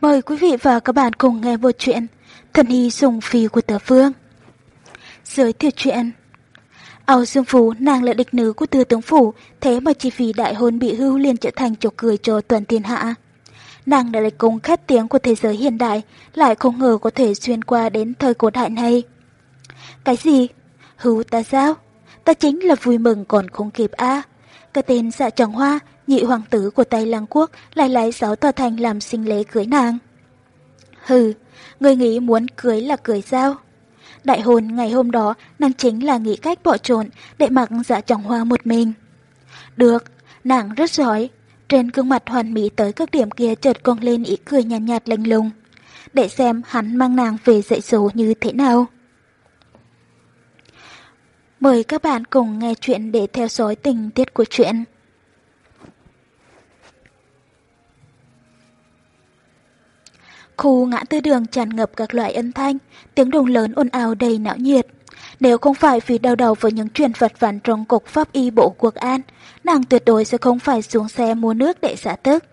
Mời quý vị và các bạn cùng nghe bộ truyện Thần Hy Sùng Phi của Tờ Phương. Giới thiệu chuyện Âu Dương Phú nàng là địch nữ của tư tướng phủ, thế mà chỉ vì đại hôn bị hưu liền trở thành trò cười cho toàn thiên hạ. Nàng đã lịch cung khét tiếng của thế giới hiện đại, lại không ngờ có thể xuyên qua đến thời cổ đại này. Cái gì? Hưu ta sao? Ta chính là vui mừng còn không kịp a. Cái tên dạ trọng hoa, nhị hoàng tử của Tây Lăng Quốc lại lấy sáu tòa thành làm sinh lễ cưới nàng. Hừ, người nghĩ muốn cưới là cưới sao? Đại hồn ngày hôm đó, nàng chính là nghĩ cách bỏ trốn để mặc dạ trọng hoa một mình. Được, nàng rất giỏi. Trên gương mặt hoàn mỹ tới các điểm kia chợt cong lên ý cười nhàn nhạt, nhạt lạnh lùng. Để xem hắn mang nàng về dạy dỗ như thế nào. Mời các bạn cùng nghe chuyện để theo dõi tình tiết của chuyện. Khu ngã tư đường tràn ngập các loại âm thanh, tiếng đồng lớn ồn ào đầy não nhiệt. Nếu không phải vì đau đầu với những truyền vật vặt trong cục pháp y bộ quốc an, nàng tuyệt đối sẽ không phải xuống xe mua nước để xả tức.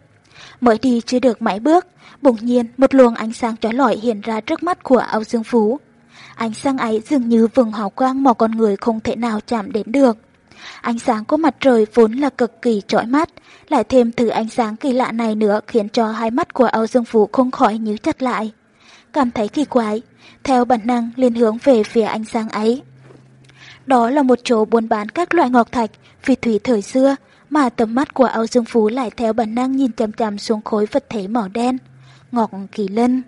Mới đi chưa được mãi bước, bỗng nhiên một luồng ánh sáng chói lọi hiện ra trước mắt của Âu Dương Phú. Ánh sáng ấy dường như vừng hào quang mà con người không thể nào chạm đến được. Ánh sáng của mặt trời vốn là cực kỳ trói mắt, lại thêm thử ánh sáng kỳ lạ này nữa khiến cho hai mắt của Âu Dương Vũ không khỏi nhíu chặt lại. Cảm thấy kỳ quái, theo bản năng liền hướng về phía ánh sáng ấy. Đó là một chỗ buôn bán các loại ngọc thạch, phi thủy thời xưa, mà tầm mắt của Âu Dương Phú lại theo bản năng nhìn chằm chằm xuống khối vật thể màu đen. Ngọc kỳ lân.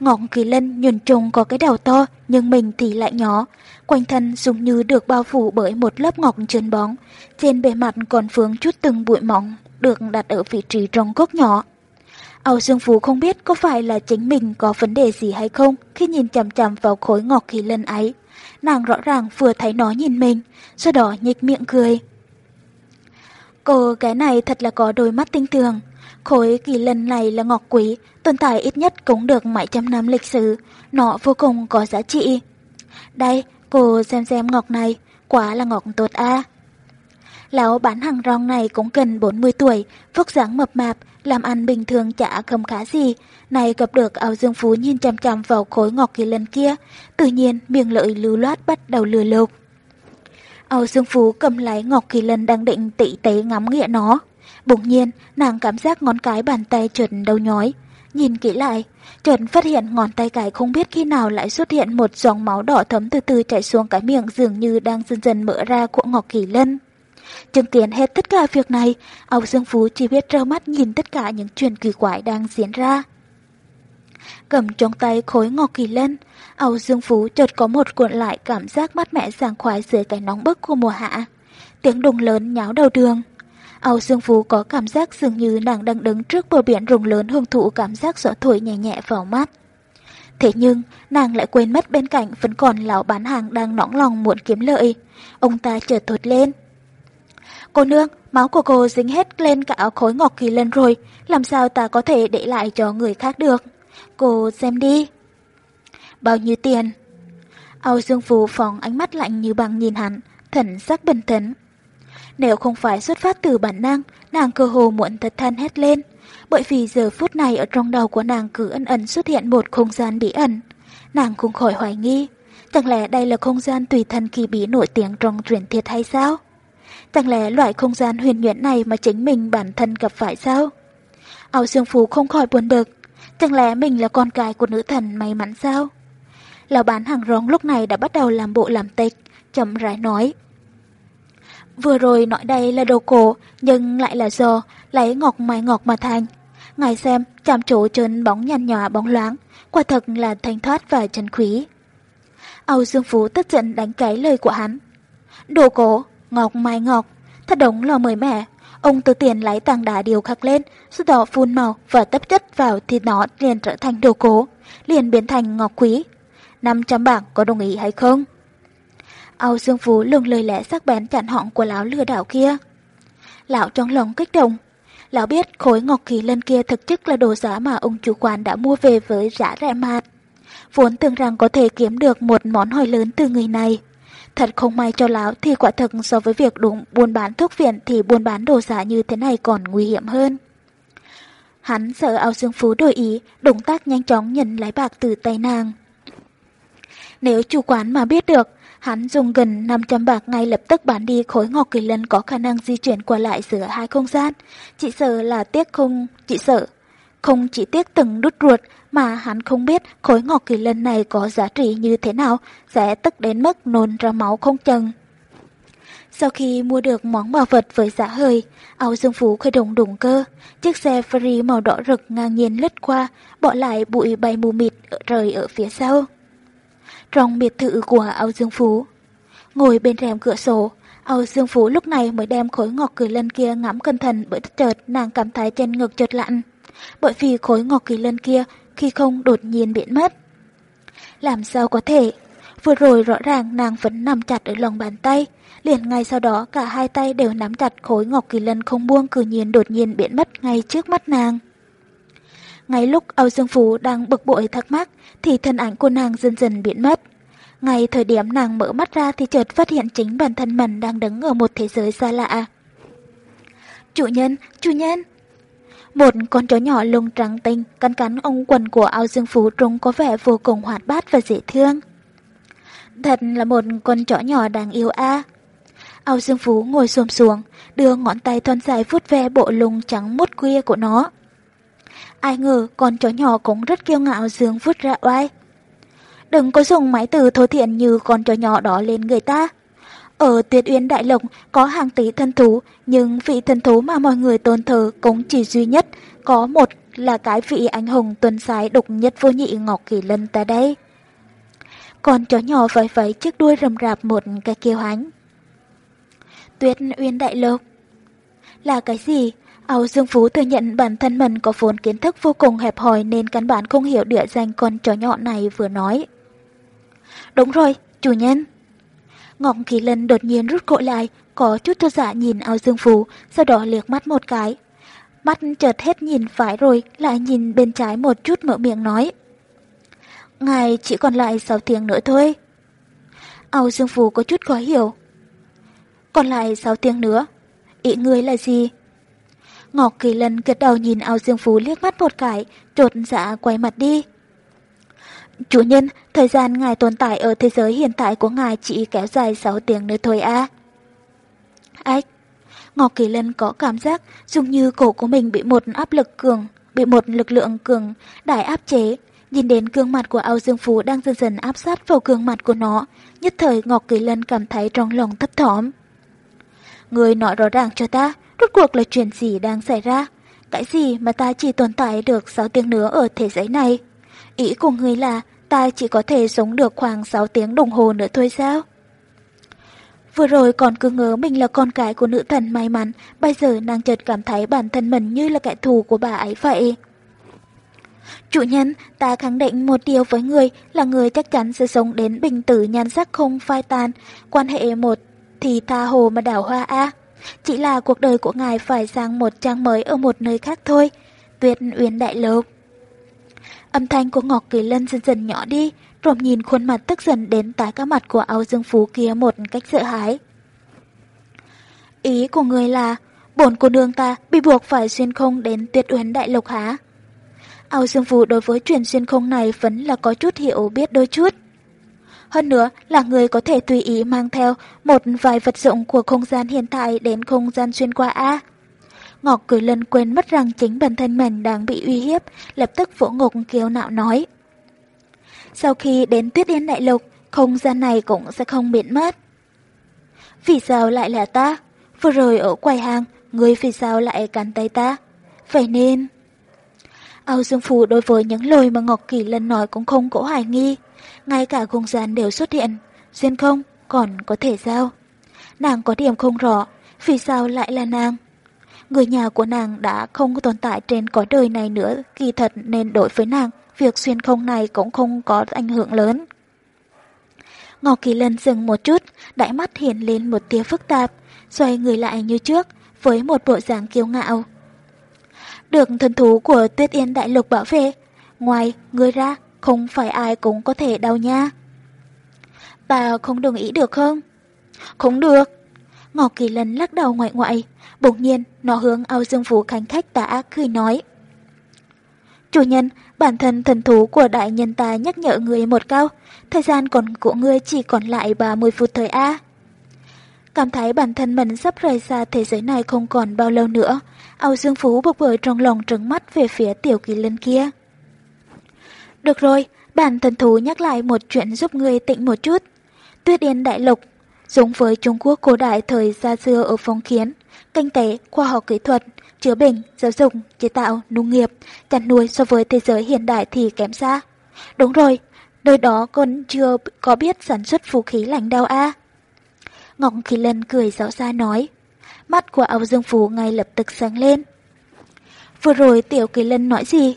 Ngọc kỳ lân nhuần trùng có cái đầu to, nhưng mình thì lại nhỏ. Quanh thân dường như được bao phủ bởi một lớp ngọc trơn bóng. Trên bề mặt còn vướng chút từng bụi mỏng, được đặt ở vị trí trong góc nhỏ. Âu Dương Phú không biết có phải là chính mình có vấn đề gì hay không khi nhìn chằm chằm vào khối ngọc kỳ lân ấy. Nàng rõ ràng vừa thấy nó nhìn mình, sau đó nhếch miệng cười. Cô cái này thật là có đôi mắt tinh tường. Khối kỳ lân này là ngọc quý, tồn tại ít nhất cũng được mấy trăm năm lịch sử. Nó vô cùng có giá trị. Đây, cô xem xem ngọc này, quả là ngọc tốt a. Lão bán hàng rong này cũng gần 40 tuổi, vóc dáng mập mạp, làm ăn bình thường chả không khá gì. Này gặp được áo dương phú nhìn chăm chăm vào khối ngọc kỳ lân kia, tự nhiên miệng lợi lưu loát bắt đầu lừa lục. Âu Dương Phú cầm lấy Ngọc Kỳ Lân đang định tị tế ngắm nghĩa nó. Bỗng nhiên, nàng cảm giác ngón cái bàn tay trượt đau nhói. Nhìn kỹ lại, trần phát hiện ngón tay cái không biết khi nào lại xuất hiện một dòng máu đỏ thấm từ từ chảy xuống cái miệng dường như đang dần dần mở ra của Ngọc Kỳ Lân. Chứng kiến hết tất cả việc này, Âu Dương Phú chỉ biết trơ mắt nhìn tất cả những chuyện kỳ quái đang diễn ra. Cầm trong tay khối Ngọc Kỳ Lân, Âu Dương Phú chợt có một cuộn lại cảm giác mát mẻ sảng khoái dưới cái nóng bức của mùa hạ. Tiếng đùng lớn nháo đầu đường. Âu Dương Phú có cảm giác dường như nàng đang đứng trước bờ biển rùng lớn hưởng thụ cảm giác gió thổi nhẹ nhẹ vào mắt. Thế nhưng, nàng lại quên mất bên cạnh vẫn còn lão bán hàng đang nõng lòng muốn kiếm lợi. Ông ta chợt thốt lên. Cô nương, máu của cô dính hết lên cả khối ngọc kỳ lân rồi, làm sao ta có thể để lại cho người khác được? Cô xem đi. Bao nhiêu tiền? Âu Dương Phú phóng ánh mắt lạnh như băng nhìn hắn, thần sắc bình tĩnh. Nếu không phải xuất phát từ bản năng, nàng cơ hồ muộn thật than hét lên. Bởi vì giờ phút này ở trong đầu của nàng cứ ẩn ẩn xuất hiện một không gian bí ẩn. Nàng cũng khỏi hoài nghi. Chẳng lẽ đây là không gian tùy thân kỳ bí nổi tiếng trong truyền thuyết hay sao? Chẳng lẽ loại không gian huyền nhuyễn này mà chính mình bản thân gặp phải sao? Âu Dương Phú không khỏi buồn bực. Chẳng lẽ mình là con cái của nữ thần may mắn sao? Lão bán hàng rong lúc này đã bắt đầu làm bộ làm tịch, chậm rãi nói. Vừa rồi nói đây là đồ cổ, nhưng lại là do lấy ngọc mài ngọc mà thành. Ngài xem, chạm chỗ trên bóng nhàn nhòa bóng loáng, quả thật là thanh thoát và chân quý. Âu Dương Phú tức giận đánh cái lời của hắn. Đồ cổ, ngọc mài ngọc, thật đúng là mới mẻ. Ông từ tiền lấy tàng đá điều khắc lên, sau đó phun màu và tấp chất vào thì nó liền trở thành đồ cổ liền biến thành ngọc quý. 500 bảng có đồng ý hay không? Âu Dương Phú lường lời lẽ sắc bén chặn họng của lão lừa đảo kia. Lão trong lòng kích động. Lão biết khối ngọc kỳ lân kia thực chất là đồ giá mà ông chủ quán đã mua về với giá rẻ mạt. Vốn tưởng rằng có thể kiếm được một món hời lớn từ người này. Thật không may cho lão thì quả thực so với việc đúng buôn bán thuốc viện thì buôn bán đồ giả như thế này còn nguy hiểm hơn. Hắn sợ ao dương phú đổi ý, động tác nhanh chóng nhận lấy bạc từ tay nàng. Nếu chủ quán mà biết được, hắn dùng gần 500 bạc ngay lập tức bán đi khối ngọc kỳ lân có khả năng di chuyển qua lại giữa hai không gian. Chỉ sợ là tiếc không, chỉ sợ. Không chỉ tiếc từng đút ruột mà hắn không biết khối ngọc kỳ lân này có giá trị như thế nào, sẽ tức đến mức nôn ra máu không chừng. Sau khi mua được món bảo vật với giá hời, áo dương phú khởi động động cơ, chiếc xe Ferrari màu đỏ rực ngang nhiên lướt qua, bỏ lại bụi bay mù mịt rời ở phía sau. Trong biệt thự của Âu dương phú, ngồi bên rèm cửa sổ, Âu dương phú lúc này mới đem khối ngọc kỳ lân kia ngắm cẩn thận bởi chợt nàng cảm thấy chân ngực chợt lạnh. Bởi vì khối ngọc kỳ lân kia khi không đột nhiên biến mất. Làm sao có thể? Vừa rồi rõ ràng nàng vẫn nằm chặt ở lòng bàn tay, liền ngay sau đó cả hai tay đều nắm chặt khối ngọc kỳ lân không buông cử nhiên đột nhiên biến mất ngay trước mắt nàng. Ngay lúc Âu Dương Phú đang bực bội thắc mắc thì thân ảnh của nàng dần dần biến mất. Ngay thời điểm nàng mở mắt ra thì chợt phát hiện chính bản thân mình đang đứng ở một thế giới xa lạ. Chủ nhân, chủ nhân! Một con chó nhỏ lông trắng tinh cắn cắn ông quần của Âu Dương Phú trông có vẻ vô cùng hoạt bát và dễ thương. Thật là một con chó nhỏ đáng yêu a. Âu Dương Phú ngồi xổm xuống, đưa ngón tay thon dài vuốt ve bộ lông trắng mốt khuya của nó. Ai ngờ con chó nhỏ cũng rất kiêu ngạo dương vứt ra oai. Đừng có dùng máy từ thô thiện như con chó nhỏ đó lên người ta. Ở Tuyệt Uyên Đại Lộc có hàng tỷ thân thú, nhưng vị thân thú mà mọi người tôn thờ cũng chỉ duy nhất, có một là cái vị anh hùng tuần sái độc nhất vô nhị Ngọc Kỳ Lân ta đây. Con chó nhỏ vẫy vẫy chiếc đuôi rầm rạp một cái kêu hánh. Tuyết Uyên Đại Lộc Là cái gì? Âu Dương Phú thừa nhận bản thân mình có vốn kiến thức vô cùng hẹp hòi nên căn bản không hiểu địa danh con chó nhỏ này vừa nói. Đúng rồi, chủ nhân. Ngọc Kỳ Lân đột nhiên rút cội lại, có chút cho dạ nhìn Âu Dương Phú, sau đó liếc mắt một cái. Mắt chợt hết nhìn phải rồi, lại nhìn bên trái một chút mở miệng nói. Ngài chỉ còn lại 6 tiếng nữa thôi. Âu Dương Phú có chút khó hiểu. Còn lại 6 tiếng nữa. Ý ngươi là gì? Ngọc Kỳ Lân gật đầu nhìn Âu Dương Phú liếc mắt một cái, trột dạ quay mặt đi. Chủ nhân, thời gian ngài tồn tại ở thế giới hiện tại của ngài chỉ kéo dài 6 tiếng nữa thôi à. Ách! Ngọc Kỳ Lân có cảm giác dường như cổ của mình bị một áp lực cường, bị một lực lượng cường đại áp chế. Nhìn đến gương mặt của Âu Dương Phú đang dần dần áp sát vào gương mặt của nó, nhất thời Ngọc Kỳ Lân cảm thấy trong lòng thấp thỏm. Người nói rõ ràng cho ta, rốt cuộc là chuyện gì đang xảy ra? Cái gì mà ta chỉ tồn tại được 6 tiếng nữa ở thế giới này? Ý của người là ta chỉ có thể sống được khoảng 6 tiếng đồng hồ nữa thôi sao? Vừa rồi còn cứ ngỡ mình là con cái của nữ thần may mắn, bây giờ nàng chợt cảm thấy bản thân mình như là kẻ thù của bà ấy vậy. Chủ nhân, ta khẳng định một điều với người là người chắc chắn sẽ sống đến bình tử nhan sắc không phai tan, quan hệ một thì tha hồ mà đảo hoa a. Chỉ là cuộc đời của ngài phải sang một trang mới ở một nơi khác thôi. Tuyệt uyên đại lục. Âm thanh của Ngọc Kỳ Lân dần dần nhỏ đi, rồi nhìn khuôn mặt tức giận đến tái cả mặt của áo dương phú kia một cách sợ hãi. Ý của người là, bổn cô nương ta bị buộc phải xuyên không đến tuyệt uyên đại lục hả? Áo dương phú đối với chuyện xuyên không này vẫn là có chút hiểu biết đôi chút. Hơn nữa là người có thể tùy ý mang theo một vài vật dụng của không gian hiện tại đến không gian xuyên qua A. Ngọc cười lần quên mất rằng chính bản thân mình đang bị uy hiếp, lập tức vỗ ngục kiêu nạo nói. Sau khi đến tuyết yên đại lục, không gian này cũng sẽ không biến mất. Vì sao lại là ta? Vừa rồi ở quầy hàng, người vì sao lại cắn tay ta? Vậy nên... Âu Dương Phù đối với những lời mà Ngọc Kỳ lần nói cũng không có hoài nghi ngay cả không gian đều xuất hiện, xuyên không? Còn có thể sao? Nàng có điểm không rõ, vì sao lại là nàng? Người nhà của nàng đã không tồn tại trên cõi đời này nữa, kỳ thật nên đối với nàng, việc xuyên không này cũng không có ảnh hưởng lớn. Ngọc Kỳ Lân dừng một chút, đại mắt hiện lên một tia phức tạp, xoay người lại như trước, với một bộ dáng kiêu ngạo. Được thần thú của Tuyết Yên Đại Lục bảo vệ, ngoài người ra không phải ai cũng có thể đau nha. Ta không đồng ý được không? Không được. Ngọc Kỳ Lân lắc đầu ngoại ngoại, bỗng nhiên nó hướng ao dương phủ khánh khách tà ác cười nói. Chủ nhân, bản thân thần thú của đại nhân ta nhắc nhở người một câu, thời gian còn của ngươi chỉ còn lại 30 phút thời A. Cảm thấy bản thân mình sắp rời xa thế giới này không còn bao lâu nữa, Âu Dương Phú bực bội trong lòng trừng mắt về phía tiểu kỳ lân kia. Được rồi, bản thần thú nhắc lại một chuyện giúp người tịnh một chút. Tuyết Yên Đại Lục, giống với Trung Quốc cổ đại thời xa xưa ở phong kiến, kinh tế, khoa học kỹ thuật, chữa bệnh, giáo dục, chế tạo, nông nghiệp, chăn nuôi so với thế giới hiện đại thì kém xa. Đúng rồi, nơi đó còn chưa có biết sản xuất vũ khí lạnh đao A. Ngọc Kỳ Lân cười rõ ra nói. Mắt của Âu Dương Phú ngay lập tức sáng lên. Vừa rồi Tiểu Kỳ Lân nói gì?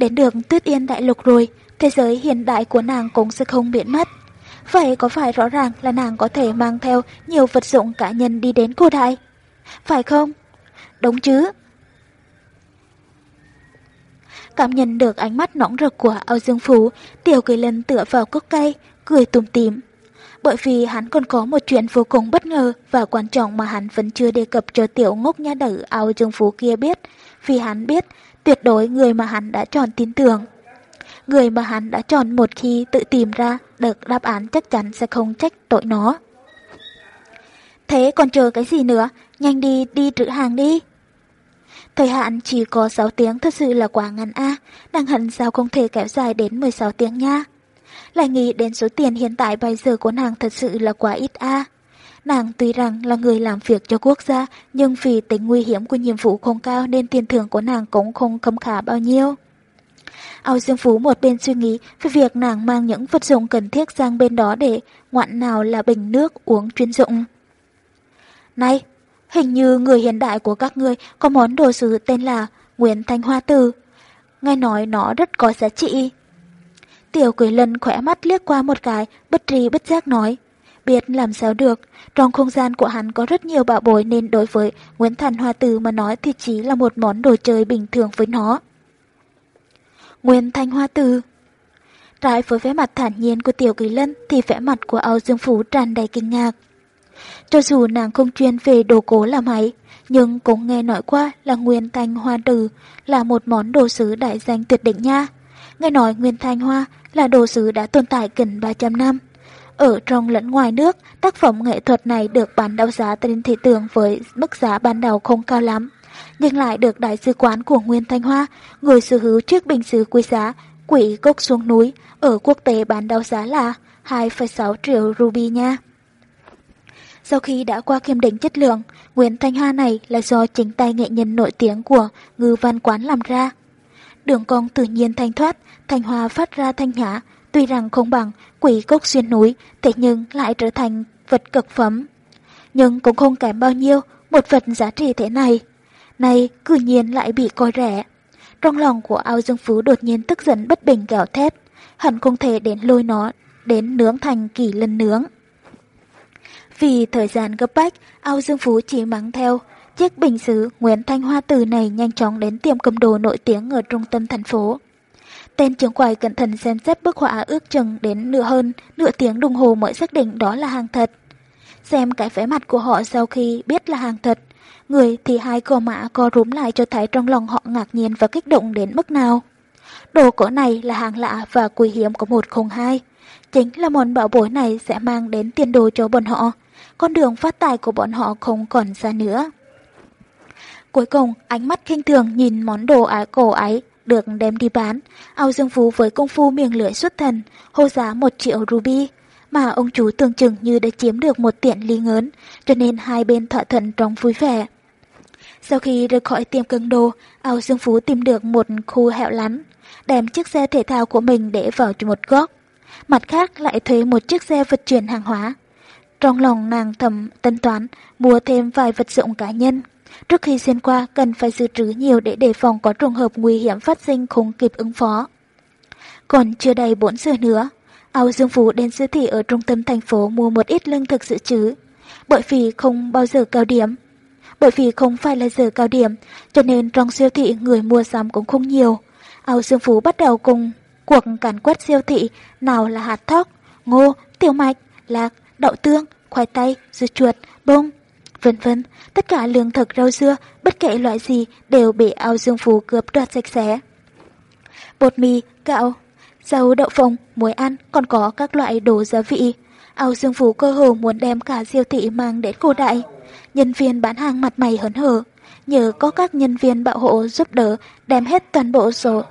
Đến đường Tuyết Yên Đại Lục rồi, thế giới hiện đại của nàng cũng sẽ không biến mất. Vậy có phải rõ ràng là nàng có thể mang theo nhiều vật dụng cá nhân đi đến cổ đại? Phải không? Đúng chứ? Cảm nhận được ánh mắt nóng rực của Âu Dương Phú, Tiểu Kỳ Lân tựa vào cốc cây, cười tùm tìm. Bởi vì hắn còn có một chuyện vô cùng bất ngờ và quan trọng mà hắn vẫn chưa đề cập cho tiểu ngốc nha đỡ Âu Dương Phú kia biết, vì hắn biết tuyệt đối người mà hắn đã chọn tin tưởng. Người mà hắn đã chọn một khi tự tìm ra được đáp án chắc chắn sẽ không trách tội nó. Thế còn chờ cái gì nữa, nhanh đi đi trữ hàng đi. Thời hạn chỉ có 6 tiếng thật sự là quá ngắn a, đang hận sao không thể kéo dài đến 16 tiếng nha. Lại nghĩ đến số tiền hiện tại bây giờ của nàng thật sự là quá ít a. Nàng tuy rằng là người làm việc cho quốc gia, nhưng vì tính nguy hiểm của nhiệm vụ không cao nên tiền thưởng của nàng cũng không khâm khá bao nhiêu. Âu Dương Phú một bên suy nghĩ về việc nàng mang những vật dụng cần thiết sang bên đó để ngoạn nào là bình nước uống chuyên dụng. Này, hình như người hiện đại của các ngươi có món đồ sứ tên là Nguyễn Thanh Hoa Tử. Nghe nói nó rất có giá trị. Tiểu quỷ lân khỏe mắt liếc qua một cái, bất tri bất giác nói. Biết làm sao được, trong không gian của hắn có rất nhiều bảo bối nên đối với Nguyễn Thành Hoa Tử mà nói thì chỉ là một món đồ chơi bình thường với nó. Nguyên Thanh Hoa Tử Trái với vẻ mặt thản nhiên của Tiểu Kỳ Lân thì vẻ mặt của Âu Dương Phú tràn đầy kinh ngạc. Cho dù nàng không chuyên về đồ cố làm ấy, nhưng cũng nghe nói qua là Nguyên Thanh Hoa Tử là một món đồ sứ đại danh tuyệt đỉnh nha. Nghe nói Nguyên Thanh Hoa là đồ sứ đã tồn tại gần 300 năm. Ở trong lẫn ngoài nước, tác phẩm nghệ thuật này được bán đấu giá trên thị trường với mức giá ban đầu không cao lắm, nhưng lại được đại sứ quán của Nguyên Thanh Hoa, người sở hữu chiếc bình sứ quý giá, quỷ gốc xuống núi, ở quốc tế bán đấu giá là 2,6 triệu ruby nha. Sau khi đã qua kiểm định chất lượng, Nguyễn Thanh Hoa này là do chính tay nghệ nhân nổi tiếng của ngư văn quán làm ra. Đường cong tự nhiên thanh thoát, thanh hoa phát ra thanh nhã, tuy rằng không bằng quỷ cốc xuyên núi, thế nhưng lại trở thành vật cực phẩm. Nhưng cũng không kém bao nhiêu, một vật giá trị thế này. Này, cử nhiên lại bị coi rẻ. Trong lòng của ao dương phú đột nhiên tức giận bất bình gạo thét, hẳn không thể đến lôi nó, đến nướng thành kỳ lân nướng. Vì thời gian gấp bách, ao dương phú chỉ mắng theo, chiếc bình xứ Nguyễn Thanh Hoa Tử này nhanh chóng đến tiệm cầm đồ nổi tiếng ở trung tâm thành phố. Tên trưởng quầy cẩn thận xem xét bức họa ước chừng đến nửa hơn, nửa tiếng đồng hồ mới xác định đó là hàng thật. Xem cái vẻ mặt của họ sau khi biết là hàng thật, người thì hai cò mã co rúm lại cho thấy trong lòng họ ngạc nhiên và kích động đến mức nào. Đồ cổ này là hàng lạ và quý hiếm của 102. Chính là món bảo bối này sẽ mang đến tiền đồ cho bọn họ. Con đường phát tài của bọn họ không còn xa nữa. Cuối cùng, ánh mắt khinh thường nhìn món đồ ái cổ ấy được đem đi bán. Ao Dương Phú với công phu miệng lưỡi xuất thần, hô giá một triệu ruby, mà ông chú tưởng chừng như đã chiếm được một tiện ly ngớn, cho nên hai bên thỏa thuận trong vui vẻ. Sau khi rời khỏi tiệm cân đồ, Ao Dương Phú tìm được một khu hẻo lắn, đem chiếc xe thể thao của mình để vào một góc. Mặt khác lại thuê một chiếc xe vận chuyển hàng hóa. Trong lòng nàng thầm tân toán, mua thêm vài vật dụng cá nhân. Trước khi xuyên qua cần phải dự trữ nhiều để đề phòng có trường hợp nguy hiểm phát sinh không kịp ứng phó. Còn chưa đầy 4 giờ nữa, Âu Dương Phú đến siêu thị ở trung tâm thành phố mua một ít lương thực dự trữ. Bởi vì không bao giờ cao điểm. Bởi vì không phải là giờ cao điểm, cho nên trong siêu thị người mua sắm cũng không nhiều. Âu Dương Phú bắt đầu cùng cuộc càn quét siêu thị nào là hạt thóc, ngô, tiểu mạch, lạc, đậu tương, khoai tây, dưa chuột, bông, vân vân, tất cả lương thực rau dưa, bất kể loại gì đều bị ao dương phú cướp đoạt sạch sẽ. bột mì, gạo, rau đậu phộng, muối ăn, còn có các loại đồ gia vị. Âu Dương Phú cơ hồ muốn đem cả siêu thị mang đến cô đại. Nhân viên bán hàng mặt mày hớn hở, nhờ có các nhân viên bảo hộ giúp đỡ đem hết toàn bộ số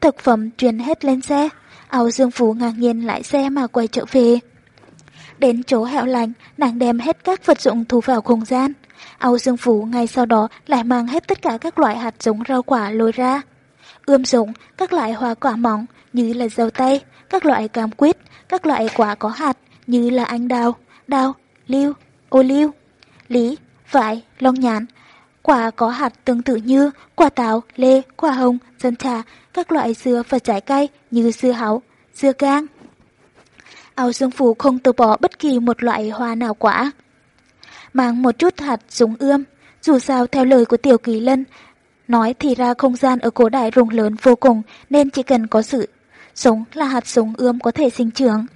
thực phẩm truyền hết lên xe. Âu Dương Phú ngạc nhiên lại xe mà quay trở về. Đến chỗ hẻo lánh, nàng đem hết các vật dụng thu vào không gian. Âu Dương Phú ngay sau đó lại mang hết tất cả các loại hạt giống rau quả lôi ra. Ươm giống các loại hoa quả mỏng như là dâu tây, các loại cam quýt, các loại quả có hạt như là anh đào, đào, liêu, ô liu, lý, vải, long nhãn. Quả có hạt tương tự như quả táo, lê, quả hồng, dân trà, các loại dưa và trái cây như dưa hấu, dưa gang. Âu Dương Phú không từ bỏ bất kỳ một loại hoa nào quả. Mang một chút hạt giống ươm, dù sao theo lời của Tiểu Kỳ Lân, nói thì ra không gian ở cổ đại rùng lớn vô cùng nên chỉ cần có sự sống là hạt giống ươm có thể sinh trưởng.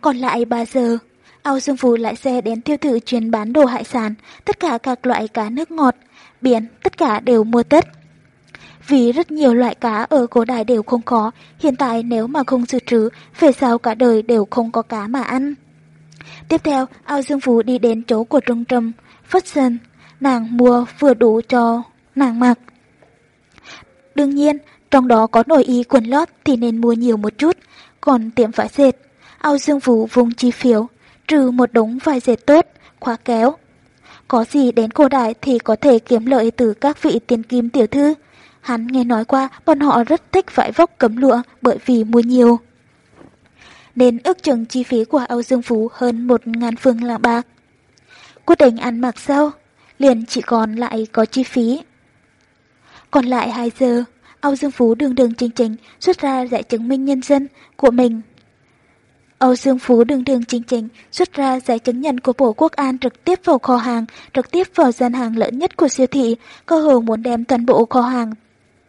Còn lại 3 giờ, Âu Dương Phú lại xe đến tiêu thụ chuyên bán đồ hải sản, tất cả các loại cá nước ngọt, biển, tất cả đều mua tất. Vì rất nhiều loại cá ở cổ đại đều không có, hiện tại nếu mà không dự trữ, về sau cả đời đều không có cá mà ăn. Tiếp theo, Ao Dương Phú đi đến chỗ của Trung Trâm, Phất Sơn, nàng mua vừa đủ cho nàng mặc. Đương nhiên, trong đó có nội y quần lót thì nên mua nhiều một chút, còn tiệm vải dệt. Ao Dương Phú vùng chi phiếu, trừ một đống vải dệt tốt, khóa kéo. Có gì đến cổ đại thì có thể kiếm lợi từ các vị tiền kim tiểu thư, Hắn nghe nói qua bọn họ rất thích vải vóc cấm lụa bởi vì mua nhiều. Nên ước chừng chi phí của Âu Dương Phú hơn một ngàn phương lạng bạc. Quyết định ăn mặc sau, liền chỉ còn lại có chi phí. Còn lại 2 giờ, Âu Dương Phú đường đường chính chính xuất ra giải chứng minh nhân dân của mình. Âu Dương Phú đường đường chính chính xuất ra giải chứng nhận của Bộ Quốc an trực tiếp vào kho hàng, trực tiếp vào gian hàng lớn nhất của siêu thị, cơ hồ muốn đem toàn bộ kho hàng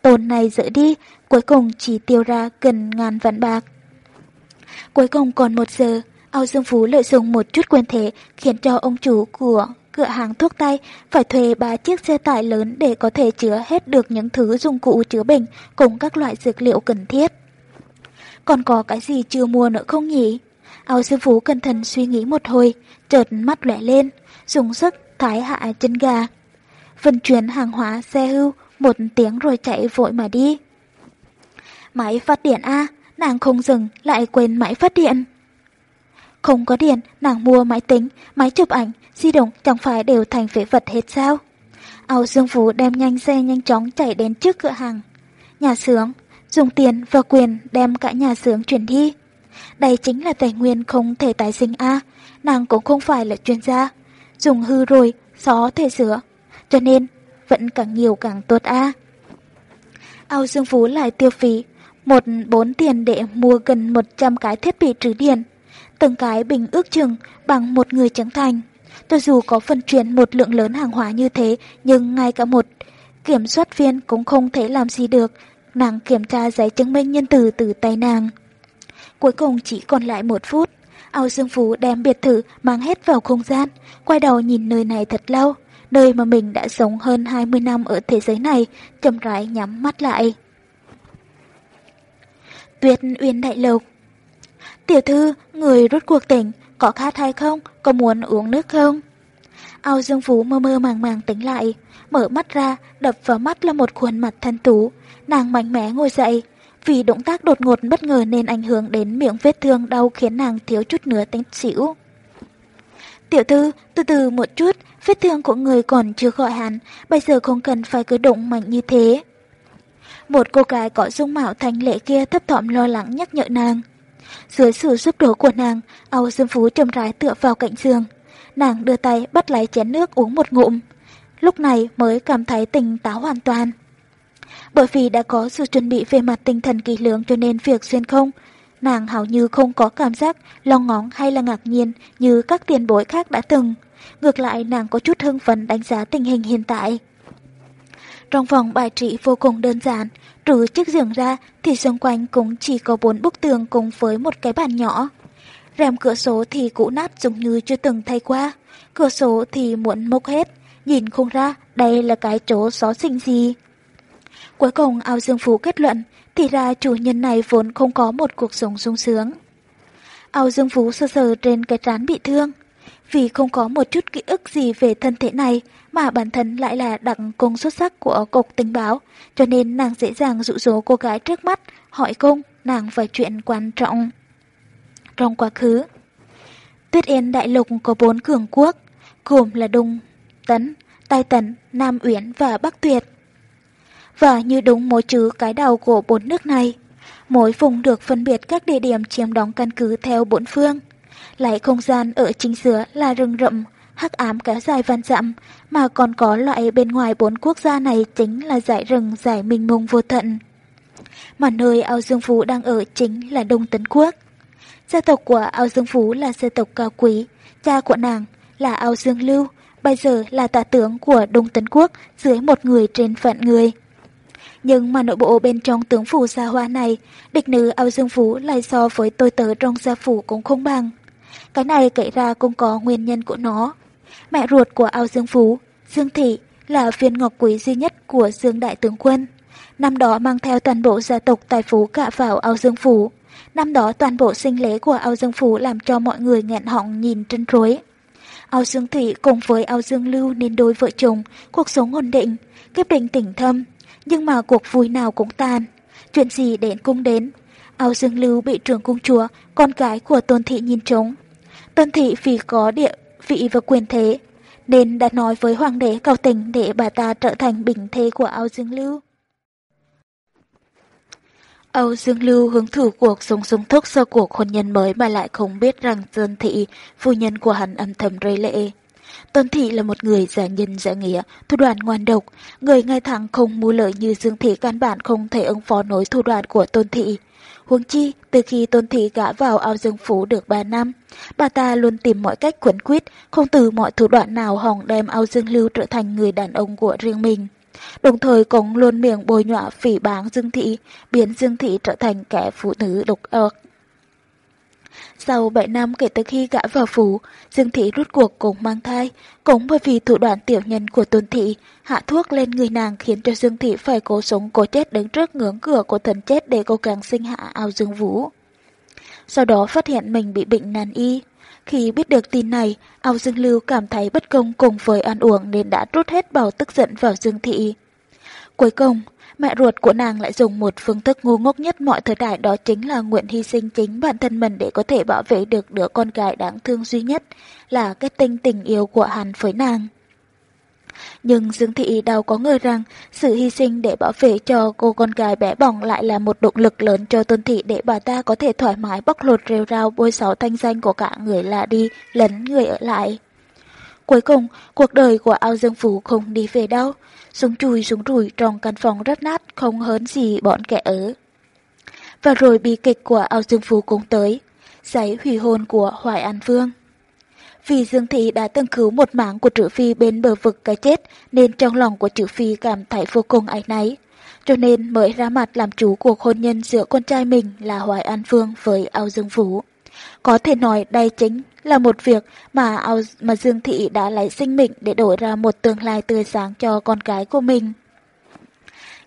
tồn này dỡ đi, cuối cùng chỉ tiêu ra gần ngàn vạn bạc. Cuối cùng còn một giờ, Âu Dương Phú lợi dụng một chút quyền thế khiến cho ông chủ của cửa hàng thuốc tay phải thuê ba chiếc xe tải lớn để có thể chứa hết được những thứ dụng cụ chứa bình cùng các loại dược liệu cần thiết. Còn có cái gì chưa mua nữa không nhỉ? Âu Dương Phú cẩn thận suy nghĩ một hồi, chợt mắt lẻ lên, dùng sức thái hạ chân gà. Vận chuyển hàng hóa xe hưu một tiếng rồi chạy vội mà đi. Máy phát điện A, nàng không dừng, lại quên máy phát điện. Không có điện, nàng mua máy tính, máy chụp ảnh, di động chẳng phải đều thành phế vật hết sao. Âu Dương Phú đem nhanh xe nhanh chóng chạy đến trước cửa hàng. Nhà xưởng, dùng tiền và quyền đem cả nhà xưởng chuyển đi. Đây chính là tài nguyên không thể tái sinh A, nàng cũng không phải là chuyên gia. Dùng hư rồi, xó thể sửa. Cho nên vẫn càng nhiều càng tốt a. À. Ao Dương Phú lại tiêu phí một bốn tiền để mua gần 100 cái thiết bị trữ điện. Từng cái bình ước chừng bằng một người trưởng thành. Cho dù có phân chuyển một lượng lớn hàng hóa như thế, nhưng ngay cả một kiểm soát viên cũng không thể làm gì được. Nàng kiểm tra giấy chứng minh nhân từ từ tay nàng. Cuối cùng chỉ còn lại một phút. Ao Dương Phú đem biệt thự mang hết vào không gian, quay đầu nhìn nơi này thật lâu nơi mà mình đã sống hơn 20 năm ở thế giới này, chậm rãi nhắm mắt lại. Tuyết Uyên Đại Lục Tiểu thư, người rút cuộc tỉnh, có khát hay không, có muốn uống nước không? Ao Dương Phú mơ mơ màng màng tỉnh lại, mở mắt ra, đập vào mắt là một khuôn mặt thanh tú. Nàng mạnh mẽ ngồi dậy, vì động tác đột ngột bất ngờ nên ảnh hưởng đến miệng vết thương đau khiến nàng thiếu chút nữa tính xỉu. Tiểu thư, từ từ một chút, vết thương của người còn chưa khỏi hẳn, bây giờ không cần phải cử động mạnh như thế. Một cô gái có dung mạo thanh lệ kia thấp thỏm lo lắng nhắc nhở nàng. Dưới sự giúp đỡ của nàng, Âu Dương Phú trầm rãi tựa vào cạnh giường. Nàng đưa tay bắt lấy chén nước uống một ngụm. Lúc này mới cảm thấy tỉnh táo hoàn toàn. Bởi vì đã có sự chuẩn bị về mặt tinh thần kỳ lưỡng cho nên việc xuyên không Nàng hầu như không có cảm giác lo ngóng hay là ngạc nhiên như các tiền bối khác đã từng. Ngược lại nàng có chút hưng phấn đánh giá tình hình hiện tại. Trong vòng bài trị vô cùng đơn giản, trừ chiếc giường ra thì xung quanh cũng chỉ có bốn bức tường cùng với một cái bàn nhỏ. Rèm cửa sổ thì cũ nát giống như chưa từng thay qua, cửa sổ thì muộn mốc hết, nhìn không ra đây là cái chỗ xó xinh gì. Cuối cùng ao dương phú kết luận, thì ra chủ nhân này vốn không có một cuộc sống sung sướng. Ao dương phú sơ sờ trên cái trán bị thương. Vì không có một chút ký ức gì về thân thể này, mà bản thân lại là đặc công xuất sắc của cục tình báo, cho nên nàng dễ dàng dụ dỗ cô gái trước mắt, hỏi cung nàng vài chuyện quan trọng. Trong quá khứ, Tuyết Yên Đại Lục có bốn cường quốc, gồm là Đông, Tấn, Tây Tấn, Nam Uyển và Bắc Tuyệt. Và như đúng mỗi chữ cái đầu của bốn nước này, mỗi vùng được phân biệt các địa điểm chiếm đóng căn cứ theo bốn phương. Lại không gian ở chính giữa là rừng rậm, hắc ám kéo dài vạn dặm, mà còn có loại bên ngoài bốn quốc gia này chính là dải rừng giải minh mông vô tận. Mà nơi ao Dương Phú đang ở chính là Đông Tấn Quốc. Gia tộc của ao Dương Phú là gia tộc cao quý, cha của nàng là ao Dương Lưu, bây giờ là tả tướng của Đông Tấn Quốc dưới một người trên phận người. Nhưng mà nội bộ bên trong tướng phủ xa hoa này, địch nữ ao Dương Phú lại so với tôi tớ trong gia phủ cũng không bằng. Cái này kể ra cũng có nguyên nhân của nó. Mẹ ruột của ao Dương Phú, Dương Thị, là viên ngọc quý duy nhất của Dương Đại Tướng Quân. Năm đó mang theo toàn bộ gia tộc tài phú cả vào ao Dương Phú. Năm đó toàn bộ sinh lễ của ao Dương Phú làm cho mọi người nghẹn họng nhìn trân rối. Ao Dương Thị cùng với Ao Dương Lưu nên đôi vợ chồng, cuộc sống ổn định, kiếp định tỉnh thâm. Nhưng mà cuộc vui nào cũng tan Chuyện gì đến cung đến. Ao Dương Lưu bị trưởng cung chúa, con gái của Tôn Thị nhìn trống. Tôn Thị vì có địa vị và quyền thế, nên đã nói với hoàng đế cầu tình để bà ta trở thành bình thế của Âu Dương Lưu. Âu Dương Lưu hứng thử cuộc sống sung túc sau cuộc hôn nhân mới mà lại không biết rằng Tôn Thị, phu nhân của hắn âm thầm rơi lệ. Tôn Thị là một người giả nhân giả nghĩa, thủ đoạn ngoan độc, người ngay thẳng không mưu lợi như Dương Thị căn bản không thể ứng phó nổi thủ đoạn của Tôn Thị. Huống chi, từ khi Tôn Thị gã vào ao dương phủ được 3 năm, bà ta luôn tìm mọi cách quấn quýt, không từ mọi thủ đoạn nào hòng đem ao dương lưu trở thành người đàn ông của riêng mình. Đồng thời cũng luôn miệng bồi nhọa phỉ báng Dương Thị, biến Dương Thị trở thành kẻ phụ nữ độc ác. Sau 7 năm kể từ khi gã vào phủ, Dương Thị rút cuộc cũng mang thai, cũng bởi vì thủ đoạn tiểu nhân của Tôn Thị, hạ thuốc lên người nàng khiến cho Dương Thị phải cố sống cố chết đứng trước ngưỡng cửa của thần chết để cố gắng sinh hạ ao Dương Vũ. Sau đó phát hiện mình bị bệnh nan y. Khi biết được tin này, ao Dương Lưu cảm thấy bất công cùng với ăn uống nên đã rút hết bầu tức giận vào Dương Thị. Cuối cùng, Mẹ ruột của nàng lại dùng một phương thức ngu ngốc nhất mọi thời đại đó chính là nguyện hy sinh chính bản thân mình để có thể bảo vệ được đứa con gái đáng thương duy nhất, là kết tinh tình yêu của hắn với nàng. Nhưng Dương Thị đâu có ngờ rằng sự hy sinh để bảo vệ cho cô con gái bé bỏng lại là một động lực lớn cho Tôn Thị để bà ta có thể thoải mái bóc lột rêu rao bôi xấu thanh danh của cả người lạ đi lẫn người ở lại. Cuối cùng, cuộc đời của ao dương phú không đi về đâu. Súng chùi súng rủi trong căn phòng rất nát không hớn gì bọn kẻ ở. Và rồi bi kịch của ao dương phú cũng tới. Giấy hủy hôn của Hoài An Vương. Vì Dương Thị đã từng cứu một mạng của Trữ Phi bên bờ vực cái chết nên trong lòng của Trữ Phi cảm thấy vô cùng áy náy. Cho nên mới ra mặt làm chủ cuộc hôn nhân giữa con trai mình là Hoài An Vương với Ao Dương Phú. Có thể nói đây chính là một việc mà ao mà Dương Thị đã lấy sinh mệnh để đổi ra một tương lai tươi sáng cho con gái của mình.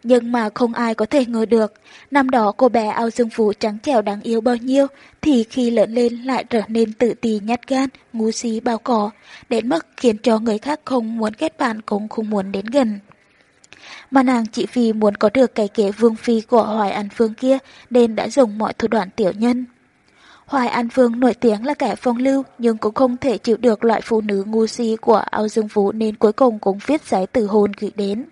Nhưng mà không ai có thể ngờ được, năm đó cô bé ao dương phú trắng trẻo đáng yêu bao nhiêu, thì khi lớn lên lại trở nên tự ti nhát gan, ngu si bao cỏ, đến mức khiến cho người khác không muốn kết bạn cũng không muốn đến gần. Mà nàng chỉ vì muốn có được cái kế vương phi của Hoài An Phương kia nên đã dùng mọi thủ đoạn tiểu nhân. Hoài An Vương nổi tiếng là kẻ phong lưu nhưng cũng không thể chịu được loại phụ nữ ngu si của Âu Dương Vũ nên cuối cùng cũng viết giấy từ hôn gửi đến.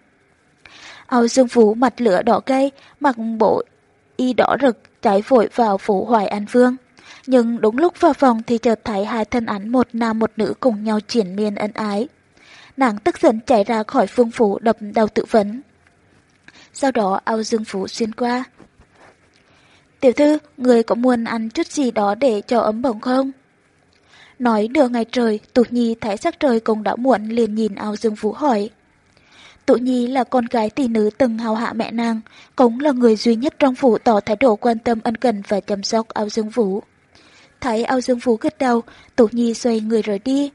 Âu Dương Vũ mặt lửa đỏ cây, mặc bộ y đỏ rực cháy vội vào phủ Hoài An Vương. Nhưng đúng lúc vào phòng thì chợt thấy hai thân ảnh một nam một nữ cùng nhau triển miên ân ái. Nàng tức giận chạy ra khỏi phương phủ đập đầu tự vấn. Sau đó Âu dương phủ xuyên qua, Tiểu thư, người có muốn ăn chút gì đó để cho ấm bổng không? Nói đưa ngày trời, Tụ Nhi thấy sắc trời cũng đã muộn liền nhìn ao dương vũ hỏi. Tụ Nhi là con gái tỷ nữ từng hào hạ mẹ nàng, cũng là người duy nhất trong phủ tỏ thái độ quan tâm ân cần và chăm sóc ao dương vũ. Thấy ao dương vũ gật đầu, Tụ Nhi xoay người rời đi.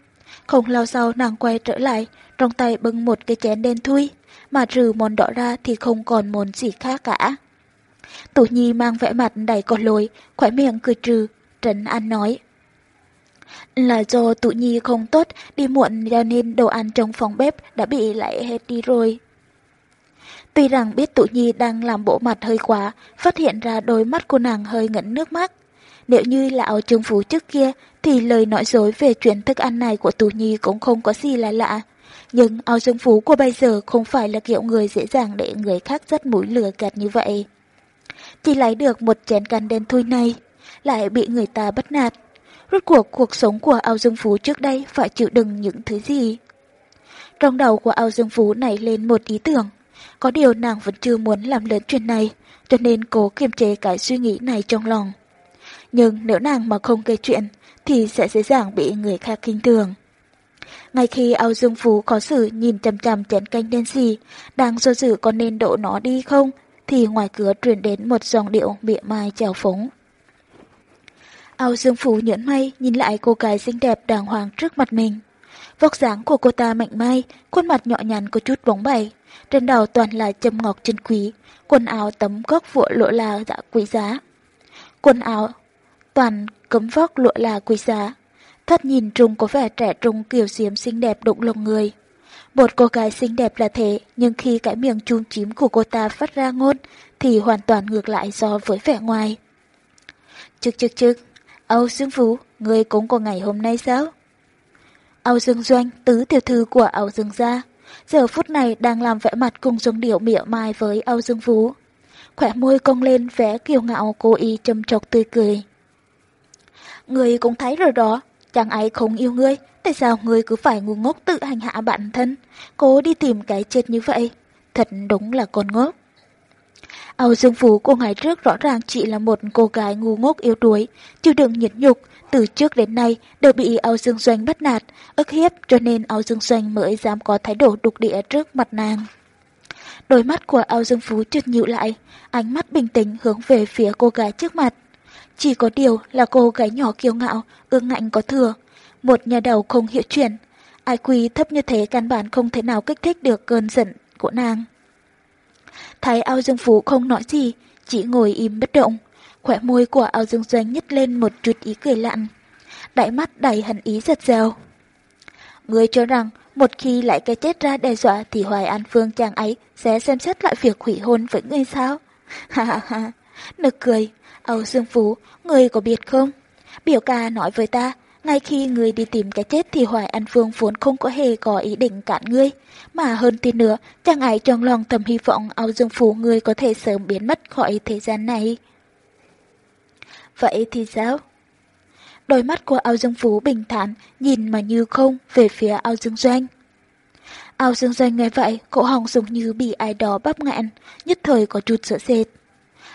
Không lâu sau nàng quay trở lại, trong tay bưng một cái chén đen thui, mà trừ món đỏ ra thì không còn món gì khác cả. Tủ Nhi mang vẻ mặt đầy có lối, khỏe miệng cười trừ, Trấn An nói. Là do tụ Nhi không tốt, đi muộn cho nên đồ ăn trong phòng bếp đã bị lại hết đi rồi. Tuy rằng biết tụ Nhi đang làm bộ mặt hơi quá, phát hiện ra đôi mắt của nàng hơi ngẩn nước mắt. Nếu như là áo trường phú trước kia, thì lời nói dối về chuyện thức ăn này của tụ Nhi cũng không có gì là lạ. Nhưng áo trương phú của bây giờ không phải là kiểu người dễ dàng để người khác rất mũi lừa gạt như vậy. Chỉ lấy được một chén canh đen thui này, lại bị người ta bắt nạt. Rốt cuộc cuộc sống của Ao Dương Phú trước đây phải chịu đựng những thứ gì? Trong đầu của Ao Dương Phú nảy lên một ý tưởng. Có điều nàng vẫn chưa muốn làm lớn chuyện này, cho nên cố kiềm chế cái suy nghĩ này trong lòng. Nhưng nếu nàng mà không gây chuyện, thì sẽ dễ dàng bị người khác kinh thường. Ngay khi Ao Dương Phú có sự nhìn chằm chằm chén canh đen xì, đang do dự có nên đổ nó đi không, thì ngoài cửa truyền đến một dòng điệu mỉa mai chèo phúng. Ao Dương Phú nhẫn may nhìn lại cô gái xinh đẹp đàng hoàng trước mặt mình. Vóc dáng của cô ta mạnh mai, khuôn mặt nhỏ nhắn có chút bóng bẩy, trên đầu toàn là châm ngọc chân quý, quần áo tấm góc vụa lụa là dạ quý giá. Quần áo toàn cấm vóc lụa là quý giá. Thật nhìn trùng có vẻ trẻ trung kiểu diễm xinh đẹp đụng lòng người. Một cô gái xinh đẹp là thế, nhưng khi cái miệng chun chím của cô ta phát ra ngôn, thì hoàn toàn ngược lại so với vẻ ngoài. Trực trực trực, Âu Dương Vũ, người cũng có ngày hôm nay sao? Âu Dương Doanh, tứ tiểu thư của Âu Dương gia, giờ phút này đang làm vẻ mặt cùng dung điệu mỉa mai với Âu Dương Vũ. Khỏe môi cong lên vẻ kiêu ngạo cố ý châm chọc tươi cười. Người cũng thấy rồi đó, chàng ấy không yêu ngươi, tại sao ngươi cứ phải ngu ngốc tự hành hạ bản thân, cố đi tìm cái chết như vậy? Thật đúng là con ngốc. Âu Dương Phú cô ngày trước rõ ràng chỉ là một cô gái ngu ngốc yếu đuối, chịu đựng nhiệt nhục, từ trước đến nay đều bị Âu Dương Doanh bắt nạt, ức hiếp cho nên Âu Dương Doanh mới dám có thái độ đục địa trước mặt nàng. Đôi mắt của Âu Dương Phú chợt nhịu lại, ánh mắt bình tĩnh hướng về phía cô gái trước mặt. Chỉ có điều là cô gái nhỏ kiêu ngạo, ương ngạnh có thừa, một nhà đầu không hiểu chuyện. Ai thấp như thế căn bản không thể nào kích thích được cơn giận của nàng. Thấy ao dương phú không nói gì, chỉ ngồi im bất động. Khỏe môi của ao dương doanh nhếch lên một chút ý cười lặn. Đại mắt đầy hận ý giật dèo. Người cho rằng một khi lại cái chết ra đe dọa thì Hoài An Phương chàng ấy sẽ xem xét lại việc hủy hôn với người sao? Ha ha ha, nực cười. Âu Dương Phú, người có biết không? Biểu ca nói với ta, ngay khi người đi tìm cái chết thì Hoài An Phương vốn không có hề có ý định cản ngươi. Mà hơn tin nữa, chàng ấy trong lòng thầm hy vọng Âu Dương Phú người có thể sớm biến mất khỏi thế gian này. Vậy thì sao? Đôi mắt của Âu Dương Phú bình thản, nhìn mà như không về phía Âu Dương Doanh. Âu Dương Doanh nghe vậy, cổ họng giống như bị ai đó bắp ngạn, nhất thời có chút sợ sệt.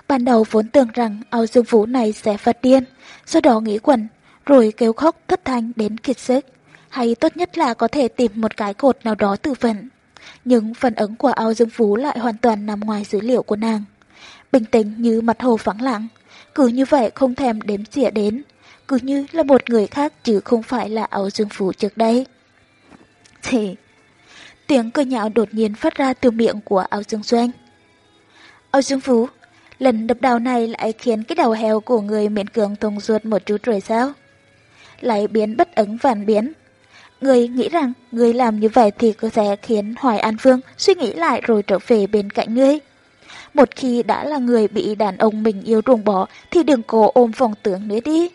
Ban đầu vốn tưởng rằng Âu Dương Phú này sẽ phát điên, sau đó nghĩ quẩn, rồi kêu khóc thất thanh đến kiệt sức. Hay tốt nhất là có thể tìm một cái cột nào đó tự vận. Nhưng phần ứng của Âu Dương Phú lại hoàn toàn nằm ngoài dữ liệu của nàng. Bình tĩnh như mặt hồ vắng lặng, cứ như vậy không thèm đếm xỉa đến, cứ như là một người khác chứ không phải là Âu Dương Phú trước đây. Thì, tiếng cười nhạo đột nhiên phát ra từ miệng của Âu Dương Doanh. Âu Dương Phú, lần đập đầu này lại khiến cái đầu heo của người miễn cường thông ruột một chút rồi sao? Lại biến bất ứng vạn biến. Người nghĩ rằng người làm như vậy thì có thể khiến Hoài An Phương suy nghĩ lại rồi trở về bên cạnh ngươi. Một khi đã là người bị đàn ông mình yêu ruồng bỏ thì đừng cố ôm vòng tưởng nữa đi.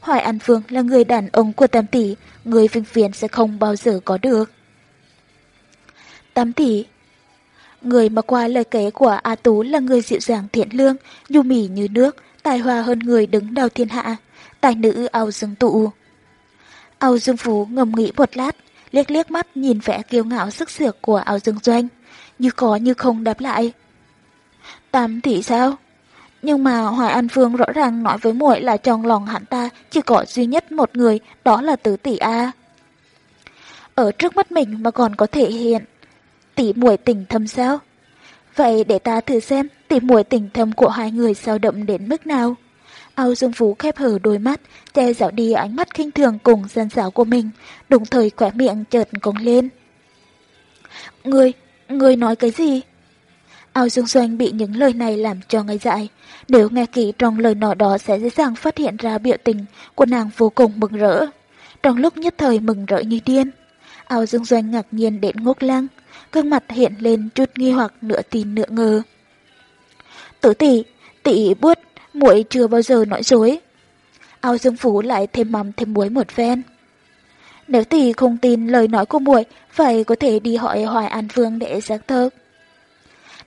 Hoài An Phương là người đàn ông của Tam Tỷ, người vinh viễn sẽ không bao giờ có được. Tam Tỷ Người mà qua lời kể của A Tú là người dịu dàng thiện lương, nhu mì như nước, tài hòa hơn người đứng đầu thiên hạ, tài nữ ao dương tụ. Âu dương phú ngầm nghĩ một lát, liếc liếc mắt nhìn vẻ kiêu ngạo sức sược của Âu dương doanh, như có như không đáp lại. Tam tỷ sao? Nhưng mà Hoài An Phương rõ ràng nói với muội là trong lòng hắn ta chỉ có duy nhất một người, đó là tứ tỷ A. Ở trước mắt mình mà còn có thể hiện tỷ muội tình thâm sao? Vậy để ta thử xem tỷ muội tình thâm của hai người sao đậm đến mức nào. Âu Dương Phú khép hờ đôi mắt, che dạo đi ánh mắt khinh thường cùng dân giáo của mình, đồng thời khỏe miệng chợt cong lên. Người, người nói cái gì? Ao Dương Doanh bị những lời này làm cho ngây dại. Nếu nghe kỹ trong lời nói đó sẽ dễ dàng phát hiện ra biểu tình của nàng vô cùng mừng rỡ. Trong lúc nhất thời mừng rỡ như điên, Ao Dương Doanh ngạc nhiên đến ngốc lăng, gương mặt hiện lên chút nghi hoặc nửa tin nửa ngờ. Tử tỷ, tỷ buốt, muội chưa bao giờ nói dối. Ao Dương Phú lại thêm mắm thêm muối một phen. Nếu tỷ không tin lời nói của muội, phải có thể đi hỏi Hoài An Phương để xác thực.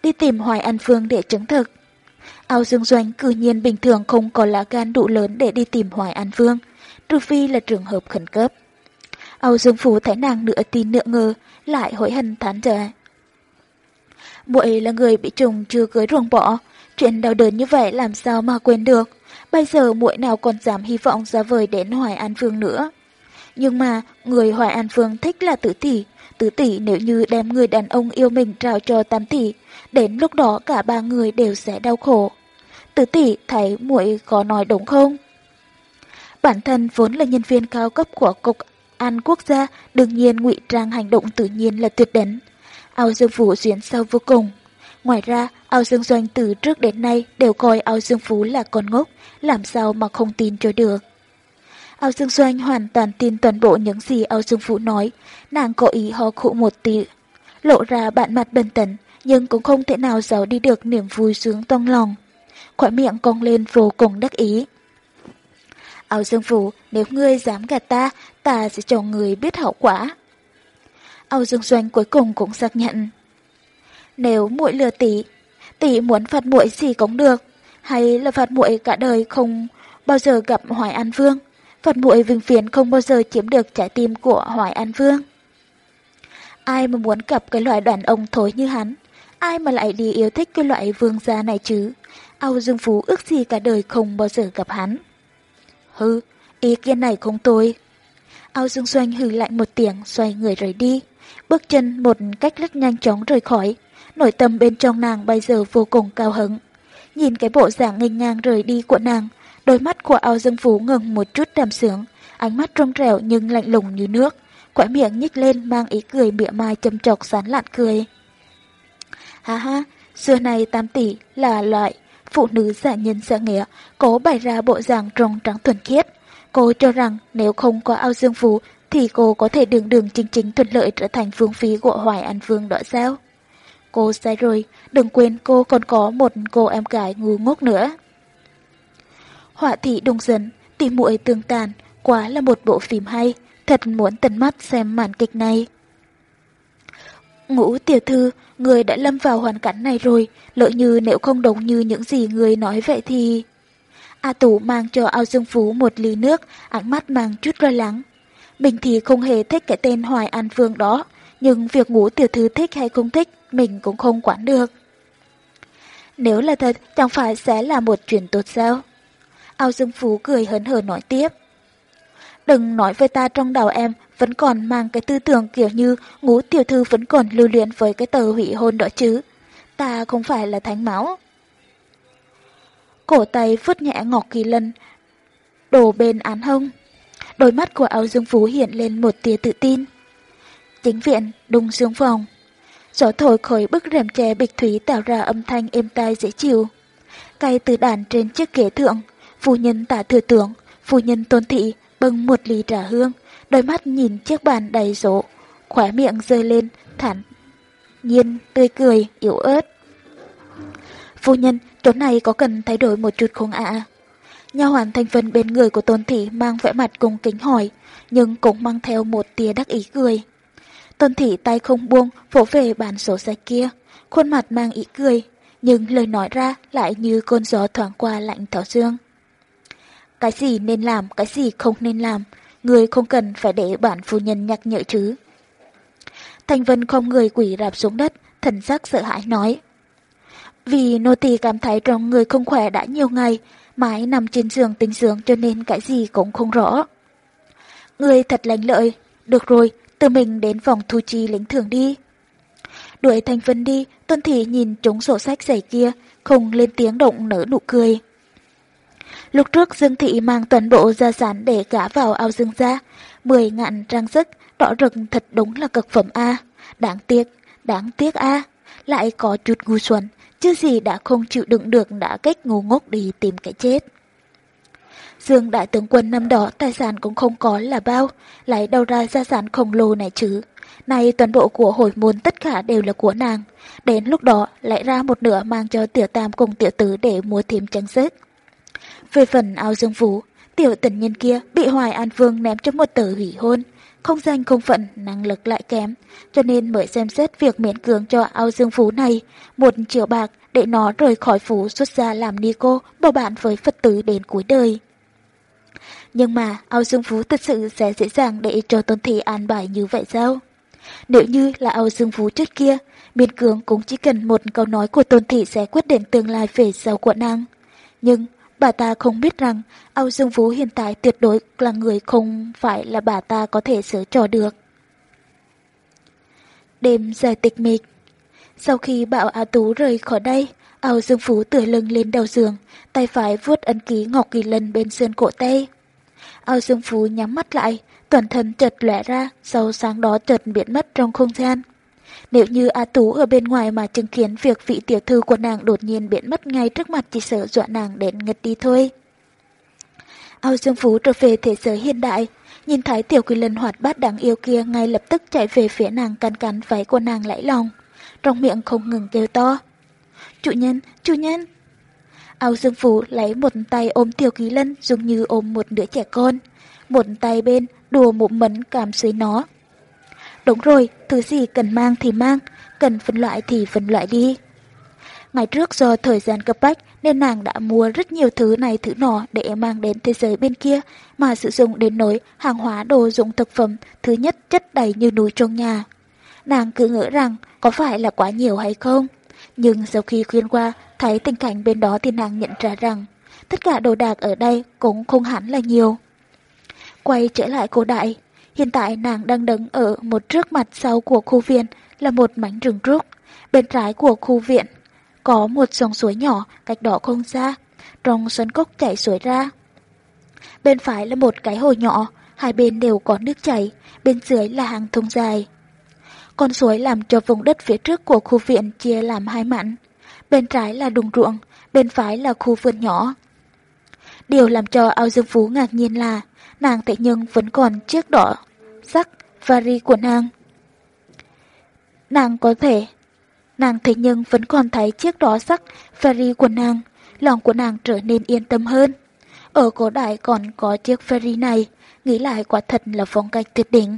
Đi tìm Hoài An Phương để chứng thực. Ao Dương Doanh cử nhiên bình thường không có lá gan đủ lớn để đi tìm Hoài An Phương, trừ phi là trường hợp khẩn cấp. Âu Dương Phú thấy nàng nửa tin nửa ngờ, lại hối hận thán ra. Muội là người bị trùng chưa cưới ruồng bỏ, chuyện đau đớn như vậy làm sao mà quên được. Bây giờ muội nào còn dám hy vọng ra vời đến Hoài An Phương nữa. Nhưng mà, người Hoài An Phương thích là tử tỷ. Tử tỷ nếu như đem người đàn ông yêu mình trao cho tam tỷ, đến lúc đó cả ba người đều sẽ đau khổ. Tử tỷ thấy muội có nói đúng không? Bản thân vốn là nhân viên cao cấp của Cục An Quốc gia, đương nhiên ngụy trang hành động tự nhiên là tuyệt đến. Ao Dương vũ duyên sâu vô cùng. Ngoài ra, Ao Dương Doanh từ trước đến nay đều coi Ao Dương Phú là con ngốc, làm sao mà không tin cho được. Ao Dương Doanh hoàn toàn tin toàn bộ những gì Ao Dương Phú nói, nàng cố ý ho khụ một tí, lộ ra bạn mặt bần tĩnh, nhưng cũng không thể nào giấu đi được niềm vui sướng trong lòng. khỏi miệng cong lên vô cùng đắc ý. Ao Dương Phú, nếu ngươi dám gạt ta, ta sẽ cho người biết hậu quả. Âu Dương Doanh cuối cùng cũng xác nhận. Nếu muội lừa tỷ, tỷ muốn phạt muội gì cũng được, hay là phạt muội cả đời không bao giờ gặp Hoài An Vương, phạt muội vinh phiền không bao giờ chiếm được trái tim của Hoài An Vương. Ai mà muốn gặp cái loại đàn ông thối như hắn, ai mà lại đi yêu thích cái loại vương gia này chứ, Âu Dương Phú ước gì cả đời không bao giờ gặp hắn. Hừ, ý kiến này không tôi. Ao Dương Doanh hừ lại một tiếng xoay người rời đi, bước chân một cách rất nhanh chóng rời khỏi. Nội tâm bên trong nàng bây giờ vô cùng cao hứng. Nhìn cái bộ dạng nghênh ngang rời đi của nàng, đôi mắt của Ao Dương Phú ngừng một chút đàm sướng, ánh mắt trong trẻo nhưng lạnh lùng như nước, quẻ miệng nhích lên mang ý cười mỉa mai châm chọc sán lạn cười. Ha ha, xưa này tam tỷ là loại phụ nữ giả nhân giả nghĩa, cố bày ra bộ dạng trong trắng thuần khiết, Cô cho rằng nếu không có ao dương phú thì cô có thể đường đường chính chính thuận lợi trở thành vương phí của Hoài An Vương đó sao? Cô sai rồi, đừng quên cô còn có một cô em gái ngu ngốc nữa. Họa thị đông dần, tỉ muội tương tàn, quá là một bộ phim hay, thật muốn tận mắt xem màn kịch này. Ngũ tiểu thư, người đã lâm vào hoàn cảnh này rồi, lỡ như nếu không đúng như những gì người nói vậy thì... A Tủ mang cho Ao Dương Phú một ly nước, ánh mắt mang chút lo lắng. Mình thì không hề thích cái tên Hoài An Vương đó, nhưng việc ngủ tiểu thư thích hay không thích, mình cũng không quản được. Nếu là thật, chẳng phải sẽ là một chuyện tốt sao? Ao Dương Phú cười hớn hở nói tiếp. Đừng nói với ta trong đầu em vẫn còn mang cái tư tưởng kiểu như ngũ tiểu thư vẫn còn lưu luyện với cái tờ hủy hôn đó chứ. Ta không phải là thánh máu. Cổ tay phút nhẹ Ngọc Kỳ Lân, đổ bên án hông. Đôi mắt của áo dương phú hiện lên một tia tự tin. Chính viện, đùng xuống phòng. Gió thổi khỏi bức rèm tre bịch thủy tạo ra âm thanh êm tai dễ chịu. Cây từ đàn trên chiếc ghế thượng, phu nhân tả thừa tướng, phu nhân tôn thị bưng một ly trà hương, đôi mắt nhìn chiếc bàn đầy rỗ, khóe miệng rơi lên, thản nhiên, tươi cười, yếu ớt. Phu nhân, chỗ này có cần thay đổi một chút không ạ? Nhà hoàn thành phần bên người của Tôn Thị mang vẻ mặt cùng kính hỏi, nhưng cũng mang theo một tia đắc ý cười. Tôn Thị tay không buông, vỗ về bàn sổ sách kia, khuôn mặt mang ý cười, nhưng lời nói ra lại như cơn gió thoáng qua lạnh thảo dương. Cái gì nên làm, cái gì không nên làm, người không cần phải để bản phu nhân nhắc nhở chứ. Thành Vân không người quỷ rạp xuống đất, thần sắc sợ hãi nói. Vì nô tỳ cảm thấy trong người không khỏe đã nhiều ngày, mãi nằm trên giường tinh dưỡng cho nên cái gì cũng không rõ. Người thật lành lợi, được rồi, tự mình đến phòng thu chi lĩnh thưởng đi. Đuổi thành Vân đi, tuân thị nhìn trúng sổ sách giày kia, không lên tiếng động nở nụ cười. Lúc trước Dương Thị mang toàn bộ gia sản để gã vào ao dương ra, mười ngạn trang sức, đỏ rực thật đúng là cực phẩm A. Đáng tiếc, đáng tiếc a lại có chút ngu xuẩn, chứ gì đã không chịu đựng được đã cách ngu ngốc đi tìm cái chết. Dương đại tướng quân năm đó tài sản cũng không có là bao, lại đâu ra gia sản khổng lồ này chứ. Này toàn bộ của hồi môn tất cả đều là của nàng. Đến lúc đó lại ra một nửa mang cho tiểu tam cùng tiểu tứ để mua thêm trang sức. Về phần áo dương vũ, tiểu tình nhân kia bị Hoài An Vương ném cho một tờ hủy hôn. Không danh không phận, năng lực lại kém, cho nên mới xem xét việc miễn cưỡng cho ao dương phú này một triệu bạc để nó rời khỏi phú xuất ra làm ni cô bảo bạn với Phật tử đến cuối đời. Nhưng mà Âu Dương Phú thật sự sẽ dễ dàng để cho Tôn Thị an bài như vậy sao? Nếu như là Âu Dương Phú trước kia, Miên Cường cũng chỉ cần một câu nói của Tôn Thị sẽ quyết định tương lai về sau của nàng. Nhưng bà ta không biết rằng Âu Dương Phú hiện tại tuyệt đối là người không phải là bà ta có thể sửa trò được. Đêm dài tịch mịch Sau khi bảo A Tú rời khỏi đây, Âu Dương Phú tựa lưng lên đầu giường, tay phải vuốt ấn ký Ngọc Kỳ Lân bên sườn cổ tay. Ao Dương Phú nhắm mắt lại, toàn thân chợt lẻ ra, sau sáng đó chợt biến mất trong không gian. Nếu như A Tú ở bên ngoài mà chứng kiến việc vị tiểu thư của nàng đột nhiên biến mất ngay trước mặt chỉ sợ dọa nàng đến ngất đi thôi. Ao Dương Phú trở về thế giới hiện đại, nhìn thấy tiểu quỷ lần hoạt bát đáng yêu kia ngay lập tức chạy về phía nàng cắn cắn váy của nàng lẫy lòng, trong miệng không ngừng kêu to. Chủ nhân, chủ nhân! Âu Dương Phú lấy một tay ôm Tiểu Ký Lân giống như ôm một đứa trẻ con. Một tay bên đùa một mấn cảm dưới nó. Đúng rồi, thứ gì cần mang thì mang, cần phân loại thì phân loại đi. Ngày trước do thời gian cấp bách nên nàng đã mua rất nhiều thứ này thứ nọ để mang đến thế giới bên kia mà sử dụng đến nỗi hàng hóa đồ dụng thực phẩm thứ nhất chất đầy như núi trong nhà. Nàng cứ ngỡ rằng có phải là quá nhiều hay không? Nhưng sau khi khuyên qua, thấy tình cảnh bên đó thì nàng nhận ra rằng tất cả đồ đạc ở đây cũng không hẳn là nhiều. Quay trở lại cổ đại, hiện tại nàng đang đứng ở một trước mặt sau của khu viện là một mảnh rừng trúc. Bên trái của khu viện có một dòng suối nhỏ cách đó không xa, trong sân cốc chảy suối ra. Bên phải là một cái hồ nhỏ, hai bên đều có nước chảy, bên dưới là hàng thông dài. Con suối làm cho vùng đất phía trước của khu viện chia làm hai mảnh. Bên trái là đồng ruộng, bên phải là khu vườn nhỏ. Điều làm cho ao dương phú ngạc nhiên là nàng thế nhưng vẫn còn chiếc đỏ sắc vari của nàng. Nàng có thể, nàng thế nhưng vẫn còn thấy chiếc đỏ sắc vari của nàng, lòng của nàng trở nên yên tâm hơn. Ở cổ đại còn có chiếc ferry này, nghĩ lại quả thật là phong cách tuyệt đỉnh.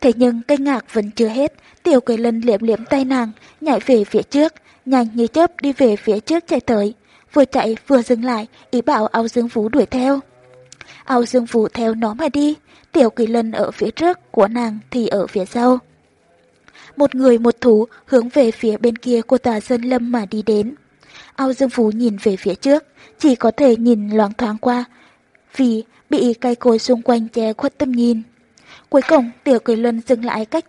Thế nhưng kinh ngạc vẫn chưa hết, tiểu quỷ lân liệm liệm tay nàng, nhảy về phía trước, nhanh như chớp đi về phía trước chạy tới. Vừa chạy vừa dừng lại, ý bảo Âu dương vũ đuổi theo. Âu dương vũ theo nó mà đi, tiểu Kỳ lân ở phía trước của nàng thì ở phía sau. Một người một thú hướng về phía bên kia của tòa sơn lâm mà đi đến. Âu dương vũ nhìn về phía trước, chỉ có thể nhìn loáng thoáng qua, vì bị cây cối xung quanh che khuất tâm nhìn. Cuối cùng, tiểu Kỳ luân dừng lại cách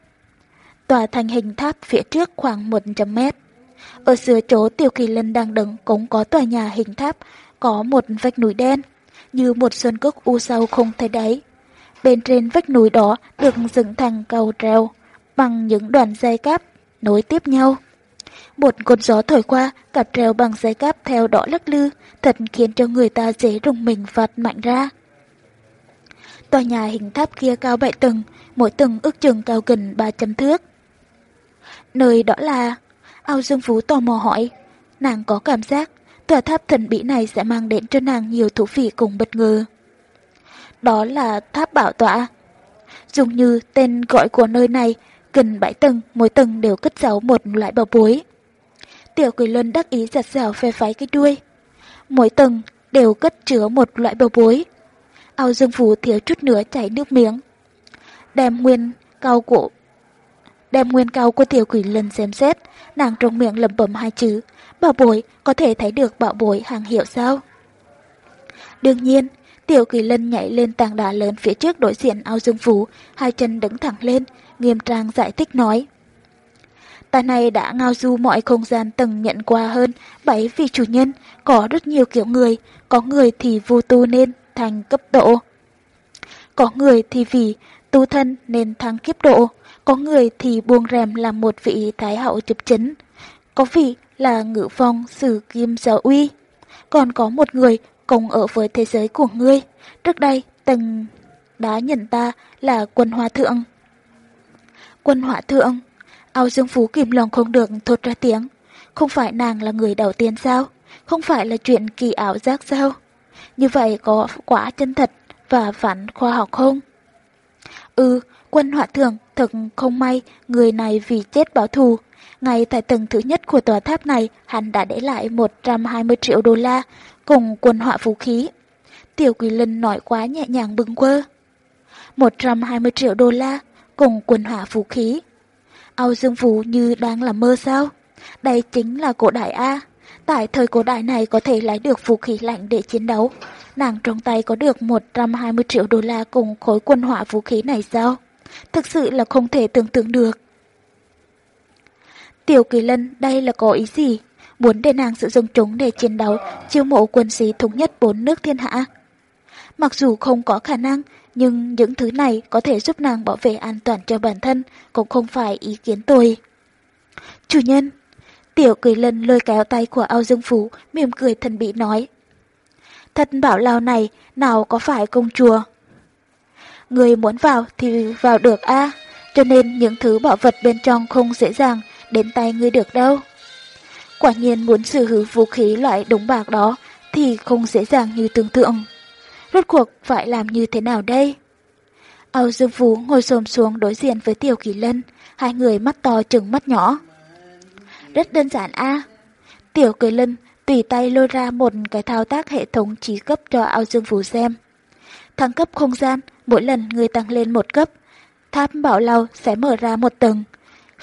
tòa thành hình tháp phía trước khoảng 100 mét. Ở giữa chỗ tiểu kỳ lân đang đứng cũng có tòa nhà hình tháp, có một vách núi đen, như một sơn cốc u sâu không thấy đáy. Bên trên vách núi đó được dựng thành cầu treo bằng những đoạn dây cáp nối tiếp nhau. Một cơn gió thổi qua, cặp treo bằng dây cáp theo đỏ lắc lư, thật khiến cho người ta dễ rùng mình vặt mạnh ra. Tòa nhà hình tháp kia cao 7 tầng, mỗi tầng ước chừng cao gần 300 thước. Nơi đó là... Âu Dương Phú tò mò hỏi. Nàng có cảm giác tòa tháp thần bí này sẽ mang đến cho nàng nhiều thú vị cùng bất ngờ. Đó là tháp bảo tọa. Dùng như tên gọi của nơi này, gần bãi tầng, mỗi tầng đều cất giấu một loại bảo bối. Tiểu Quỷ Luân đắc ý giặt rào phe phái cái đuôi. Mỗi tầng đều cất chứa một loại bảo bối. Ao Dương Phú thiếu chút nữa chảy nước miếng. Đem nguyên cao cổ đem nguyên cao của tiểu quỷ linh xem xét, nàng trong miệng lẩm bẩm hai chữ, bảo bối có thể thấy được bảo bối hàng hiệu sao? Đương nhiên, tiểu quỷ lân nhảy lên tảng đá lớn phía trước đối diện ao dương phú, hai chân đứng thẳng lên, nghiêm trang giải thích nói. Ta này đã ngao du mọi không gian từng nhận qua hơn bảy vị chủ nhân, có rất nhiều kiểu người, có người thì vô tu nên thành cấp độ. Có người thì vì tu thân nên thăng kiếp độ, có người thì buông rèm làm một vị thái hậu chụp chính, có vị là ngự phong sử kim giáo uy, còn có một người cùng ở với thế giới của ngươi, trước đây từng đã nhận ta là quân hòa thượng. Quân hòa thượng, ao dương phú kìm lòng không được thốt ra tiếng, không phải nàng là người đầu tiên sao, không phải là chuyện kỳ ảo giác sao, như vậy có quá chân thật và phản khoa học không? Ừ, quân họa thường thật không may người này vì chết báo thù. Ngay tại tầng thứ nhất của tòa tháp này, hắn đã để lại 120 triệu đô la cùng quân họa vũ khí. Tiểu Quỳ Linh nói quá nhẹ nhàng bừng quơ. 120 triệu đô la cùng quân hỏa vũ khí. Âu Dương Vũ như đang làm mơ sao? Đây chính là cổ đại A. Tại thời cổ đại này có thể lấy được vũ khí lạnh để chiến đấu. Nàng trong tay có được 120 triệu đô la cùng khối quân hỏa vũ khí này sao? Thực sự là không thể tưởng tượng được. Tiểu Kỳ Lân đây là có ý gì? Muốn để nàng sử dụng chúng để chiến đấu, chiêu mộ quân sĩ thống nhất bốn nước thiên hạ. Mặc dù không có khả năng, nhưng những thứ này có thể giúp nàng bảo vệ an toàn cho bản thân, cũng không phải ý kiến tôi. Chủ nhân, Tiểu kỳ lân lôi kéo tay của Âu Dương Phú, mỉm cười thần bị nói. Thật bảo lao này, nào có phải công chùa? Người muốn vào thì vào được a cho nên những thứ bảo vật bên trong không dễ dàng đến tay ngươi được đâu. Quả nhiên muốn sử hữu vũ khí loại đống bạc đó thì không dễ dàng như tưởng tượng. Rốt cuộc phải làm như thế nào đây? Âu Dương Phú ngồi xồm xuống đối diện với Tiểu Kỳ Lân, hai người mắt to chừng mắt nhỏ. Rất đơn giản a. Tiểu Kỳ Lân tùy tay lôi ra một cái thao tác hệ thống trí cấp cho Âu Dương Phú xem. Thăng cấp không gian, mỗi lần người tăng lên một cấp, tháp bảo lao sẽ mở ra một tầng.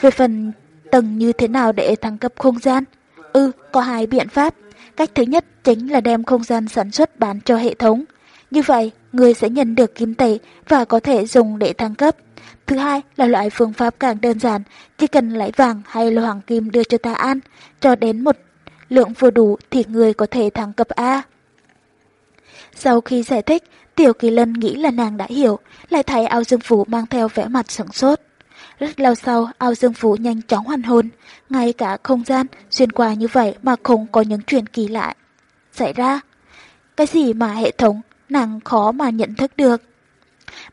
Về phần tầng như thế nào để thăng cấp không gian? Ừ, có hai biện pháp. Cách thứ nhất chính là đem không gian sản xuất bán cho hệ thống. Như vậy, người sẽ nhận được kim tệ và có thể dùng để thăng cấp. Thứ hai là loại phương pháp càng đơn giản, chỉ cần lấy vàng hay lô hoàng kim đưa cho ta ăn, cho đến một lượng vừa đủ thì người có thể thăng cấp A. Sau khi giải thích, Tiểu Kỳ Lân nghĩ là nàng đã hiểu, lại thấy ao dương phú mang theo vẻ mặt sửng sốt. Rất lâu sau, ao dương phú nhanh chóng hoàn hồn, ngay cả không gian xuyên qua như vậy mà không có những chuyện kỳ lạ xảy ra. Cái gì mà hệ thống nàng khó mà nhận thức được.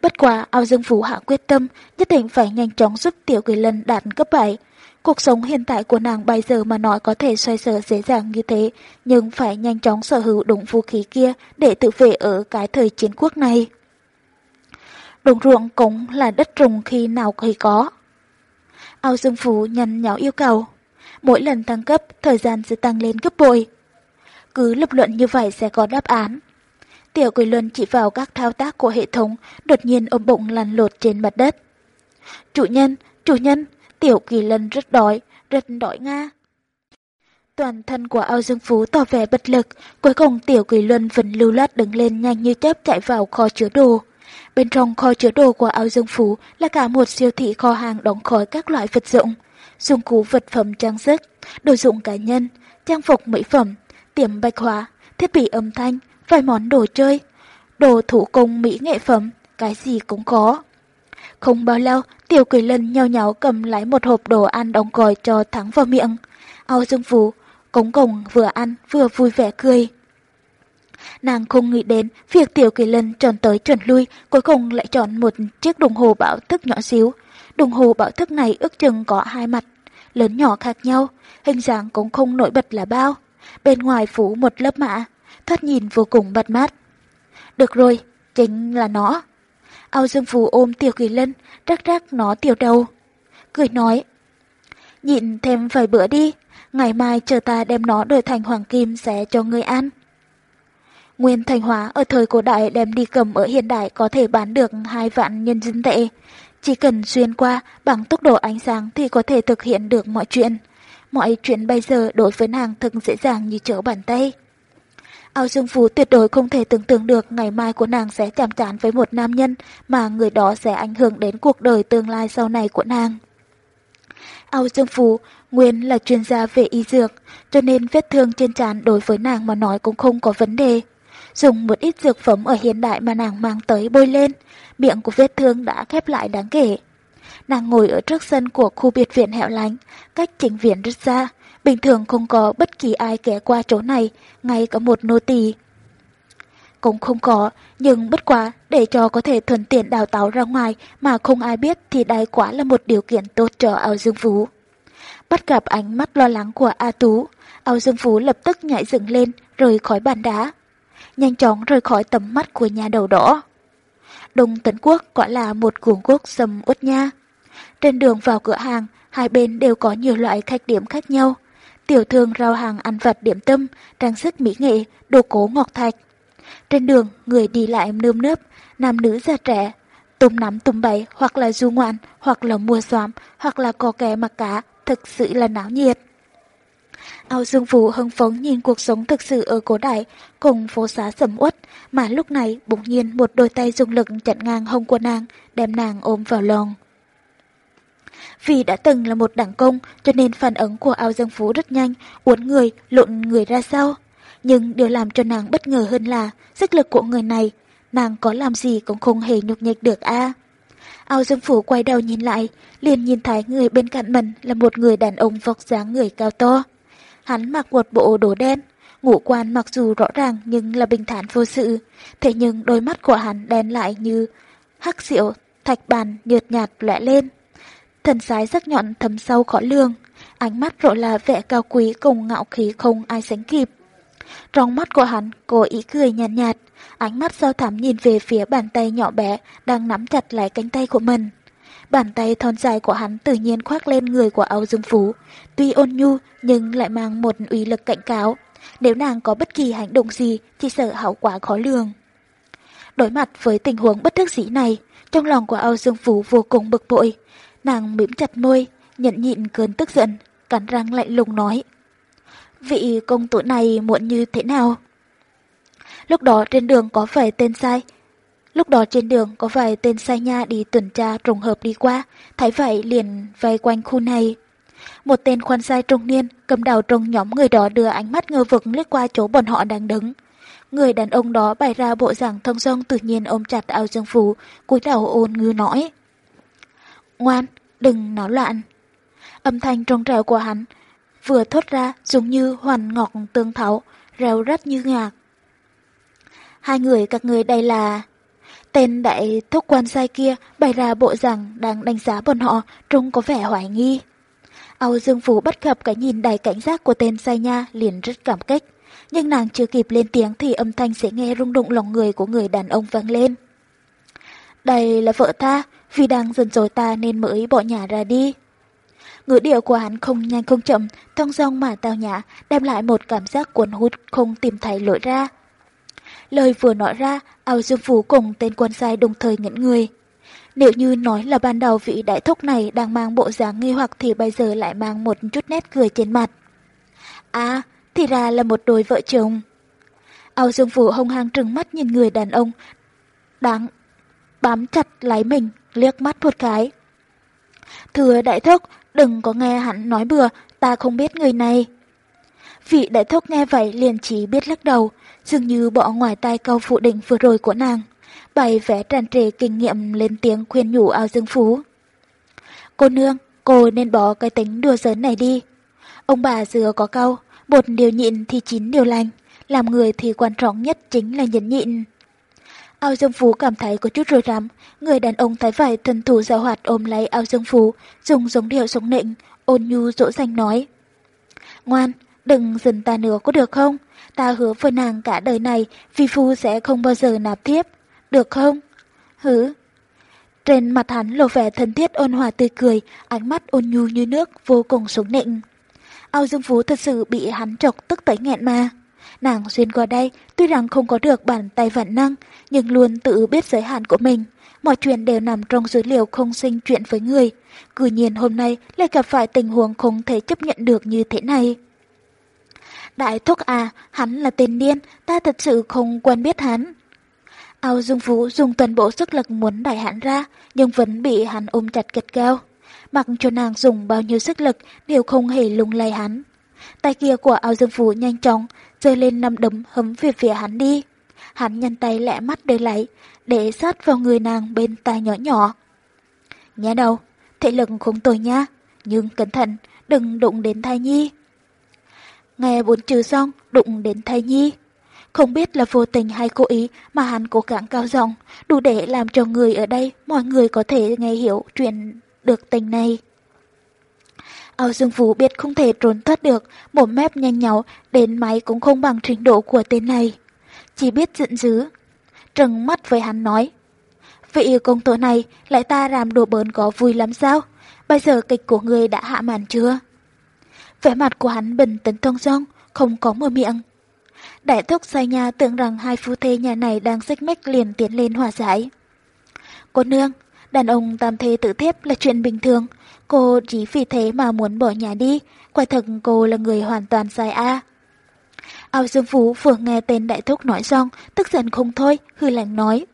Bất quá ao dương phú hạ quyết tâm nhất định phải nhanh chóng giúp tiểu kỳ lân đạt cấp 7. Cuộc sống hiện tại của nàng bây giờ mà nói có thể xoay sở dễ dàng như thế, nhưng phải nhanh chóng sở hữu đúng vũ khí kia để tự vệ ở cái thời chiến quốc này. Đồng ruộng cũng là đất trùng khi nào khi có. Ao Dương Phú nhăn nhó yêu cầu. Mỗi lần tăng cấp, thời gian sẽ tăng lên gấp bội. Cứ lập luận như vậy sẽ có đáp án. Tiểu Quỳ Luân chỉ vào các thao tác của hệ thống, đột nhiên ôm bụng lăn lột trên mặt đất. Chủ nhân, chủ nhân, Tiểu Kỳ Lân rất đói, rất đói Nga. Toàn thân của Ao Dương Phú tỏ vẻ bất lực, cuối cùng Tiểu kỳ Luân vẫn lưu loát đứng lên nhanh như chớp chạy vào kho chứa đồ. Bên trong kho chứa đồ của Ao Dương Phú là cả một siêu thị kho hàng đóng khói các loại vật dụng, dụng cụ vật phẩm trang sức, đồ dụng cá nhân, trang phục mỹ phẩm, tiệm bạch hóa, thiết bị âm thanh, vài món đồ chơi, đồ thủ công mỹ nghệ phẩm, cái gì cũng có. Không bao lâu, tiểu quỷ lân nhau nhau cầm lấy một hộp đồ ăn đóng gói cho thắng vào miệng. Ao Dương Vũ, cống cổng vừa ăn vừa vui vẻ cười. Nàng không nghĩ đến việc tiểu kỳ lân tròn tới chuẩn lui, cuối cùng lại chọn một chiếc đồng hồ bảo thức nhỏ xíu. Đồng hồ bảo thức này ước chừng có hai mặt, lớn nhỏ khác nhau, hình dạng cũng không nổi bật là bao. Bên ngoài phủ một lớp mạ, thoát nhìn vô cùng bắt mắt. Được rồi, chính là nó. Ao Dương Phù ôm Tiểu Kỳ Lân, rắc rắc nó tiểu đầu. Cười nói, nhịn thêm vài bữa đi, ngày mai chờ ta đem nó đổi thành hoàng kim sẽ cho người ăn. Nguyên thành hóa ở thời cổ đại đem đi cầm ở hiện đại có thể bán được hai vạn nhân dân tệ. Chỉ cần xuyên qua bằng tốc độ ánh sáng thì có thể thực hiện được mọi chuyện. Mọi chuyện bây giờ đối với nàng thật dễ dàng như trở bàn tay. Ao Dương Phú tuyệt đối không thể tưởng tượng được ngày mai của nàng sẽ chạm trán với một nam nhân mà người đó sẽ ảnh hưởng đến cuộc đời tương lai sau này của nàng. Ao Dương Phú nguyên là chuyên gia về y dược, cho nên vết thương trên trán đối với nàng mà nói cũng không có vấn đề. Dùng một ít dược phẩm ở hiện đại mà nàng mang tới bôi lên, miệng của vết thương đã khép lại đáng kể. Nàng ngồi ở trước sân của khu biệt viện hẻo lánh, cách chính viện rất xa. Bình thường không có bất kỳ ai ghé qua chỗ này, ngay cả một nô tỳ Cũng không có, nhưng bất quá, để cho có thể thuận tiện đào táo ra ngoài mà không ai biết thì đây quá là một điều kiện tốt cho ao dương phú. Bắt gặp ánh mắt lo lắng của A Tú, ao dương phú lập tức nhảy dựng lên, rời khỏi bàn đá. Nhanh chóng rời khỏi tầm mắt của nhà đầu đỏ. Đông Tấn Quốc gọi là một cường quốc sầm uất nha. Trên đường vào cửa hàng, hai bên đều có nhiều loại khách điểm khác nhau. Tiểu thương rau hàng ăn vặt điểm tâm, trang sức mỹ nghệ, đồ cố ngọc thạch. Trên đường, người đi lại nơm nớp, nam nữ già trẻ, tùm nắm tùm bậy hoặc là du ngoạn, hoặc là mua xóm hoặc là cò kè mặc cá, thực sự là náo nhiệt. Ao Dương Vũ hưng phấn nhìn cuộc sống thực sự ở cổ đại cùng phố xá sầm uất, mà lúc này bỗng nhiên một đôi tay dùng lực chặn ngang hông của nàng, đem nàng ôm vào lòng. Vì đã từng là một đảng công cho nên phản ứng của Ao Dương Phú rất nhanh, uốn người, lộn người ra sau. Nhưng điều làm cho nàng bất ngờ hơn là sức lực của người này, nàng có làm gì cũng không hề nhục nhịch được a. Ao Dương Phủ quay đầu nhìn lại, liền nhìn thấy người bên cạnh mình là một người đàn ông vóc dáng người cao to. Hắn mặc một bộ đồ đen, ngũ quan mặc dù rõ ràng nhưng là bình thản vô sự, thế nhưng đôi mắt của hắn đen lại như hắc diệu thạch bàn nhợt nhạt lẻ lên. Thần sái sắc nhọn thấm sâu khó lường, ánh mắt rộ là vẻ cao quý cùng ngạo khí không ai sánh kịp. Trong mắt của hắn cô ý cười nhàn nhạt, nhạt, ánh mắt sâu thẳm nhìn về phía bàn tay nhỏ bé đang nắm chặt lại cánh tay của mình. Bàn tay thon dài của hắn tự nhiên khoác lên người của Âu Dương Phú, tuy ôn nhu nhưng lại mang một uy lực cảnh cáo. Nếu nàng có bất kỳ hành động gì thì sợ hậu quả khó lường. Đối mặt với tình huống bất thức dĩ này, trong lòng của Âu Dương Phú vô cùng bực bội. Nàng mỉm chặt môi, nhận nhịn cơn tức giận, cắn răng lạnh lùng nói. Vị công tử này muộn như thế nào? Lúc đó trên đường có vài tên sai, Lúc đó trên đường có vài tên sai nha đi tuần tra trùng hợp đi qua, thấy vậy liền vây quanh khu này. Một tên khoan sai trung niên cầm đầu trong nhóm người đó đưa ánh mắt ngơ vực lướt qua chỗ bọn họ đang đứng. Người đàn ông đó bày ra bộ dạng thông dong tự nhiên ôm chặt ao dương phú, cúi đầu ôn ngư nói. Ngoan, đừng náo loạn. Âm thanh trong trèo của hắn vừa thốt ra giống như hoàn ngọc tương thấu, reo rắt như ngạc. Hai người các người đây là... Tên đại thúc quan sai kia bày ra bộ rằng đang đánh giá bọn họ trông có vẻ hoài nghi. Âu Dương Phú bắt gặp cái nhìn đầy cảnh giác của tên sai nha liền rất cảm kích. Nhưng nàng chưa kịp lên tiếng thì âm thanh sẽ nghe rung động lòng người của người đàn ông vang lên. Đây là vợ ta, vì đang dần dối ta nên mới bỏ nhà ra đi. Ngữ điệu của hắn không nhanh không chậm, thong dong mà tao nhã, đem lại một cảm giác cuốn hút không tìm thấy lỗi ra. Lời vừa nói ra, ao Dương Phú cùng tên quan sai đồng thời ngẩn người. Nếu như nói là ban đầu vị đại thúc này đang mang bộ dáng nghi hoặc thì bây giờ lại mang một chút nét cười trên mặt. À, thì ra là một đôi vợ chồng. Ao Dương Phú hông hăng trừng mắt nhìn người đàn ông, đáng bám chặt lấy mình, liếc mắt một cái. Thưa đại thúc, đừng có nghe hắn nói bừa, ta không biết người này. Vị đại thúc nghe vậy liền chỉ biết lắc đầu, dường như bỏ ngoài tai câu phụ định vừa rồi của nàng. Bày vẽ tràn trề kinh nghiệm lên tiếng khuyên nhủ ao dương phú. Cô nương, cô nên bỏ cái tính đùa giỡn này đi. Ông bà dừa có câu, một điều nhịn thì chín điều lành, làm người thì quan trọng nhất chính là nhẫn nhịn. Ao Dương Phú cảm thấy có chút rối rắm, người đàn ông thấy vậy thân thủ giao hoạt ôm lấy Ao Dương Phú, dùng giống điệu sống nịnh, ôn nhu dỗ dành nói. Ngoan, đừng dừng ta nữa có được không? Ta hứa với nàng cả đời này, phi phu sẽ không bao giờ nạp tiếp. Được không? Hứ. Trên mặt hắn lộ vẻ thân thiết ôn hòa tươi cười, ánh mắt ôn nhu như nước, vô cùng sống nịnh. Ao Dương Phú thật sự bị hắn chọc tức tới nghẹn mà. Nàng xuyên qua đây, tuy rằng không có được bàn tay vạn năng, nhưng luôn tự biết giới hạn của mình. Mọi chuyện đều nằm trong dữ liệu không sinh chuyện với người. Cứ nhiên hôm nay lại gặp phải tình huống không thể chấp nhận được như thế này. Đại thúc à, hắn là tên điên, ta thật sự không quen biết hắn. Ao Dương Vũ dùng toàn bộ sức lực muốn đẩy hắn ra, nhưng vẫn bị hắn ôm chặt gật cao. Mặc cho nàng dùng bao nhiêu sức lực đều không hề lung lay hắn. Tay kia của Ao Dương Vũ nhanh chóng, rơi lên năm đấm hấm về phía hắn đi. Hắn nhăn tay lẹ mắt để lấy, để sát vào người nàng bên tai nhỏ nhỏ. Nhá đầu, thể lực không tồi nha, nhưng cẩn thận, đừng đụng đến thai nhi. Nghe bốn chữ xong, đụng đến thai nhi. Không biết là vô tình hay cố ý mà hắn cố gắng cao giọng, đủ để làm cho người ở đây, mọi người có thể nghe hiểu chuyện được tình này. Âu Dương Vũ biết không thể trốn thoát được, mồm mép nhanh nhỏ, đến máy cũng không bằng trình độ của tên này. Chỉ biết giận dữ. Trừng mắt với hắn nói. Vị công tử này lại ta làm đồ bớn có vui lắm sao? Bây giờ kịch của người đã hạ màn chưa? Vẻ mặt của hắn bình tĩnh thong dong, không có mở miệng. Đại thúc say nhà tưởng rằng hai phu thê nhà này đang xích mích liền tiến lên hòa giải. Cô nương, đàn ông tam thê tự thiếp là chuyện bình thường. Cô chỉ vì thế mà muốn bỏ nhà đi. Quả thật cô là người hoàn toàn sai a. À. Ao Dương Phú vừa nghe tên đại thúc nói xong, tức giận không thôi, hư lạnh nói.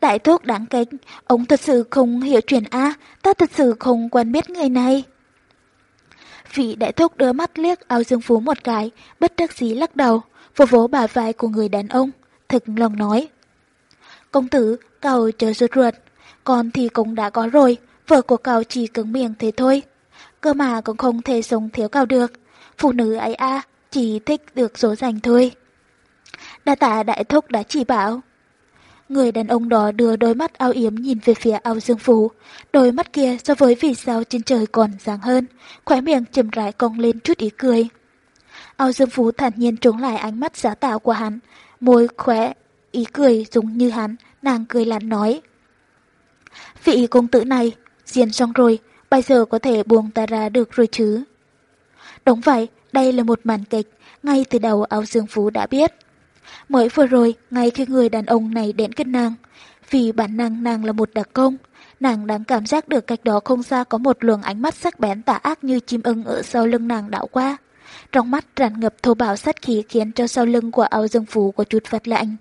Đại thúc đáng kính, ông thật sự không hiểu chuyện A, ta thật sự không quen biết người này. Vị đại thúc đưa mắt liếc ao dương phú một cái, bất đắc dĩ lắc đầu, vỗ vỗ bà vai của người đàn ông, thực lòng nói. Công tử, cầu chờ rượt ruột, con thì cũng đã có rồi, vợ của cậu chỉ cứng miệng thế thôi. Cơ mà cũng không thể sống thiếu cậu được, phụ nữ ấy a chỉ thích được số dành thôi. Đa tạ đại thúc đã chỉ bảo. Người đàn ông đó đưa đôi mắt ao yếm nhìn về phía ao dương phú. Đôi mắt kia so với vì sao trên trời còn sáng hơn, khóe miệng chìm rãi cong lên chút ý cười. Ao dương phú thản nhiên trốn lại ánh mắt giá tạo của hắn, môi khóe, ý cười giống như hắn, nàng cười lặn nói. Vị công tử này, diễn xong rồi, bây giờ có thể buông ta ra được rồi chứ. Đúng vậy, đây là một màn kịch, ngay từ đầu áo dương phú đã biết. Mới vừa rồi, ngay khi người đàn ông này đến kết nàng, vì bản năng nàng là một đặc công, nàng đang cảm giác được cách đó không xa có một luồng ánh mắt sắc bén tà ác như chim ưng ở sau lưng nàng đảo qua. Trong mắt tràn ngập thô bạo sát khí khiến cho sau lưng của áo dương phú có chút phát lạnh.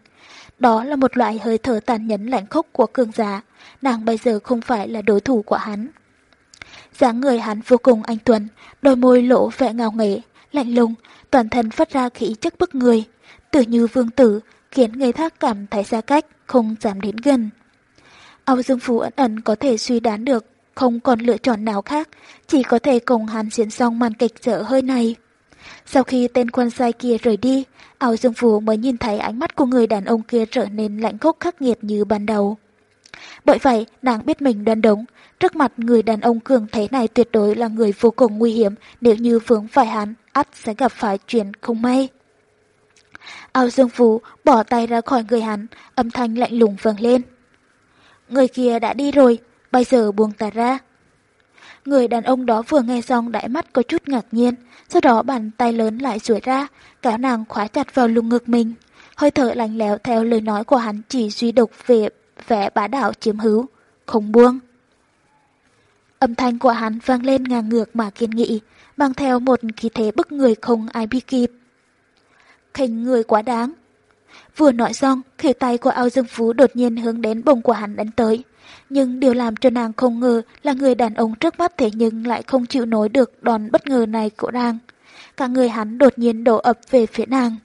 Đó là một loại hơi thở tàn nhẫn lạnh khốc của cường giả, nàng bây giờ không phải là đối thủ của hắn. dáng người hắn vô cùng anh tuấn, đôi môi lỗ vẻ ngào nghễ, lạnh lùng, toàn thân phát ra khí chất bức người, tự như vương tử, khiến người khác cảm thấy xa cách, không dám đến gần. Âu Dương Phú ẩn ẩn có thể suy đoán được, không còn lựa chọn nào khác, chỉ có thể cùng hắn diễn xong màn kịch dở hơi này. Sau khi tên quan sai kia rời đi, Âu Dương Phú mới nhìn thấy ánh mắt của người đàn ông kia trở nên lạnh khốc khắc nghiệt như ban đầu. Bởi vậy, nàng biết mình đoan đúng, trước mặt người đàn ông cường thế này tuyệt đối là người vô cùng nguy hiểm nếu như vướng phải hắn, ắt sẽ gặp phải chuyện không may. Ao Dương Phú bỏ tay ra khỏi người hắn, âm thanh lạnh lùng vang lên. Người kia đã đi rồi, bây giờ buông ta ra. Người đàn ông đó vừa nghe xong đại mắt có chút ngạc nhiên, sau đó bàn tay lớn lại duỗi ra, kéo nàng khóa chặt vào lưng ngực mình. Hơi thở lạnh lẽo theo lời nói của hắn chỉ duy độc về vẻ bá đạo chiếm hữu, không buông. Âm thanh của hắn vang lên ngang ngược mà kiên nghị, mang theo một khí thế bức người không ai bị kịp khinh người quá đáng. Vừa nói xong, khỉ tay của ao dương phú đột nhiên hướng đến bồng của hắn đánh tới. Nhưng điều làm cho nàng không ngờ là người đàn ông trước mắt thế nhưng lại không chịu nổi được đòn bất ngờ này của nàng. Cả người hắn đột nhiên đổ ập về phía nàng.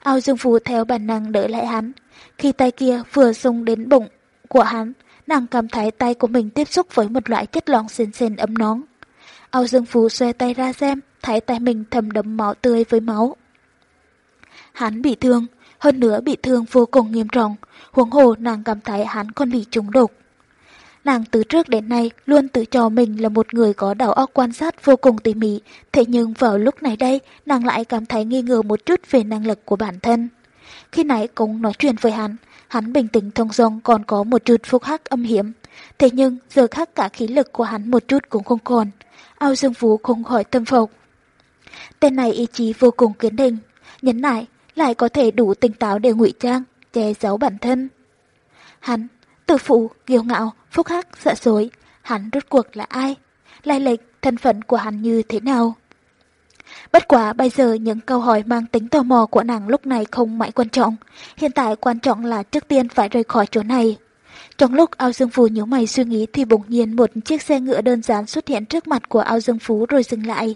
Ao dương phú theo bản năng đỡ lại hắn. Khi tay kia vừa dùng đến bụng của hắn, nàng cảm thấy tay của mình tiếp xúc với một loại chất lỏng sền sền ấm nóng. Ao dương phú xoay tay ra xem, thấy tay mình thầm đấm máu tươi với máu. Hắn bị thương, hơn nữa bị thương vô cùng nghiêm trọng, huống hồ nàng cảm thấy hắn còn bị trúng độc. Nàng từ trước đến nay luôn tự cho mình là một người có đầu óc quan sát vô cùng tỉ mỉ, thế nhưng vào lúc này đây, nàng lại cảm thấy nghi ngờ một chút về năng lực của bản thân. Khi nãy cũng nói chuyện với hắn, hắn bình tĩnh thông dong còn có một chút phúc hắc âm hiểm. Thế nhưng giờ khác cả khí lực của hắn một chút cũng không còn. Ao Dương Phú không khỏi tâm phục. Tên này ý chí vô cùng kiên định. Nhấn lại, lại có thể đủ tỉnh táo để ngụy trang, che giấu bản thân. Hắn, tự phụ, kiêu ngạo, phúc hắc, sợ dối, hắn rốt cuộc là ai? Lai lịch, thân phận của hắn như thế nào? Bất quá bây giờ những câu hỏi mang tính tò mò của nàng lúc này không mãi quan trọng. Hiện tại quan trọng là trước tiên phải rời khỏi chỗ này. Trong lúc ao dương phú nhíu mày suy nghĩ thì bỗng nhiên một chiếc xe ngựa đơn giản xuất hiện trước mặt của ao dương phú rồi dừng lại.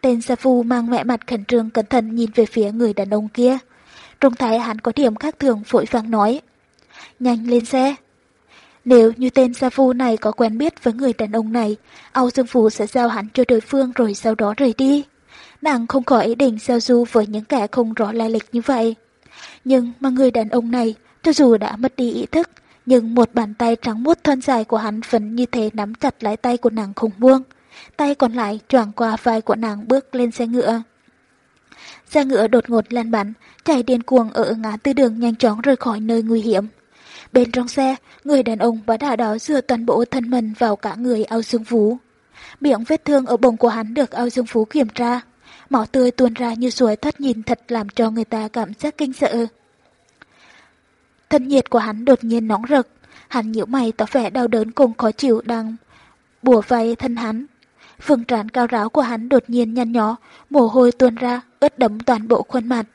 Tên Sa Phu mang mẹ mặt khẩn trương cẩn thận nhìn về phía người đàn ông kia. Trông thấy hắn có điểm khác thường vội vàng nói. Nhanh lên xe. Nếu như tên Sa Phu này có quen biết với người đàn ông này, Âu Dương Phú sẽ giao hắn cho đối phương rồi sau đó rời đi. Nàng không có ý định giao du với những kẻ không rõ lai lịch như vậy. Nhưng mà người đàn ông này, cho dù đã mất đi ý thức, nhưng một bàn tay trắng muốt thân dài của hắn vẫn như thế nắm chặt lấy tay của nàng không buông. Tay còn lại choàng qua vai của nàng bước lên xe ngựa. Xe ngựa đột ngột lan bắn, chạy điên cuồng ở ngã tư đường nhanh chóng rời khỏi nơi nguy hiểm. Bên trong xe, người đàn ông bá đà đó dựa toàn bộ thân mình vào cả người ao dương phú. Miệng vết thương ở bụng của hắn được ao dương phú kiểm tra. Máu tươi tuôn ra như suối thất nhìn thật làm cho người ta cảm giác kinh sợ. Thân nhiệt của hắn đột nhiên nóng rực. Hắn nhíu mày tỏ vẻ đau đớn cùng khó chịu đang bùa vây thân hắn. Phương trán cao ráo của hắn đột nhiên nhăn nhó, mồ hôi tuôn ra, ướt đẫm toàn bộ khuôn mặt.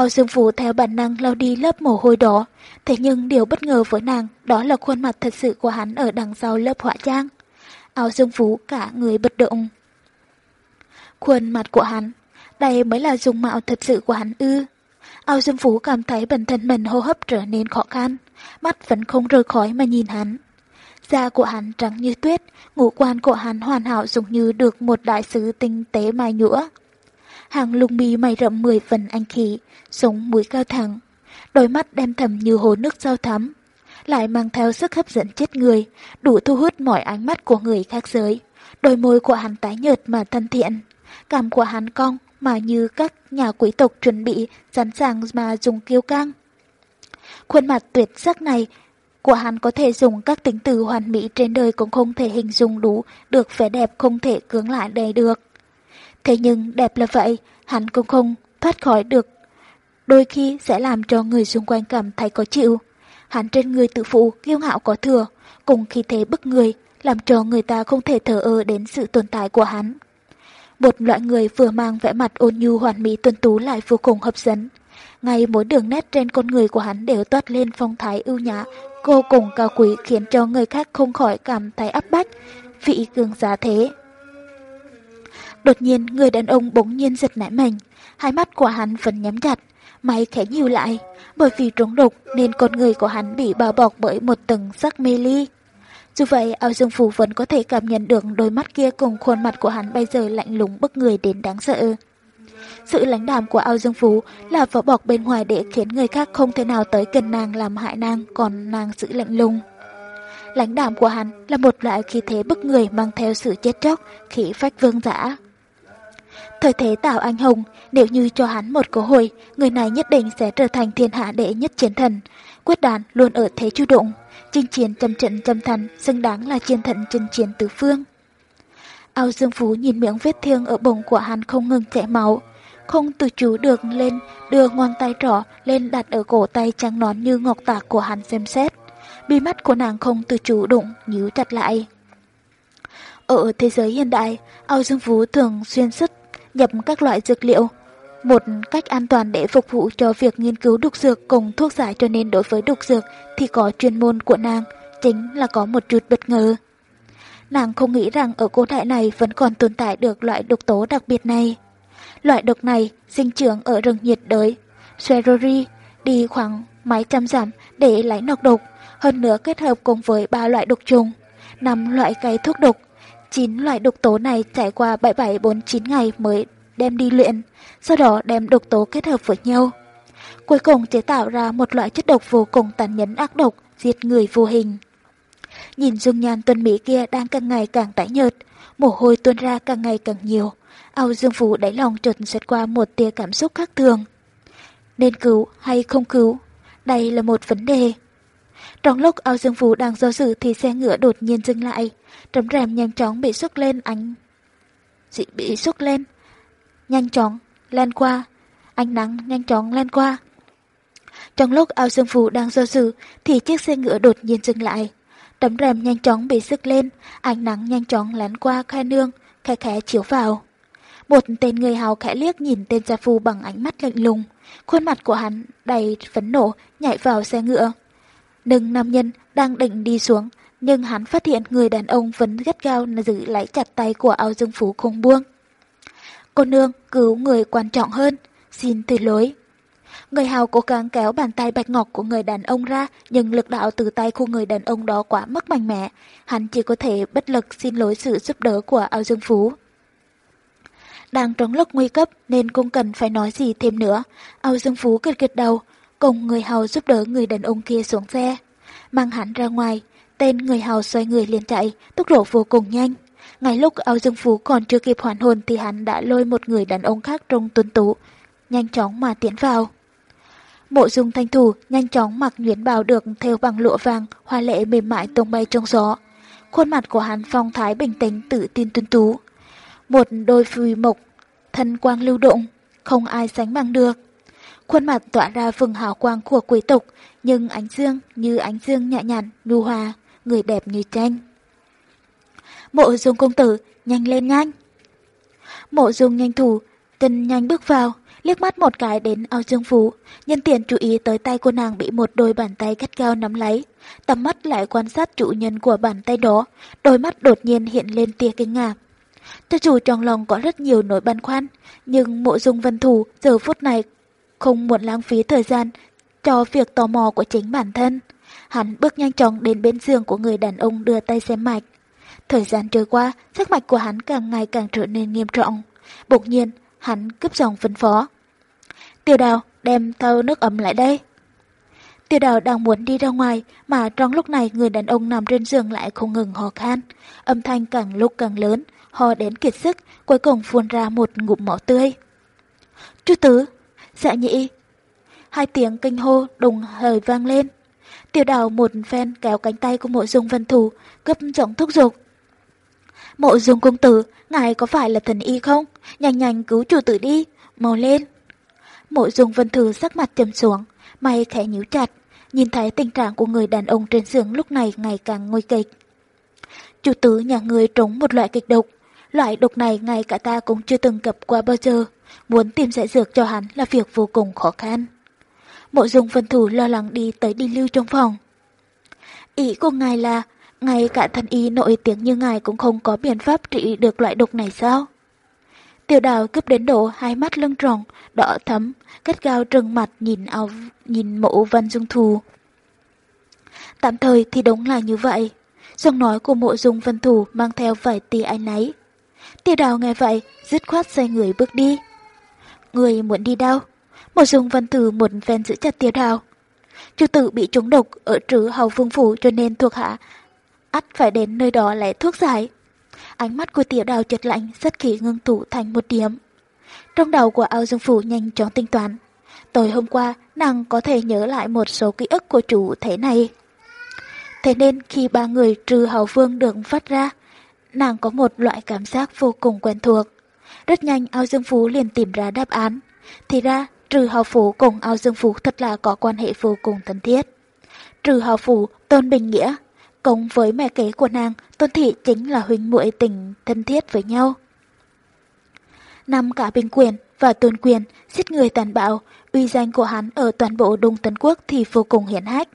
Âu Dương Vũ theo bản năng lau đi lớp mồ hôi đó, thế nhưng điều bất ngờ với nàng đó là khuôn mặt thật sự của hắn ở đằng sau lớp họa trang. Âu Dương Vũ cả người bất động. Khuôn mặt của hắn, đây mới là dung mạo thật sự của hắn ư. Âu Dương Vũ cảm thấy bản thân mình hô hấp trở nên khó khăn, mắt vẫn không rời khỏi mà nhìn hắn. Da của hắn trắng như tuyết, ngũ quan của hắn hoàn hảo giống như được một đại sứ tinh tế mài nhũa. Hàng lùng mi mày rậm mười phần anh khí, sống mũi cao thẳng, đôi mắt đen thầm như hồ nước sâu thắm, lại mang theo sức hấp dẫn chết người, đủ thu hút mọi ánh mắt của người khác giới. Đôi môi của hắn tái nhợt mà thân thiện, cảm của hắn cong mà như các nhà quý tộc chuẩn bị sẵn sàng mà dùng kiêu căng. Khuôn mặt tuyệt sắc này của hắn có thể dùng các tính từ hoàn mỹ trên đời cũng không thể hình dung đủ được vẻ đẹp không thể cưỡng lại đầy được. Thế nhưng đẹp là vậy, hắn cũng không thoát khỏi được. Đôi khi sẽ làm cho người xung quanh cảm thấy có chịu. Hắn trên người tự phụ, kiêu ngạo có thừa, cùng khi thế bức người, làm cho người ta không thể thở ơ đến sự tồn tại của hắn. Một loại người vừa mang vẻ mặt ôn nhu hoàn mỹ tuân tú lại vô cùng hấp dẫn. Ngay mỗi đường nét trên con người của hắn đều toát lên phong thái ưu nhã, vô cùng cao quý khiến cho người khác không khỏi cảm thấy áp bách, vị cường giá thế. Đột nhiên người đàn ông bỗng nhiên giật nảy mình, hai mắt của hắn vẫn nhắm chặt, mày khẽ nhíu lại, bởi vì trống độc nên con người của hắn bị bao bọc bởi một tầng sắc mê ly. Dù vậy, Ao Dương Phù vẫn có thể cảm nhận được đôi mắt kia cùng khuôn mặt của hắn bây giờ lạnh lùng bức người đến đáng sợ. Sự lãnh đạm của Ao Dương Phú là vỏ bọc bên ngoài để khiến người khác không thể nào tới gần nàng làm hại nàng, còn nàng giữ lạnh lùng. Lãnh đạm của hắn là một loại khí thế bức người mang theo sự chết chóc, khí phách vương giả. Thời thế tạo anh hùng, nếu như cho hắn một cơ hội, người này nhất định sẽ trở thành thiên hạ đệ nhất chiến thần. Quyết đàn luôn ở thế chủ động, chinh chiến trăm trận trăm thành, xứng đáng là chiến thần chinh chiến tứ phương. Ao Dương Phú nhìn miệng vết thương ở bụng của hắn không ngừng chảy máu, không tự chủ được lên, đưa ngón tay trỏ lên đặt ở cổ tay trắng nón như ngọc tạc của hắn xem xét. Bi mắt của nàng không tự chủ đụng, nhíu chặt lại. Ở thế giới hiện đại, Ao Dương Phú thường xuyên xuất nhập các loại dược liệu, một cách an toàn để phục vụ cho việc nghiên cứu độc dược cùng thuốc giải cho nên đối với độc dược thì có chuyên môn của nàng, chính là có một chút bất ngờ. Nàng không nghĩ rằng ở cổ đại này vẫn còn tồn tại được loại độc tố đặc biệt này. Loại độc này sinh trưởng ở rừng nhiệt đới, Swerori, đi khoảng mấy trăm dặm để lấy nọc độc, hơn nữa kết hợp cùng với ba loại độc trùng, năm loại cây thuốc độc chín loại độc tố này trải qua 7749 ngày mới đem đi luyện, sau đó đem độc tố kết hợp với nhau. Cuối cùng chế tạo ra một loại chất độc vô cùng tàn nhẫn ác độc, giết người vô hình. Nhìn dung nhan tuân Mỹ kia đang càng ngày càng tái nhợt, mồ hôi tuôn ra càng ngày càng nhiều. Âu Dương Phú đáy lòng chợt xét qua một tia cảm xúc khác thường. Nên cứu hay không cứu? Đây là một vấn đề. Trong lúc Âu Dương Vũ đang do dự thì xe ngựa đột nhiên dừng lại. Tấm rèm nhanh chóng bị xúc lên ánh. Dị bị xúc lên. Nhanh chóng, len qua. Ánh nắng nhanh chóng len qua. Trong lúc Âu Dương Vũ đang do dự thì chiếc xe ngựa đột nhiên dừng lại. Tấm rèm nhanh chóng bị sức lên, ánh nắng nhanh chóng lén qua khe nương, khẽ khẽ chiếu vào. Một tên người hào khẽ liếc nhìn tên gia phu bằng ánh mắt lạnh lùng. Khuôn mặt của hắn đầy phấn nộ, nhảy vào xe ngựa. Nâng nam nhân đang định đi xuống, nhưng hắn phát hiện người đàn ông vẫn gắt gao giữ lấy chặt tay của ao dương phú không buông. Cô nương cứu người quan trọng hơn, xin từ lối. Người hào cố gắng kéo bàn tay bạch ngọc của người đàn ông ra, nhưng lực đạo từ tay của người đàn ông đó quá mất mạnh mẽ. Hắn chỉ có thể bất lực xin lỗi sự giúp đỡ của ao dương phú. Đang trong lúc nguy cấp nên không cần phải nói gì thêm nữa. Ao dương phú gật gật đầu, cùng người hầu giúp đỡ người đàn ông kia xuống xe. Mang hắn ra ngoài, tên người hầu xoay người liền chạy, tốc độ vô cùng nhanh. Ngay lúc Âu dương phú còn chưa kịp hoàn hồn thì hắn đã lôi một người đàn ông khác trong tuân tú, nhanh chóng mà tiến vào. Mộ dung thanh thủ nhanh chóng mặc nhuyễn bào được theo bằng lụa vàng, hoa lệ mềm mại tung bay trong gió. Khuôn mặt của hắn phong thái bình tĩnh tự tin tuân tú. Một đôi phi mộc, thân quang lưu động, không ai sánh bằng được. Khuôn mặt tỏa ra vầng hào quang của quý tộc, nhưng ánh dương như ánh dương nhẹ nhàng, nhu hòa, người đẹp như tranh. Mộ dung công tử, nhanh lên nhanh. Mộ dung nhanh thủ, tân nhanh bước vào, liếc mắt một cái đến ao dương phú, nhân tiện chú ý tới tay cô nàng bị một đôi bàn tay gắt cao nắm lấy. Tầm mắt lại quan sát chủ nhân của bàn tay đó, đôi mắt đột nhiên hiện lên tia kinh ngạc. Cho dù trong lòng có rất nhiều nỗi băn khoăn, nhưng mộ dung vân thủ giờ phút này không muốn lãng phí thời gian cho việc tò mò của chính bản thân. Hắn bước nhanh chóng đến bên giường của người đàn ông đưa tay xem mạch. Thời gian trôi qua, sắc mạch của hắn càng ngày càng trở nên nghiêm trọng. Bỗng nhiên, hắn cướp dòng phân phó. Tiêu đào, đem thau nước ấm lại đây. Tiêu đào đang muốn đi ra ngoài, mà trong lúc này người đàn ông nằm trên giường lại không ngừng hò khan. Âm thanh càng lúc càng lớn, ho đến kiệt sức, cuối cùng phun ra một ngụm máu tươi. Chú Tứ, dạ nhị. Hai tiếng kinh hô đồng thời vang lên. tiểu đào một phen kéo cánh tay của mộ dung vân thủ, gấp giọng thúc giục. Mộ dung công tử, ngài có phải là thần y không? Nhanh nhanh cứu chủ tử đi, mau lên. Mộ dung vân thủ sắc mặt trầm xuống, mày khẽ nhíu chặt, nhìn thấy tình trạng của người đàn ông trên giường lúc này ngày càng nguy kịch. Chủ tử nhà người trúng một loại kịch độc, loại độc này ngay cả ta cũng chưa từng gặp qua bao giờ, muốn tìm giải dược cho hắn là việc vô cùng khó khăn. Mộ dung vân thủ lo lắng đi tới đi lưu trong phòng. Ý của ngài là ngay cả thần y nổi tiếng như ngài cũng không có biện pháp trị được loại độc này sao? Tiểu đào cướp đến độ hai mắt lưng tròn, đỏ thấm, cất gao trừng mặt nhìn ao, nhìn mộ văn dung thù. Tạm thời thì đúng là như vậy. Giọng nói của mộ dung vân thủ mang theo vài tia anh náy. Tiêu đào nghe vậy, dứt khoát xoay người bước đi. Người muốn đi đâu? Mộ dung vân tử một phen giữ chặt tiêu đào. Chư tử bị trúng độc ở trứ hầu vương phủ cho nên thuộc hạ ắt phải đến nơi đó lấy thuốc giải. Ánh mắt của tiểu đào chợt lạnh, rất khí ngưng tụ thành một điểm. Trong đầu của ao dương phủ nhanh chóng tính toán. Tối hôm qua, nàng có thể nhớ lại một số ký ức của chủ thế này. Thế nên khi ba người trừ hào vương được phát ra, nàng có một loại cảm giác vô cùng quen thuộc. Rất nhanh ao dương phú liền tìm ra đáp án. Thì ra, trừ hào phú cùng ao dương phú thật là có quan hệ vô cùng thân thiết. Trừ hào phú tôn bình nghĩa, Cộng với mẹ kế của nàng, Tôn Thị chính là huynh muội tình thân thiết với nhau. Năm cả Bình Quyền và Tôn Quyền giết người tàn bạo, uy danh của hắn ở toàn bộ Đông Tấn Quốc thì vô cùng hiển hách.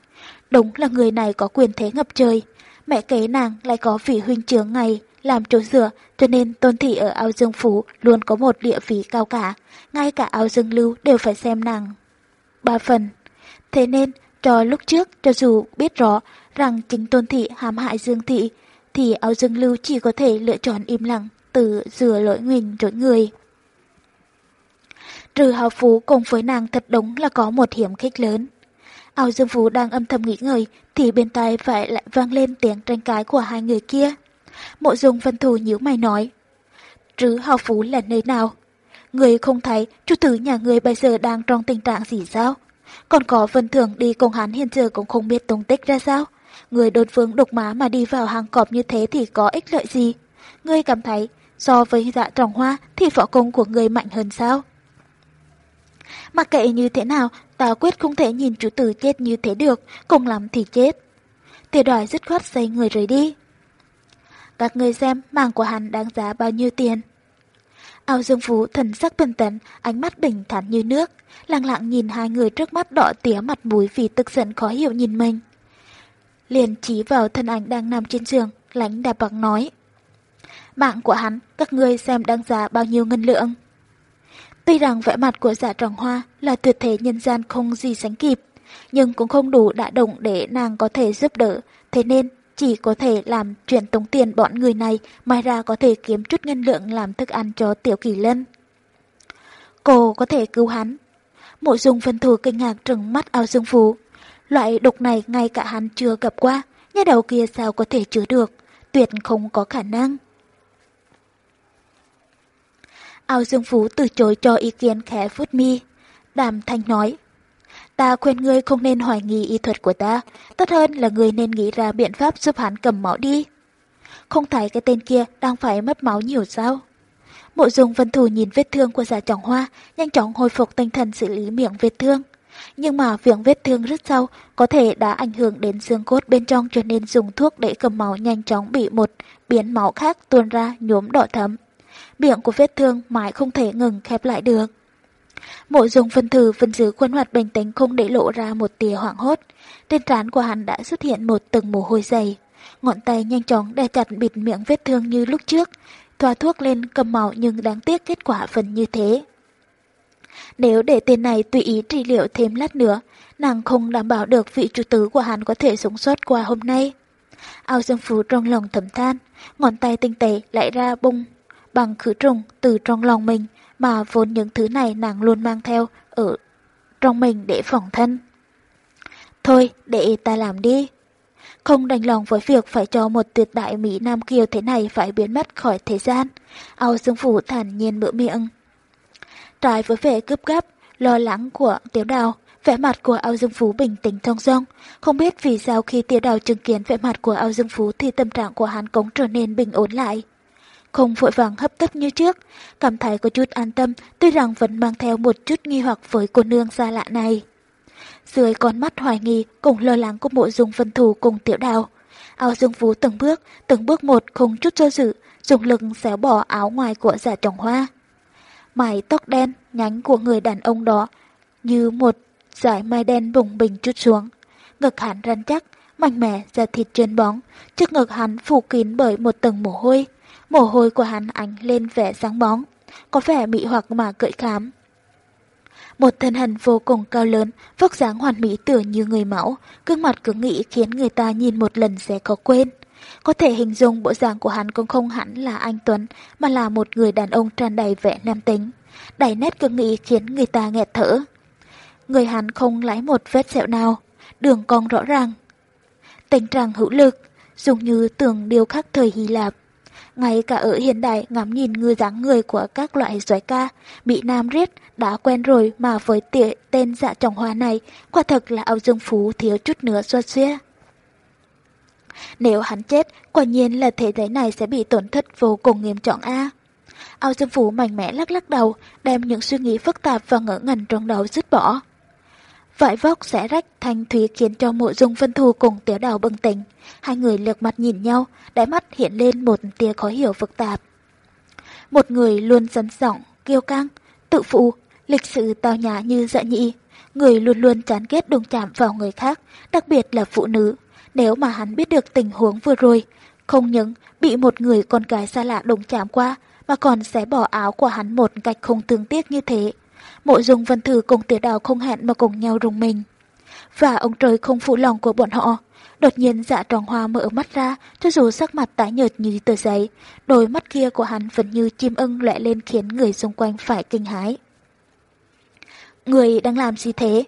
Đúng là người này có quyền thế ngập trời. Mẹ kế nàng lại có vị huynh trưởng ngày làm chỗ dựa, cho nên Tôn Thị ở ao Dương Phủ luôn có một địa vị cao cả. Ngay cả ao Dương Lưu đều phải xem nàng. Ba phần. Thế nên, cho lúc trước, cho dù biết rõ rằng chính tôn thị hãm hại Dương Thị, thì áo dương lưu chỉ có thể lựa chọn im lặng, tự dừa lỗi mình rỗi người. Trừ hào phú cùng với nàng thật đúng là có một hiểm khích lớn. Áo dương phú đang âm thầm nghĩ ngợi, thì bên tai phải lại vang lên tiếng tranh cãi của hai người kia. Mộ dung vân thù nhíu mày nói. Trứ hào phú là nơi nào? Người không thấy chủ tử nhà người bây giờ đang trong tình trạng gì sao? Còn có vân thường đi cùng hắn hiện giờ cũng không biết tung tích ra sao? Người đột vương độc má mà đi vào hàng cọp như thế thì có ích lợi gì? Ngươi cảm thấy, so với dạ trọng hoa thì võ công của người mạnh hơn sao? Mặc kệ như thế nào, ta quyết không thể nhìn chủ tử chết như thế được, cùng lắm thì chết. Tiểu đòi dứt khoát xây người rời đi. Các người xem màng của hắn đáng giá bao nhiêu tiền. Ao Dương Phú thần sắc bình tĩnh, ánh mắt bình thản như nước, lặng lặng nhìn hai người trước mắt đỏ tía mặt mũi vì tức giận khó hiểu nhìn mình liền chỉ vào thân ảnh đang nằm trên giường, lãnh đạp bằng nói. Mạng của hắn, các ngươi xem đáng giá bao nhiêu ngân lượng. Tuy rằng vẻ mặt của giả trọng hoa là tuyệt thế nhân gian không gì sánh kịp, nhưng cũng không đủ đã động để nàng có thể giúp đỡ, thế nên chỉ có thể làm chuyển tống tiền bọn người này, mai ra có thể kiếm chút ngân lượng làm thức ăn cho Tiểu Kỳ Lân. Cô có thể cứu hắn. Mộ dung phân thù kinh ngạc trừng mắt ao dương phú. Loại độc này ngay cả hắn chưa gặp qua, nhà đầu kia sao có thể chứa được, tuyệt không có khả năng. Ao Dương Phú từ chối cho ý kiến khẽ phút mi. Đàm Thanh nói, ta khuyên ngươi không nên hoài nghi y thuật của ta, tốt hơn là ngươi nên nghĩ ra biện pháp giúp hắn cầm máu đi. Không thấy cái tên kia đang phải mất máu nhiều sao? Mộ dung vân thủ nhìn vết thương của giả trọng hoa, nhanh chóng hồi phục tinh thần xử lý miệng vết thương. Nhưng mà việc vết thương rất sâu có thể đã ảnh hưởng đến xương cốt bên trong cho nên dùng thuốc để cầm máu nhanh chóng bị một biến máu khác tuôn ra nhuốm đỏ thấm miệng của vết thương mãi không thể ngừng khép lại được. Mộ dùng phân thử vẫn giữ khuôn mặt bình tĩnh không để lộ ra một tia hoảng hốt. Trên trán của hắn đã xuất hiện một từng mồ hôi dày. Ngọn tay nhanh chóng đè chặt bịt miệng vết thương như lúc trước. Thoa thuốc lên cầm máu nhưng đáng tiếc kết quả vẫn như thế. Nếu để tên này tùy ý trị liệu thêm lát nữa, nàng không đảm bảo được vị chủ tử của hắn có thể sống sót qua hôm nay. Ao Dương Phú trong lòng thầm than, ngón tay tinh tế lại ra bung bằng khử trùng từ trong lòng mình mà vốn những thứ này nàng luôn mang theo ở trong mình để phòng thân. Thôi, để ta làm đi. Không đành lòng với việc phải cho một tuyệt đại Mỹ Nam Kiều thế này phải biến mất khỏi thế gian. Ao Dương Phủ thản nhiên bữa miệng. Trái với vẻ cướp gáp, lo lắng của Tiếu Đào, vẻ mặt của Ao Dương Phú bình tĩnh thong dong. Không biết vì sao khi Tiếu Đào chứng kiến vẻ mặt của Ao Dương Phú thì tâm trạng của hắn cũng trở nên bình ổn lại không vội vàng hấp tấp như trước, cảm thấy có chút an tâm, tuy rằng vẫn mang theo một chút nghi hoặc với cô nương xa lạ này. Dưới con mắt hoài nghi cùng lo lắng của bộ dung vân thủ cùng tiểu đào, ao dương phú từng bước, từng bước một không chút do dự, dùng lực xéo bỏ áo ngoài của giả trồng hoa. Mái tóc đen, nhánh của người đàn ông đó, như một dải mai đen bùng bình chút xuống. Ngực hắn rắn chắc, mạnh mẽ, da thịt trơn bóng, trước ngực hắn phủ kín bởi một tầng mồ hôi. Mồ hôi của hắn ánh lên vẻ sáng bóng, có vẻ bị hoặc mà cợi khám. Một thân hình vô cùng cao lớn, vóc dáng hoàn mỹ tựa như người mẫu, gương mặt cứng nghị khiến người ta nhìn một lần sẽ khó quên. Có thể hình dung bộ dạng của hắn cũng không hẳn là anh Tuấn, mà là một người đàn ông tràn đầy vẻ nam tính. Đầy nét cứng nghị khiến người ta nghẹt thở. Người hắn không lái một vết sẹo nào, đường cong rõ ràng. Tình trạng hữu lực, dùng như tường điêu khắc thời Hy Lạp. Ngay cả ở hiện đại ngắm nhìn ngư dáng người của các loại xoái ca, bị nam riết đã quen rồi mà với tỉa tên dạ trọng hoa này, quả thật là ao dương phú thiếu chút nữa xoa xuyê. Nếu hắn chết, quả nhiên là thế giới này sẽ bị tổn thất vô cùng nghiêm trọng a. Ao Dương Phú mạnh mẽ lắc lắc đầu, đem những suy nghĩ phức tạp và ngỡ ngẩn trong đầu dứt bỏ. Vải vóc sẽ rách thanh thúy khiến cho mộ dung vân thu cùng tiểu đào bừng tỉnh. Hai người lược mặt nhìn nhau, đáy mắt hiện lên một tia khó hiểu phức tạp. Một người luôn dấn giọng, kiêu căng, tự phụ, lịch sự tao nhã như dạ nhị. Người luôn luôn chán ghét đụng chạm vào người khác, đặc biệt là phụ nữ. Nếu mà hắn biết được tình huống vừa rồi, không những bị một người con gái xa lạ đụng chạm qua, mà còn sẽ bỏ áo của hắn một cách không thương tiếc như thế. Mộ dung vân thư cùng tiểu đào không hẹn mà cùng nhau rùng mình. Và ông trời không phụ lòng của bọn họ. Đột nhiên dạ tròn hoa mở mắt ra, cho dù sắc mặt tái nhợt như tờ giấy, đôi mắt kia của hắn vẫn như chim ưng lẹ lên khiến người xung quanh phải kinh hái. Người đang làm gì thế?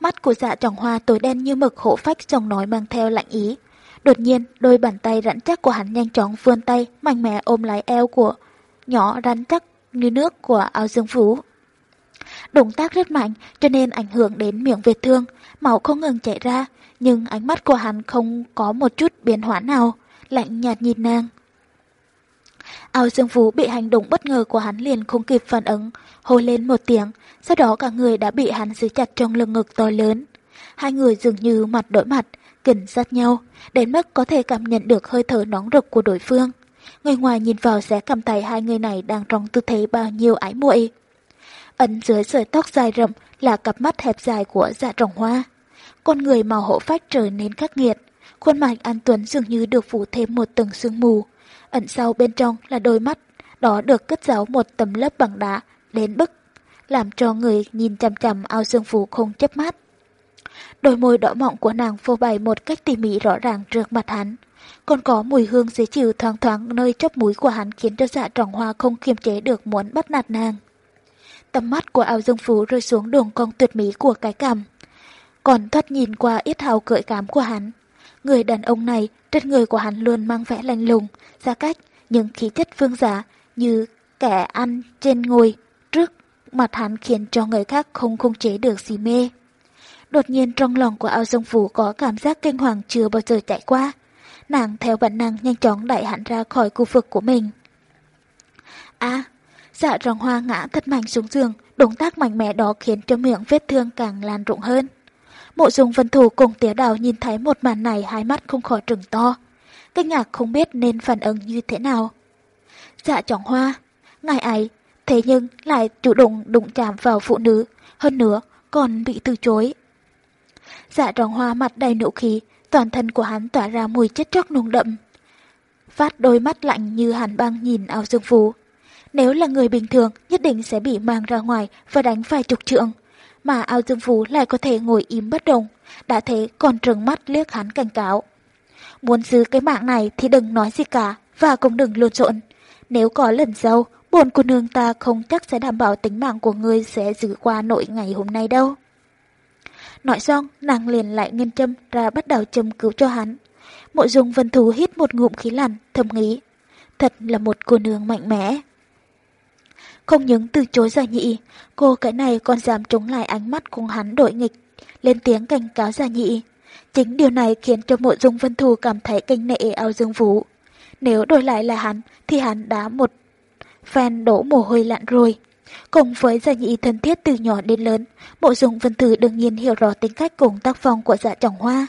Mắt của dạ tròn hoa tối đen như mực hổ phách trong nói mang theo lạnh ý. Đột nhiên, đôi bàn tay rắn chắc của hắn nhanh chóng vươn tay, mạnh mẽ ôm lấy eo của nhỏ rắn chắc như nước của áo dương phú. Động tác rất mạnh cho nên ảnh hưởng đến miệng vết thương, máu không ngừng chảy ra, nhưng ánh mắt của hắn không có một chút biến hóa nào, lạnh nhạt nhìn nàng. Ao Dương Phú bị hành động bất ngờ của hắn liền không kịp phản ứng, hô lên một tiếng, sau đó cả người đã bị hắn giữ chặt trong lưng ngực to lớn. Hai người dường như mặt đối mặt, kình sát nhau, đến mức có thể cảm nhận được hơi thở nóng rực của đối phương. Người ngoài nhìn vào sẽ cảm thấy hai người này đang trong tư thế bao nhiêu ái muội ẩn dưới sợi tóc dài rậm là cặp mắt hẹp dài của dạ trồng hoa. Con người màu hổ phách trở nên khắc nghiệt. Khuôn mặt An Tuấn dường như được phủ thêm một tầng sương mù. Ẩn sau bên trong là đôi mắt, đó được cất giấu một tấm lớp bằng đá, đến bức, làm cho người nhìn chằm chằm ao dương phú không chấp mắt. Đôi môi đỏ mọng của nàng phô bày một cách tỉ mỉ rõ ràng trước mặt hắn. Còn có mùi hương dễ chịu thoáng thoáng nơi chóp mũi của hắn khiến cho dạ trọng hoa không kiềm chế được muốn bắt nạt nàng. Tầm mắt của ao dương phú rơi xuống đường cong tuyệt mỹ của cái cằm. Còn thoát nhìn qua ít hào cởi cám của hắn. Người đàn ông này, trên người của hắn luôn mang vẻ lành lùng, xa cách, những khí chất phương giả như kẻ ăn trên ngồi trước mặt hắn khiến cho người khác không khống chế được gì mê. Đột nhiên trong lòng của ao dương phủ có cảm giác kinh hoàng chưa bao giờ chạy qua. Nàng theo bản năng nhanh chóng đẩy hắn ra khỏi khu vực của mình. À, dạ rồng hoa ngã thật mạnh xuống giường, động tác mạnh mẽ đó khiến cho miệng vết thương càng lan rộng hơn. Mộ dung vân thủ cùng tía đào nhìn thấy một màn này hai mắt không khỏi trừng to. Kinh ngạc không biết nên phản ứng như thế nào. Dạ trọng hoa, ngài ấy, thế nhưng lại chủ động đụng chạm vào phụ nữ, hơn nữa còn bị từ chối. Dạ trọng hoa mặt đầy nụ khí, toàn thân của hắn tỏa ra mùi chết chóc nồng đậm. Phát đôi mắt lạnh như hàn băng nhìn ao dương phú. Nếu là người bình thường, nhất định sẽ bị mang ra ngoài và đánh vài chục trượng. Mà ao dương phú lại có thể ngồi im bất động, đã thế còn trừng mắt liếc hắn cảnh cáo. Muốn giữ cái mạng này thì đừng nói gì cả, và cũng đừng lộn xộn. Nếu có lần sau, buồn cô nương ta không chắc sẽ đảm bảo tính mạng của ngươi sẽ giữ qua nội ngày hôm nay đâu. Nói xong, nàng liền lại ngân châm ra bắt đầu châm cứu cho hắn. Mộ dung vân thú hít một ngụm khí lạnh, thầm nghĩ. Thật là một cô nương mạnh mẽ. Không những từ chối giả nhị, cô cái này còn dám chống lại ánh mắt cùng hắn đội nghịch, lên tiếng cảnh cáo giả nhị. Chính điều này khiến cho mộ dung vân thù cảm thấy kinh nệ ao dương vũ. Nếu đổi lại là hắn, thì hắn đã một phen đổ mồ hôi lặn rồi. Cùng với gia nhị thân thiết từ nhỏ đến lớn, mộ dung vân thư đương nhiên hiểu rõ tính cách cùng tác phong của dạ trọng hoa.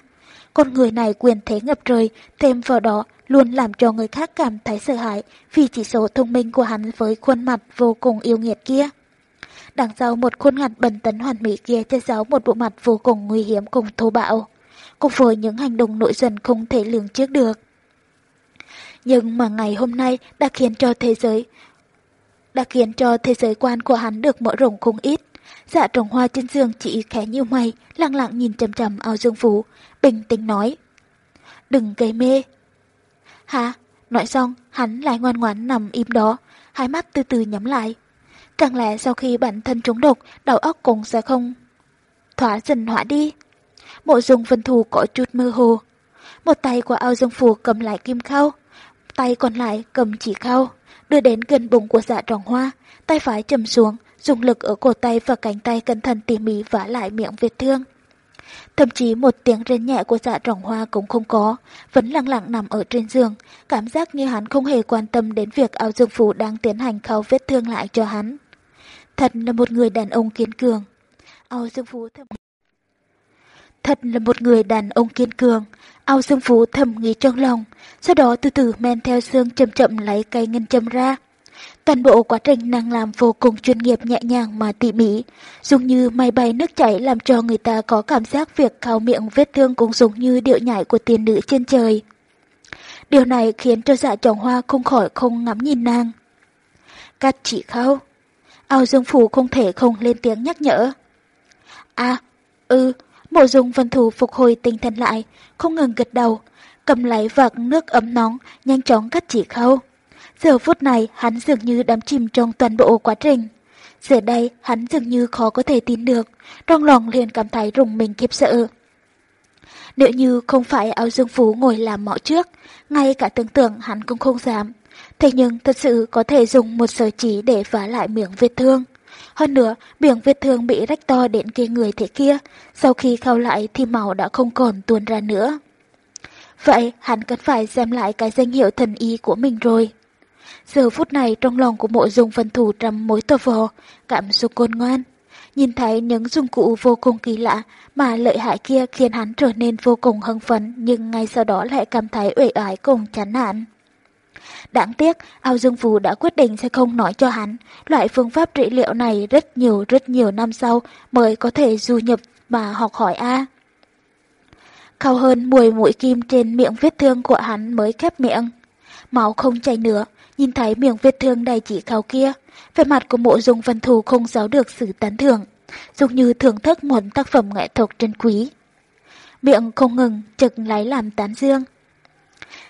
Con người này quyền thế ngập trời, thêm vào đó luôn làm cho người khác cảm thấy sợ hãi vì chỉ số thông minh của hắn với khuôn mặt vô cùng yêu nghiệt kia. Đằng sau một khuôn mặt bần tấn hoàn mỹ kia che giấu một bộ mặt vô cùng nguy hiểm cùng thô bạo, cùng với những hành động nội dần không thể lường trước được. Nhưng mà ngày hôm nay đã khiến cho thế giới đã khiến cho thế giới quan của hắn được mở rộng không ít. Dạ trồng hoa trên giường chỉ khẽ như mày, lặng lặng nhìn trầm trầm ao dương phú, bình tĩnh nói. Đừng gây mê. Hả? Nói xong, hắn lại ngoan ngoãn nằm im đó, hai mắt từ từ nhắm lại. Chẳng lẽ sau khi bản thân trúng độc, đầu óc cũng sẽ không thỏa dần hỏa đi. Mộ dùng vân thù có chút mơ hồ. Một tay của ao dương phù cầm lại kim khâu, tay còn lại cầm chỉ khâu đưa đến gần bụng của dạ tròn hoa, tay phải chầm xuống, dùng lực ở cổ tay và cánh tay cẩn thận tỉ mỉ vả lại miệng vết thương. Thậm chí một tiếng rên nhẹ của dạ trọng hoa cũng không có, vẫn lặng lặng nằm ở trên giường, cảm giác như hắn không hề quan tâm đến việc ao dương phủ đang tiến hành khâu vết thương lại cho hắn. Thật là một người đàn ông kiên cường. Ao dương phủ thầm... Thật là một người đàn ông kiên cường, ao dương phủ thầm nghĩ trong lòng, sau đó từ từ men theo xương chậm chậm lấy cây ngân châm ra. Toàn bộ quá trình nàng làm vô cùng chuyên nghiệp nhẹ nhàng mà tỉ mỉ, dùng như máy bay nước chảy làm cho người ta có cảm giác việc khao miệng vết thương cũng giống như điệu nhảy của tiên nữ trên trời. Điều này khiến cho dạ chồng hoa không khỏi không ngắm nhìn nàng. Cắt chỉ khâu. Ao dương phủ không thể không lên tiếng nhắc nhở. À, ừ, mộ dung vân thủ phục hồi tinh thần lại, không ngừng gật đầu, cầm lấy vạc nước ấm nóng, nhanh chóng cắt chỉ khâu. Giờ phút này hắn dường như đắm chìm trong toàn bộ quá trình. Giờ đây hắn dường như khó có thể tin được, trong lòng liền cảm thấy rùng mình khiếp sợ. Nếu như không phải áo dương phú ngồi làm mõ trước, ngay cả tưởng tượng hắn cũng không dám. Thế nhưng thật sự có thể dùng một sợi chỉ để phá lại miệng vết thương. Hơn nữa, miệng vết thương bị rách to đến kia người thế kia, sau khi khâu lại thì máu đã không còn tuôn ra nữa. Vậy hắn cần phải xem lại cái danh hiệu thần y của mình rồi. Giờ phút này trong lòng của mộ dung vân thủ trầm mối tò vò, cảm xúc côn ngoan. Nhìn thấy những dụng cụ vô cùng kỳ lạ mà lợi hại kia khiến hắn trở nên vô cùng hưng phấn nhưng ngay sau đó lại cảm thấy uể oải cùng chán nản. Đáng tiếc, Ao Dương Phú đã quyết định sẽ không nói cho hắn. Loại phương pháp trị liệu này rất nhiều rất nhiều năm sau mới có thể du nhập mà học hỏi A. cao hơn 10 mũi kim trên miệng vết thương của hắn mới khép miệng. Máu không chảy nữa, nhìn thấy miệng vết thương đầy chỉ khâu kia, Về mặt của mộ dung văn thù không giấu được sự tán thưởng, giống như thưởng thức một tác phẩm nghệ thuật trân quý. Miệng không ngừng, trực lấy làm tán dương.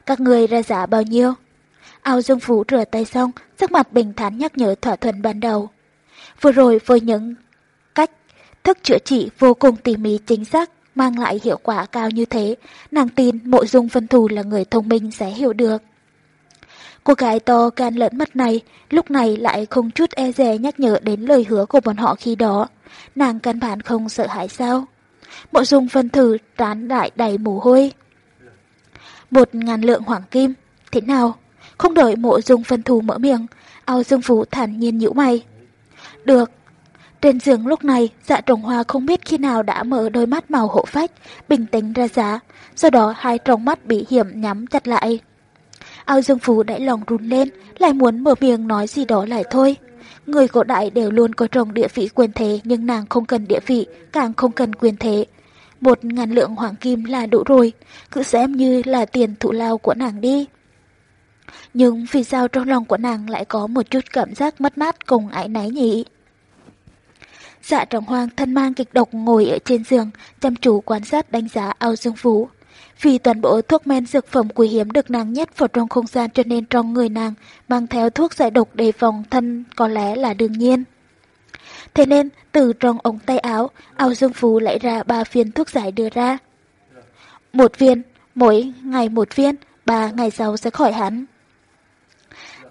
Các người ra giá bao nhiêu? Ao Dương Phú rửa tay xong, sắc mặt bình thản nhắc nhở thỏa thuận ban đầu. Vừa rồi với những cách thức chữa trị vô cùng tỉ mỉ chính xác mang lại hiệu quả cao như thế, nàng tin mộ dung phân thù là người thông minh sẽ hiểu được. Cô gái to gan lẫn mất này, lúc này lại không chút e dè nhắc nhở đến lời hứa của bọn họ khi đó. Nàng căn bản không sợ hãi sao? Mộ dung phân thử trán lại đầy mồ hôi. Một ngàn lượng hoàng kim, thế nào? Không đợi mộ dung phân thù mở miệng, ao dương phú thản nhiên nhũ mày. Được. Trên giường lúc này, dạ trồng hoa không biết khi nào đã mở đôi mắt màu hộ phách, bình tĩnh ra giá, sau đó hai tròng mắt bị hiểm nhắm chặt lại. Ao Dương Phú đã lòng run lên, lại muốn mở miệng nói gì đó lại thôi. Người cổ đại đều luôn có trồng địa vị quyền thế nhưng nàng không cần địa vị, càng không cần quyền thế. Một ngàn lượng hoàng kim là đủ rồi, cứ xem như là tiền thụ lao của nàng đi. Nhưng vì sao trong lòng của nàng lại có một chút cảm giác mất mát cùng ái náy nhỉ? Dạ trọng hoang thân mang kịch độc ngồi ở trên giường, chăm chú quan sát đánh giá ao dương phú. Vì toàn bộ thuốc men dược phẩm quý hiếm được nàng nhét vào trong không gian cho nên trong người nàng mang theo thuốc giải độc đề phòng thân có lẽ là đương nhiên. Thế nên từ trong ống tay áo, ao dương phú lại ra ba viên thuốc giải đưa ra. Một viên, mỗi ngày một viên, ba ngày sau sẽ khỏi hắn.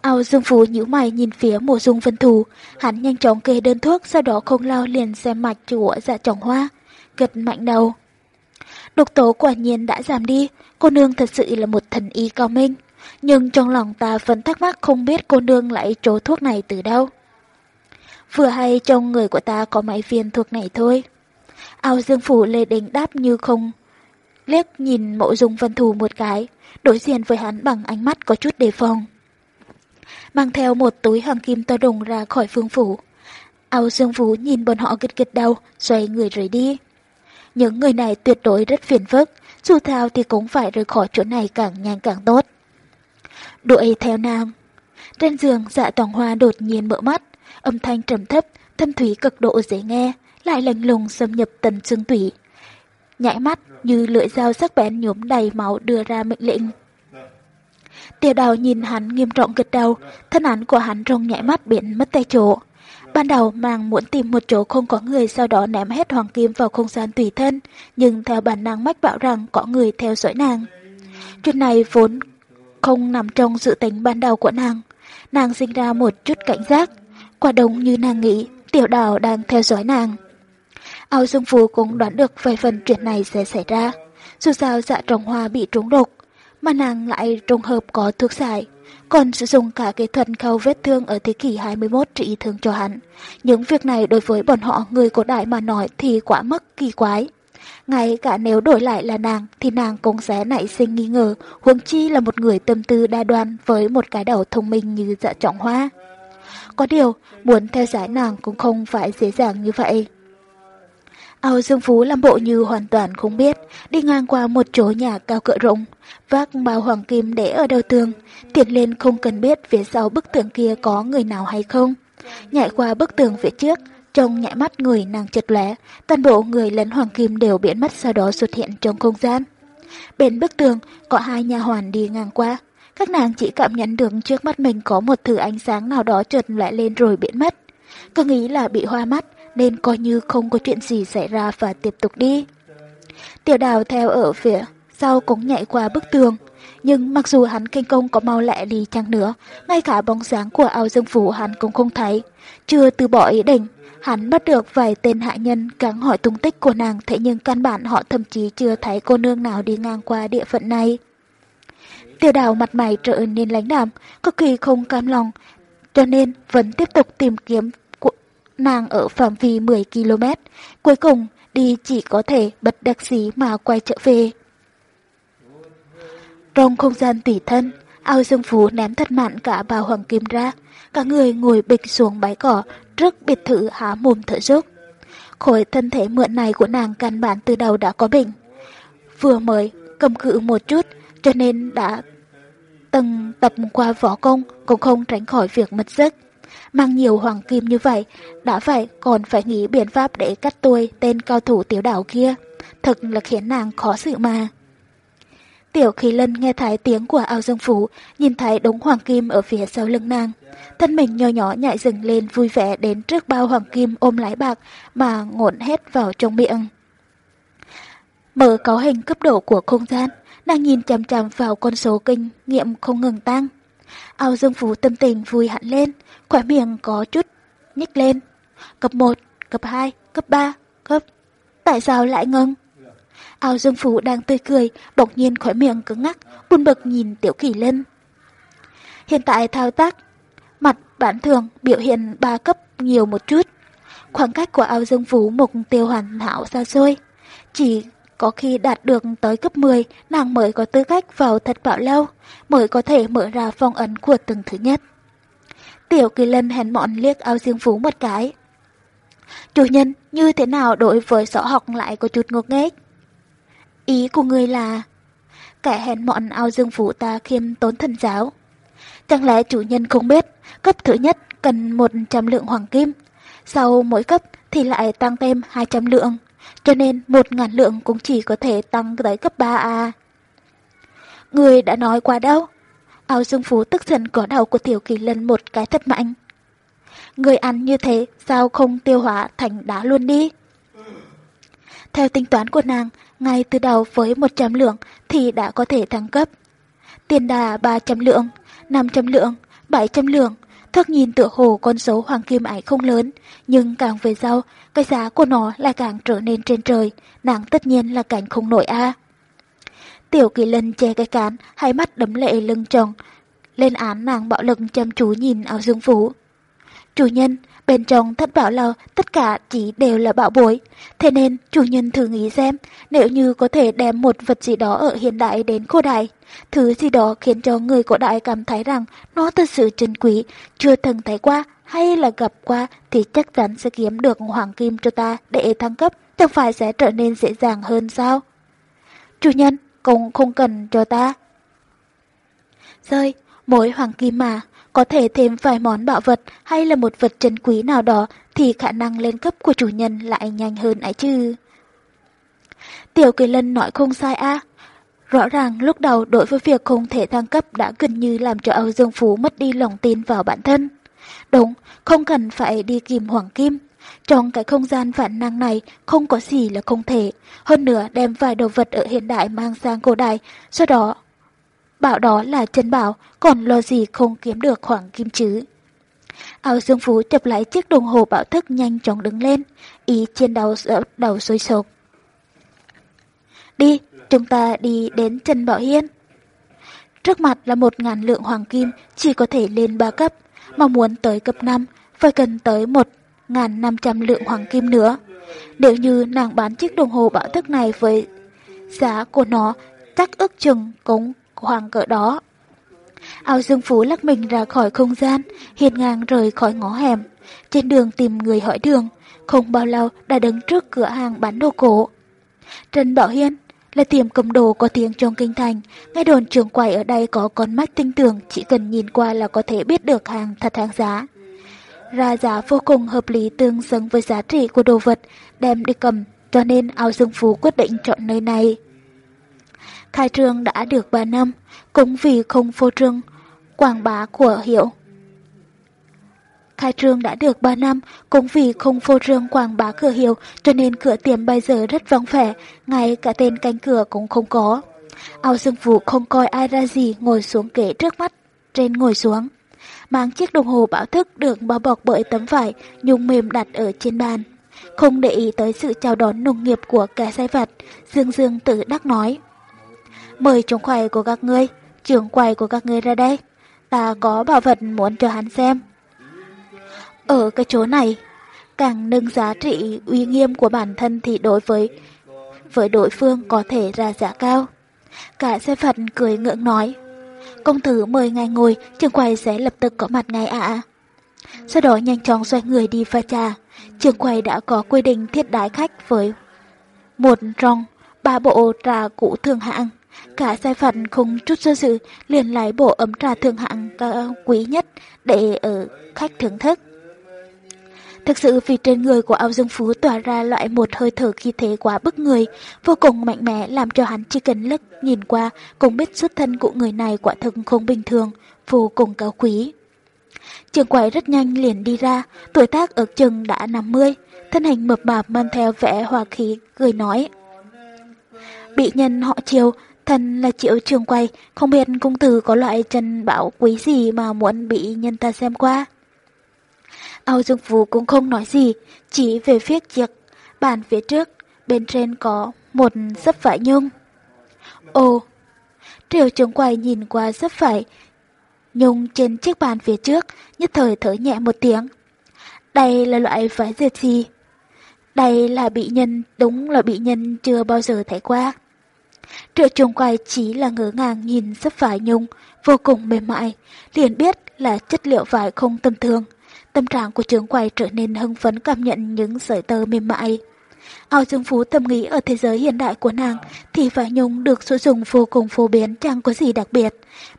Ao Dương Phú nhíu mày nhìn phía Mộ dung vân thù, hắn nhanh chóng kê đơn thuốc, sau đó không lao liền xem mạch của dạ trọng hoa, gật mạnh đầu. Độc tố quả nhiên đã giảm đi, cô nương thật sự là một thần y cao minh, nhưng trong lòng ta vẫn thắc mắc không biết cô nương lại trố thuốc này từ đâu. Vừa hay trong người của ta có mấy viên thuốc này thôi. Ao Dương Phủ lê đình đáp như không, liếc nhìn mộ dung vân thù một cái, đối diện với hắn bằng ánh mắt có chút đề phòng mang theo một túi hoàng kim to đùng ra khỏi phương phủ. Ao Dương Vũ nhìn bọn họ gật gật đầu, xoay người rời đi. Những người này tuyệt đối rất phiền phức, dù thao thì cũng phải rời khỏi chỗ này càng nhanh càng tốt. Đuổi theo nàng. Trên giường dạ toàn hoa đột nhiên mở mắt, âm thanh trầm thấp, thâm thủy cực độ dễ nghe, lại lạnh lùng xâm nhập tần xương tủy. Nhãi mắt như lưỡi dao sắc bén nhuốm đầy máu đưa ra mệnh lệnh. Tiểu đào nhìn hắn nghiêm trọng gật đầu, thân ảnh của hắn trong nhảy mắt biến mất tay chỗ. Ban đầu nàng muốn tìm một chỗ không có người sau đó ném hết hoàng kim vào không gian tùy thân, nhưng theo bản năng mách bảo rằng có người theo dõi nàng. Chuyện này vốn không nằm trong dự tính ban đầu của nàng. Nàng sinh ra một chút cảnh giác. Quả đúng như nàng nghĩ, tiểu đào đang theo dõi nàng. Ao Dương Phú cũng đoán được vài phần chuyện này sẽ xảy ra. Dù sao dạ trồng hoa bị trúng độc, mà nàng lại trùng hợp có thuốc giải, còn sử dụng cả kỹ thuật khâu vết thương ở thế kỷ 21 trị thương cho hắn. Những việc này đối với bọn họ người cổ đại mà nói thì quá mất kỳ quái. Ngay cả nếu đổi lại là nàng thì nàng cũng sẽ nảy sinh nghi ngờ, huống chi là một người tâm tư đa đoan với một cái đầu thông minh như dạ trọng hoa. Có điều, muốn theo dõi nàng cũng không phải dễ dàng như vậy. Ao Dương Phú làm bộ như hoàn toàn không biết, đi ngang qua một chỗ nhà cao cỡ rộng, vác bao hoàng kim để ở đầu tường, tiến lên không cần biết phía sau bức tường kia có người nào hay không. Nhảy qua bức tường phía trước, trong nhảy mắt người nàng chật lẻ, toàn bộ người lẫn hoàng kim đều biến mất sau đó xuất hiện trong không gian. Bên bức tường có hai nhà hoàn đi ngang qua, các nàng chỉ cảm nhận được trước mắt mình có một thứ ánh sáng nào đó chợt lóe lên rồi biến mất. Cứ nghĩ là bị hoa mắt, nên coi như không có chuyện gì xảy ra và tiếp tục đi. Tiểu đào theo ở phía sau cũng nhảy qua bức tường, nhưng mặc dù hắn kinh công có mau lẹ đi chăng nữa, ngay cả bóng dáng của ao dương phủ hắn cũng không thấy. Chưa từ bỏ ý định, hắn bắt được vài tên hạ nhân gắng hỏi tung tích của nàng, thế nhưng căn bản họ thậm chí chưa thấy cô nương nào đi ngang qua địa phận này. Tiểu đào mặt mày trở nên lãnh đạm, cực kỳ không cam lòng, cho nên vẫn tiếp tục tìm kiếm nàng ở phạm vi 10 km, cuối cùng đi chỉ có thể bật đặc xí mà quay trở về. Trong không gian tỉ thân, ao dương phú ném thật mạnh cả bao hoàng kim ra, cả người ngồi bịch xuống bãi cỏ, trước biệt thự há mồm thở dốc. Khối thân thể mượn này của nàng căn bản từ đầu đã có bệnh. Vừa mới cầm cự một chút, cho nên đã từng tập qua võ công cũng không tránh khỏi việc mất giấc mang nhiều hoàng kim như vậy, đã vậy còn phải nghĩ biện pháp để cắt tôi tên cao thủ tiểu đảo kia. Thật là khiến nàng khó xử mà. Tiểu khí lân nghe thấy tiếng của ao dương phú nhìn thấy đống hoàng kim ở phía sau lưng nàng. Thân mình nhỏ nhỏ nhảy dừng lên vui vẻ đến trước bao hoàng kim ôm lái bạc mà ngộn hết vào trong miệng. Mở có hình cấp độ của không gian, nàng nhìn chằm chằm vào con số kinh nghiệm không ngừng tăng. Ao dương phú tâm tình vui hẳn lên, khỏe miệng có chút nhích lên. Cấp 1, cấp 2, cấp 3, cấp... Tại sao lại ngưng? Ao Dương Phú đang tươi cười, bỗng nhiên khỏi miệng cứng ngắc, buồn bực nhìn Tiểu Kỳ Lân. Hiện tại thao tác, mặt bản thường biểu hiện ba cấp nhiều một chút. Khoảng cách của Ao Dương Phú mục tiêu hoàn hảo xa xôi. Chỉ có khi đạt được tới cấp 10, nàng mới có tư cách vào thật bảo lâu, mới có thể mở ra phong ấn của từng thứ nhất. Tiểu Kỳ Lâm hèn mọn liếc Ao Dương Phú một cái. Chủ nhân, như thế nào đối với sở học lại có chút ngốc nghếch? Ý của người là... Kẻ hèn mọn ao dương phủ ta khiêm tốn thần giáo. Chẳng lẽ chủ nhân không biết, cấp thứ nhất cần 100 lượng hoàng kim, sau mỗi cấp thì lại tăng thêm 200 lượng, cho nên 1.000 lượng cũng chỉ có thể tăng tới cấp 3A. Người đã nói qua đâu? Ao Dương Phú tức giận có đầu của Tiểu Kỳ Lân một cái thật mạnh. Người ăn như thế sao không tiêu hóa thành đá luôn đi? Theo tính toán của nàng, ngay từ đầu với 100 lượng thì đã có thể thăng cấp. Tiền đà 300 lượng, 500 lượng, 700 lượng, Thước nhìn tựa hồ con số hoàng kim ấy không lớn, nhưng càng về sau, cái giá của nó lại càng trở nên trên trời, nàng tất nhiên là cảnh không nổi a. Tiểu kỳ lân che cái cán, hai mắt đấm lệ lưng tròn, lên án nàng bạo lực chăm chú nhìn áo dương phủ. Chủ nhân, bên trong thất bảo lầu tất cả chỉ đều là bảo bối. Thế nên chủ nhân thử nghĩ xem, nếu như có thể đem một vật gì đó ở hiện đại đến cổ đại, thứ gì đó khiến cho người cổ đại cảm thấy rằng nó thật sự trân quý, chưa từng thấy qua hay là gặp qua thì chắc chắn sẽ kiếm được hoàng kim cho ta để thăng cấp, chẳng phải sẽ trở nên dễ dàng hơn sao? Chủ nhân, cũng không cần cho ta. Rơi, mỗi hoàng kim mà, có thể thêm vài món bảo vật hay là một vật trân quý nào đó thì khả năng lên cấp của chủ nhân lại nhanh hơn ấy chứ. Tiểu Kỳ Lân nói không sai a. Rõ ràng lúc đầu đối với việc không thể thăng cấp đã gần như làm cho Âu Dương Phú mất đi lòng tin vào bản thân. Đúng, không cần phải đi kìm hoàng kim. Trong cái không gian vạn năng này không có gì là không thể. Hơn nữa đem vài đồ vật ở hiện đại mang sang cổ đại, sau đó Bảo đó là chân bảo, còn lo gì không kiếm được khoảng kim chứ. Áo Dương Phú chập lại chiếc đồng hồ bảo thức nhanh chóng đứng lên, ý trên đầu đầu sôi sục. Đi, chúng ta đi đến chân Bảo Hiên. Trước mặt là một ngàn lượng hoàng kim chỉ có thể lên ba cấp, mà muốn tới cấp 5 phải cần tới một ngàn năm trăm lượng hoàng kim nữa. Nếu như nàng bán chiếc đồng hồ bảo thức này với giá của nó chắc ước chừng cũng hoàng cỡ đó. Ao Dương Phú lắc mình ra khỏi không gian, hiền ngang rời khỏi ngõ hẻm. Trên đường tìm người hỏi đường, không bao lâu đã đứng trước cửa hàng bán đồ cổ. Trần Bảo Hiên là tiệm cầm đồ có tiếng trong kinh thành, nghe đồn trường quầy ở đây có con mắt tinh tường, chỉ cần nhìn qua là có thể biết được hàng thật hàng giá. Ra giá vô cùng hợp lý tương xứng với giá trị của đồ vật, đem đi cầm, cho nên Ao Dương Phú quyết định chọn nơi này. Khai trương đã được 3 năm, cũng vì không phô trương, quảng bá của hiệu. Khai trương đã được 3 năm, cũng vì không phô trương quảng bá cửa hiệu, cho nên cửa tiệm bây giờ rất vắng vẻ, ngay cả tên cánh cửa cũng không có. Ao Dương Vũ không coi ai ra gì ngồi xuống ghế trước mắt, trên ngồi xuống. Mang chiếc đồng hồ báo thức được bao bọc bởi tấm vải, nhung mềm đặt ở trên bàn. Không để ý tới sự chào đón nồng nghiệp của kẻ sai vặt, Dương Dương tự đắc nói mời trưởng quầy của các ngươi, trưởng quầy của các ngươi ra đây. Ta có bảo vật muốn cho hắn xem. Ở cái chỗ này, càng nâng giá trị uy nghiêm của bản thân thì đối với với đối phương có thể ra giá cao. Cả xe phật cười ngượng nói, công tử mời ngài ngồi, trường quầy sẽ lập tức có mặt ngài ạ. Sau đó nhanh chóng xoay người đi pha trà, trường quầy đã có quy định thiết đái khách với một rong, ba bộ trà cũ thường hạng, Cả sai phận không chút do dự, liền lấy bộ ấm trà thường hạng cao quý nhất để ở khách thưởng thức. Thực sự vì trên người của Âu Dương Phú tỏa ra loại một hơi thở khí thế quá bức người, vô cùng mạnh mẽ làm cho hắn chỉ cần lức nhìn qua cũng biết xuất thân của người này quả thực không bình thường, vô cùng cao quý. Trường quầy rất nhanh liền đi ra, tuổi tác ở chừng đã 50, thân hình mập mạp mang theo vẻ hòa khí, cười nói. Bị nhân họ chiều, thần là triệu trường quầy, không biết công tử có loại chân bảo quý gì mà muốn bị nhân ta xem qua. Âu Dương Phú cũng không nói gì, chỉ về phía chiếc bàn phía trước, bên trên có một sấp vải nhung. Ồ, Triều Trường Quay nhìn qua sấp vải nhung trên chiếc bàn phía trước, nhất thời thở nhẹ một tiếng. Đây là loại vải dệt gì? Đây là bị nhân, đúng là bị nhân chưa bao giờ thấy qua. Triệu Trường Quay chỉ là ngỡ ngàng nhìn sấp vải nhung, vô cùng mềm mại, liền biết là chất liệu vải không tầm thường. Tâm trạng của trường quầy trở nên hưng phấn cảm nhận những sợi tơ mềm mại. Ao Dương Phú tâm nghĩ ở thế giới hiện đại của nàng thì vải nhung được sử dụng vô cùng phổ biến chẳng có gì đặc biệt.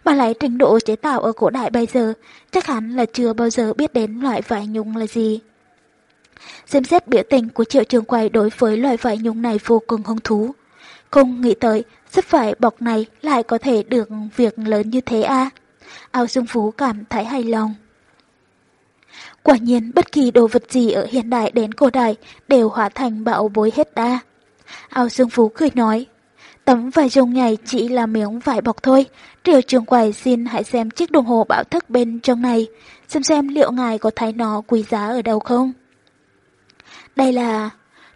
Mà lại trình độ chế tạo ở cổ đại bây giờ chắc hẳn là chưa bao giờ biết đến loại vải nhung là gì. Xem xét biểu tình của triệu trường quay đối với loại vải nhung này vô cùng hứng thú. Không nghĩ tới, sức vải bọc này lại có thể được việc lớn như thế à. Ao Dương Phú cảm thấy hài lòng. Quả nhiên bất kỳ đồ vật gì ở hiện đại đến cổ đại đều hóa thành bạo bối hết đa. Ao Dương Phú cười nói, tấm vải dùng ngày chỉ là miếng vải bọc thôi, Triều trường quầy xin hãy xem chiếc đồng hồ bảo thức bên trong này, xem xem liệu ngài có thấy nó quý giá ở đâu không. Đây là...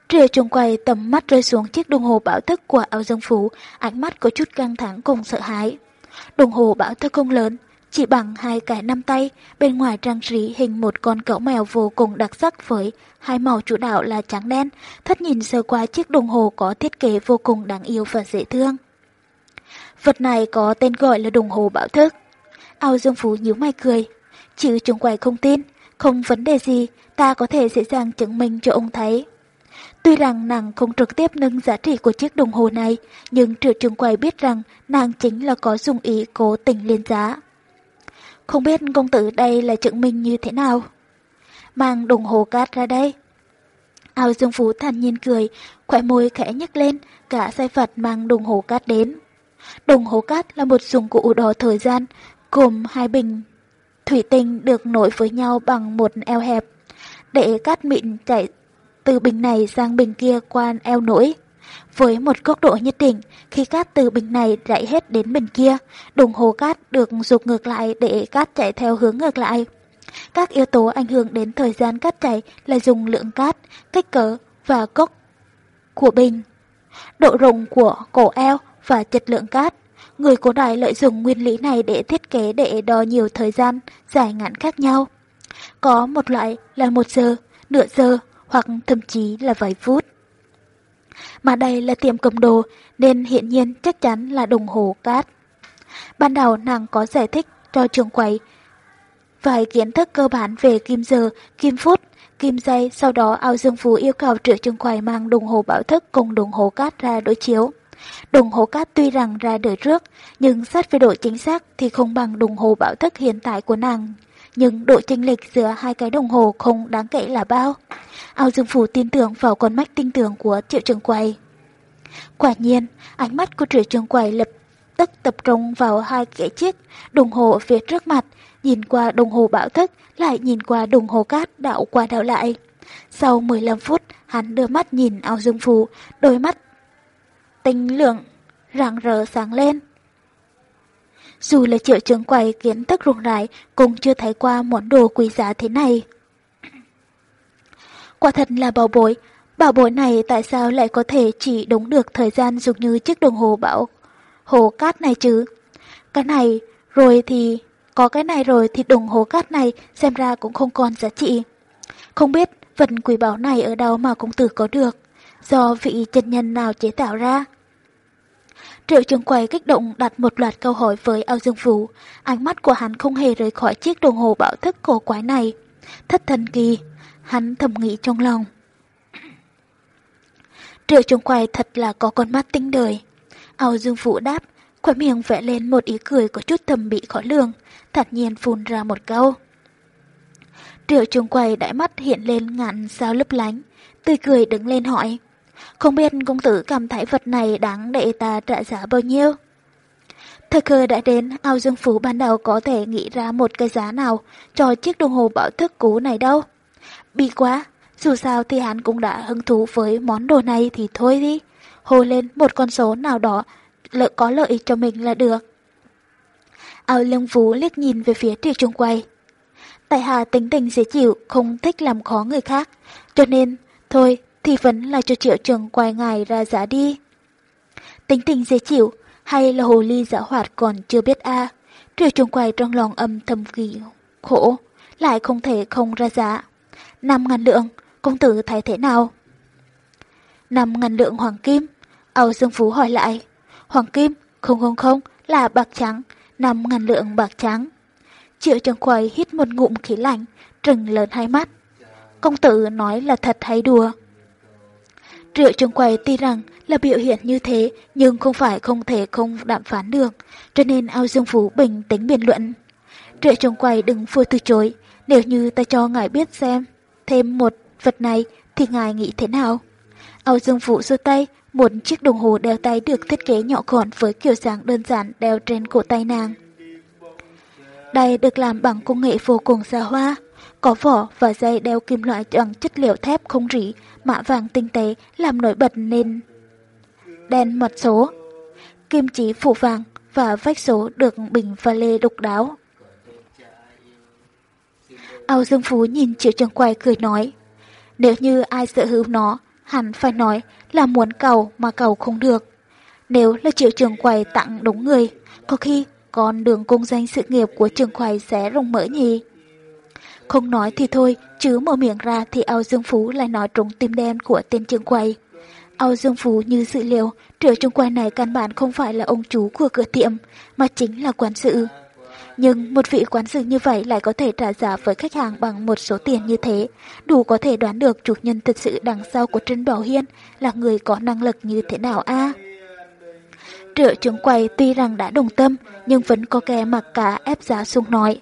Triều trường quầy tầm mắt rơi xuống chiếc đồng hồ bảo thức của Ao Dương Phú, ánh mắt có chút căng thẳng cùng sợ hãi. Đồng hồ bảo thức không lớn, chỉ bằng hai cái năm tay, bên ngoài trang trí hình một con cẩu mèo vô cùng đặc sắc với hai màu chủ đạo là trắng đen, thất nhìn sơ qua chiếc đồng hồ có thiết kế vô cùng đáng yêu và dễ thương. Vật này có tên gọi là đồng hồ bảo thức. Ao Dương Phú nhíu mày cười, chứ chúng quay không tin, không vấn đề gì, ta có thể dễ dàng chứng minh cho ông thấy. Tuy rằng nàng không trực tiếp nâng giá trị của chiếc đồng hồ này, nhưng triệu trường quầy biết rằng nàng chính là có dùng ý cố tình lên giá. Không biết công tử đây là chứng minh như thế nào? Mang đồng hồ cát ra đây. Ao Dương Phú thản nhiên cười, khỏe môi khẽ nhếch lên, cả sai Phật mang đồng hồ cát đến. Đồng hồ cát là một dụng cụ đo thời gian, gồm hai bình thủy tinh được nối với nhau bằng một eo hẹp, để cát mịn chảy từ bình này sang bình kia qua eo nổi. Với một góc độ nhất định, khi cát từ bình này chạy hết đến bình kia, đồng hồ cát được dục ngược lại để cát chạy theo hướng ngược lại. Các yếu tố ảnh hưởng đến thời gian cát chảy là dùng lượng cát, kích cỡ và cốc của bình, độ rộng của cổ eo và chất lượng cát. Người cổ đại lợi dụng nguyên lý này để thiết kế để đo nhiều thời gian, dài ngắn khác nhau. Có một loại là một giờ, nửa giờ hoặc thậm chí là vài phút mà đây là tiệm cầm đồ nên hiện nhiên chắc chắn là đồng hồ cát. Ban đầu nàng có giải thích cho trường quầy vài kiến thức cơ bản về kim giờ, kim phút, kim giây, sau đó ao dương phú yêu cầu triệu trường quầy mang đồng hồ bảo thức cùng đồng hồ cát ra đối chiếu. Đồng hồ cát tuy rằng ra đời trước, nhưng xét về độ chính xác thì không bằng đồng hồ bảo thức hiện tại của nàng nhưng độ chênh lệch giữa hai cái đồng hồ không đáng kể là bao. Ao Dương Phủ tin tưởng vào con mắt tinh tưởng của triệu trường quầy. Quả nhiên, ánh mắt của triệu trường quầy lập tức tập trung vào hai cái chiếc đồng hồ phía trước mặt, nhìn qua đồng hồ bảo thức, lại nhìn qua đồng hồ cát đảo qua đảo lại. Sau 15 phút, hắn đưa mắt nhìn ao dương phù, đôi mắt tinh lượng, rạng rỡ sáng lên. Dù là triệu chứng quầy kiến thức rùng rãi cũng chưa thấy qua món đồ quý giá thế này. Quả thật là bảo bối, bảo bối này tại sao lại có thể chỉ đúng được thời gian dùng như chiếc đồng hồ bảo hồ cát này chứ? Cái này rồi thì có cái này rồi thì đồng hồ cát này xem ra cũng không còn giá trị. Không biết vật quý bảo này ở đâu mà công tử có được, do vị chân nhân nào chế tạo ra. Triệu trường quầy kích động đặt một loạt câu hỏi với Ao Dương Vũ. Ánh mắt của hắn không hề rời khỏi chiếc đồng hồ bảo thức cổ quái này. Thất thần kỳ, hắn thầm nghĩ trong lòng. Triệu trường quầy thật là có con mắt tinh đời. Âu Dương Vũ đáp, khóe miệng vẽ lên một ý cười có chút thầm bị khó lường, thật nhiên phun ra một câu. Triệu trường quầy đại mắt hiện lên ngạn sao lấp lánh, tươi cười đứng lên hỏi. Không biết công tử cảm thấy vật này đáng để ta trả giá bao nhiêu? Thời cơ đã đến, Ao Dương Phú ban đầu có thể nghĩ ra một cái giá nào cho chiếc đồng hồ bảo thức cũ này đâu. Bị quá, dù sao thì hắn cũng đã hứng thú với món đồ này thì thôi đi. Hồ lên một con số nào đó lợi có lợi cho mình là được. Ao lương Phú liếc nhìn về phía triệu trung quay. Tại hạ tính tình dễ chịu, không thích làm khó người khác. Cho nên, thôi, thì vẫn là cho triệu trường quay ngài ra giá đi. Tính tình dễ chịu, hay là hồ ly giả hoạt còn chưa biết a Triệu trường quay trong lòng âm thầm kỳ khổ, lại không thể không ra giá. Năm ngàn lượng, công tử thấy thế nào? Năm ngàn lượng hoàng kim, Âu Dương Phú hỏi lại. Hoàng kim, không không không, là bạc trắng, năm ngàn lượng bạc trắng. Triệu trường quầy hít một ngụm khí lạnh, trừng lớn hai mắt. Công tử nói là thật hay đùa? Triệu trường quầy tuy rằng là biểu hiện như thế nhưng không phải không thể không đàm phán được, cho nên ao dương phú bình tĩnh biện luận. Triệu trường quầy đừng phôi từ chối, nếu như ta cho ngài biết xem thêm một vật này thì ngài nghĩ thế nào? Ao dương phú giơ tay, một chiếc đồng hồ đeo tay được thiết kế nhỏ gọn với kiểu dáng đơn giản đeo trên cổ tay nàng. Đây được làm bằng công nghệ vô cùng xa hoa, có vỏ và dây đeo kim loại bằng chất liệu thép không rỉ, mạ vàng tinh tế làm nổi bật nên đen mật số. Kim chỉ phủ vàng và vách số được bình pha lê độc đáo. Âu Dương Phú nhìn Triệu Trường Quay cười nói, nếu như ai sở hữu nó, hẳn phải nói là muốn cầu mà cầu không được. Nếu là Triệu Trường Quay tặng đúng người, có khi con đường công danh sự nghiệp của Trường Quay sẽ rộng mở nhì. Không nói thì thôi, chứ mở miệng ra thì Âu Dương Phú lại nói trúng tim đen của tên Trường Quay. Âu Dương Phú như dự liệu, triệu Trường Quay này căn bản không phải là ông chú của cửa tiệm, mà chính là quán sự. Nhưng một vị quán sự như vậy lại có thể trả giá với khách hàng bằng một số tiền như thế, đủ có thể đoán được chủ nhân thật sự đằng sau của Trân Bảo Hiên là người có năng lực như thế nào a. À? Triệu trường quầy tuy rằng đã đồng tâm, nhưng vẫn có kẻ mặc cả ép giá xuống nói.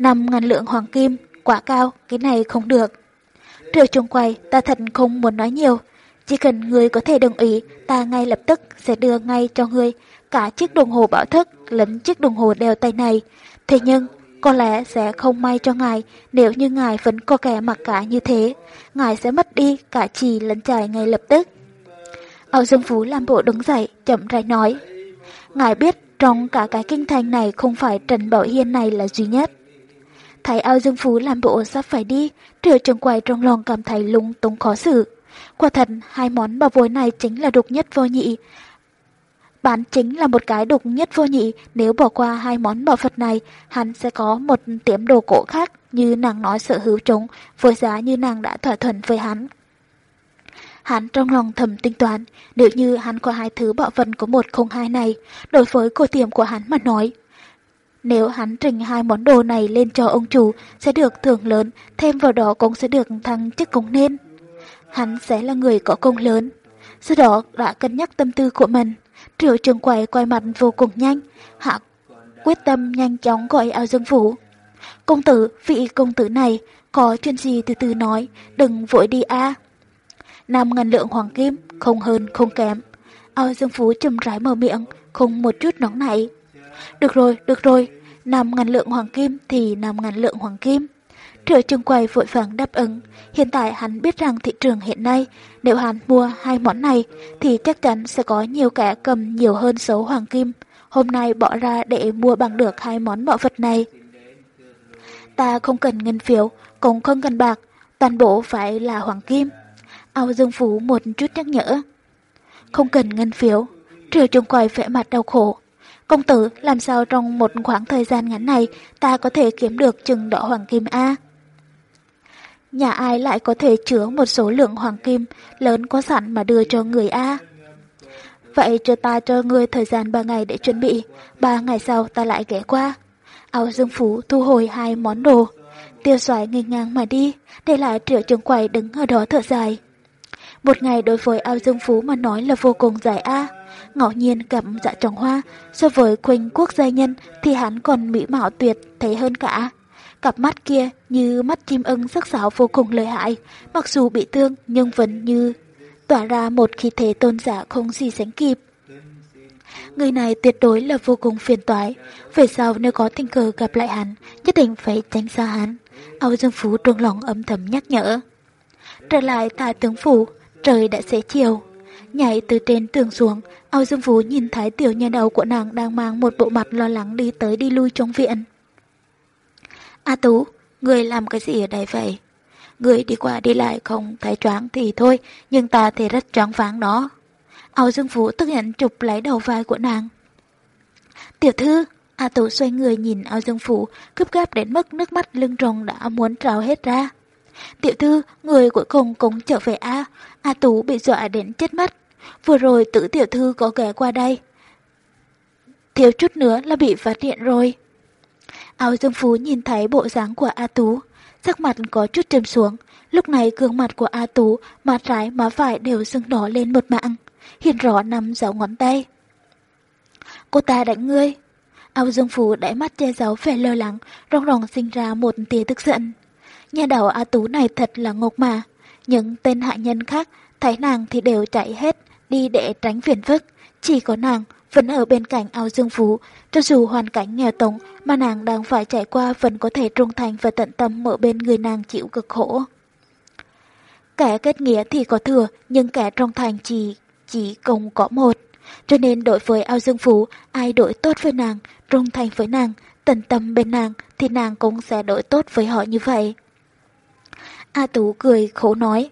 Năm ngàn lượng hoàng kim, quá cao, cái này không được. Triệu trung quầy, ta thật không muốn nói nhiều. Chỉ cần người có thể đồng ý, ta ngay lập tức sẽ đưa ngay cho người cả chiếc đồng hồ bảo thức lẫn chiếc đồng hồ đeo tay này. Thế nhưng, có lẽ sẽ không may cho ngài nếu như ngài vẫn có kẻ mặc cả như thế. Ngài sẽ mất đi cả trì lẫn trải ngay lập tức. Âu Dương Phú làm bộ đứng dậy, chậm rãi nói. Ngài biết trong cả cái kinh thành này không phải Trần Bảo Hiên này là duy nhất. Thấy Âu Dương Phú làm bộ sắp phải đi, triệu trường quầy trong lòng cảm thấy lung tung khó xử. Quả thật, hai món bảo bối này chính là độc nhất vô nhị. Bán chính là một cái độc nhất vô nhị, nếu bỏ qua hai món bảo vật này, hắn sẽ có một tiệm đồ cổ khác như nàng nói sở hữu chúng, với giá như nàng đã thỏa thuận với hắn. Hắn trong lòng thầm tính toán, nếu như hắn có hai thứ bảo vật của một không hai này, đối với cô tiệm của hắn mà nói. Nếu hắn trình hai món đồ này lên cho ông chủ, sẽ được thưởng lớn, thêm vào đó cũng sẽ được thăng chức cũng nên. Hắn sẽ là người có công lớn. Sau đó đã cân nhắc tâm tư của mình. Triệu trường quầy quay mặt vô cùng nhanh, hạ quyết tâm nhanh chóng gọi ao dương vũ Công tử, vị công tử này, có chuyện gì từ từ nói, đừng vội đi a năm ngàn lượng hoàng kim, không hơn không kém. Ao Dương vũ chầm rái mở miệng, không một chút nóng nảy. Được rồi, được rồi, 5 ngàn lượng hoàng kim thì 5 ngàn lượng hoàng kim. Trợ trường quầy vội vàng đáp ứng. Hiện tại hắn biết rằng thị trường hiện nay, nếu hắn mua hai món này, thì chắc chắn sẽ có nhiều kẻ cầm nhiều hơn số hoàng kim. Hôm nay bỏ ra để mua bằng được hai món bảo vật này. Ta không cần ngân phiếu, cũng không cần bạc, toàn bộ phải là hoàng kim. Ao Dương Phú một chút nhắc nhở. Không cần ngân phiếu, Triều trường Quầy vẻ mặt đau khổ. Công tử, làm sao trong một khoảng thời gian ngắn này ta có thể kiếm được chừng đỏ hoàng kim A? Nhà ai lại có thể chứa một số lượng hoàng kim lớn có sẵn mà đưa cho người A? Vậy cho ta cho ngươi thời gian 3 ngày để chuẩn bị, 3 ngày sau ta lại ghé qua. Áo Dương Phú thu hồi hai món đồ. Tiêu xoài nghênh ngang mà đi, để lại triệu trường quầy đứng ở đó thở dài. Một ngày đối với ao dương phú mà nói là vô cùng dài a. Ngẫu nhiên gặp dạ trồng hoa, so với quỳnh quốc gia nhân thì hắn còn mỹ mạo tuyệt thấy hơn cả. Cặp mắt kia như mắt chim ưng sắc sảo vô cùng lợi hại, mặc dù bị thương nhưng vẫn như tỏa ra một khí thế tôn giả không gì sánh kịp. Người này tuyệt đối là vô cùng phiền toái. Về sau nếu có tình cờ gặp lại hắn, nhất định phải tránh xa hắn. Âu Dương Phú trong lòng âm thầm nhắc nhở. Trở lại tà tướng phủ, trời đã xế chiều. Nhảy từ trên tường xuống, Âu Dương Phú nhìn thấy tiểu nhà đầu của nàng đang mang một bộ mặt lo lắng đi tới đi lui trong viện. A Tú, người làm cái gì ở đây vậy? Người đi qua đi lại không thấy choáng thì thôi, nhưng ta thì rất choáng váng đó. Âu Dương Phú tức giận chụp lấy đầu vai của nàng. Tiểu thư, A Tú xoay người nhìn Âu Dương Phú, cướp gáp đến mức nước mắt lưng rồng đã muốn trào hết ra. Tiểu thư, người cuối cùng cũng trở về A. A Tú bị dọa đến chết mất. Vừa rồi tử tiểu thư có ghé qua đây. Thiếu chút nữa là bị phát hiện rồi. Áo Dương Phú nhìn thấy bộ dáng của A Tú, sắc mặt có chút trầm xuống. Lúc này gương mặt của A Tú, má trái má phải đều sưng đỏ lên một mạng, hiện rõ nằm dấu ngón tay. Cô ta đánh ngươi. Áo Dương Phú đáy mắt che giấu vẻ lơ lắng, rong ròng sinh ra một tia tức giận. Nhà đầu A Tú này thật là ngốc mà. Những tên hạ nhân khác thấy nàng thì đều chạy hết đi để tránh phiền phức. Chỉ có nàng vẫn ở bên cạnh ao dương phú, cho dù hoàn cảnh nghèo túng mà nàng đang phải trải qua vẫn có thể trung thành và tận tâm ở bên người nàng chịu cực khổ. Kẻ kết nghĩa thì có thừa, nhưng kẻ trung thành chỉ chỉ cùng có một. Cho nên đối với ao dương phú, ai đổi tốt với nàng, trung thành với nàng, tận tâm bên nàng, thì nàng cũng sẽ đổi tốt với họ như vậy. A Tú cười khổ nói,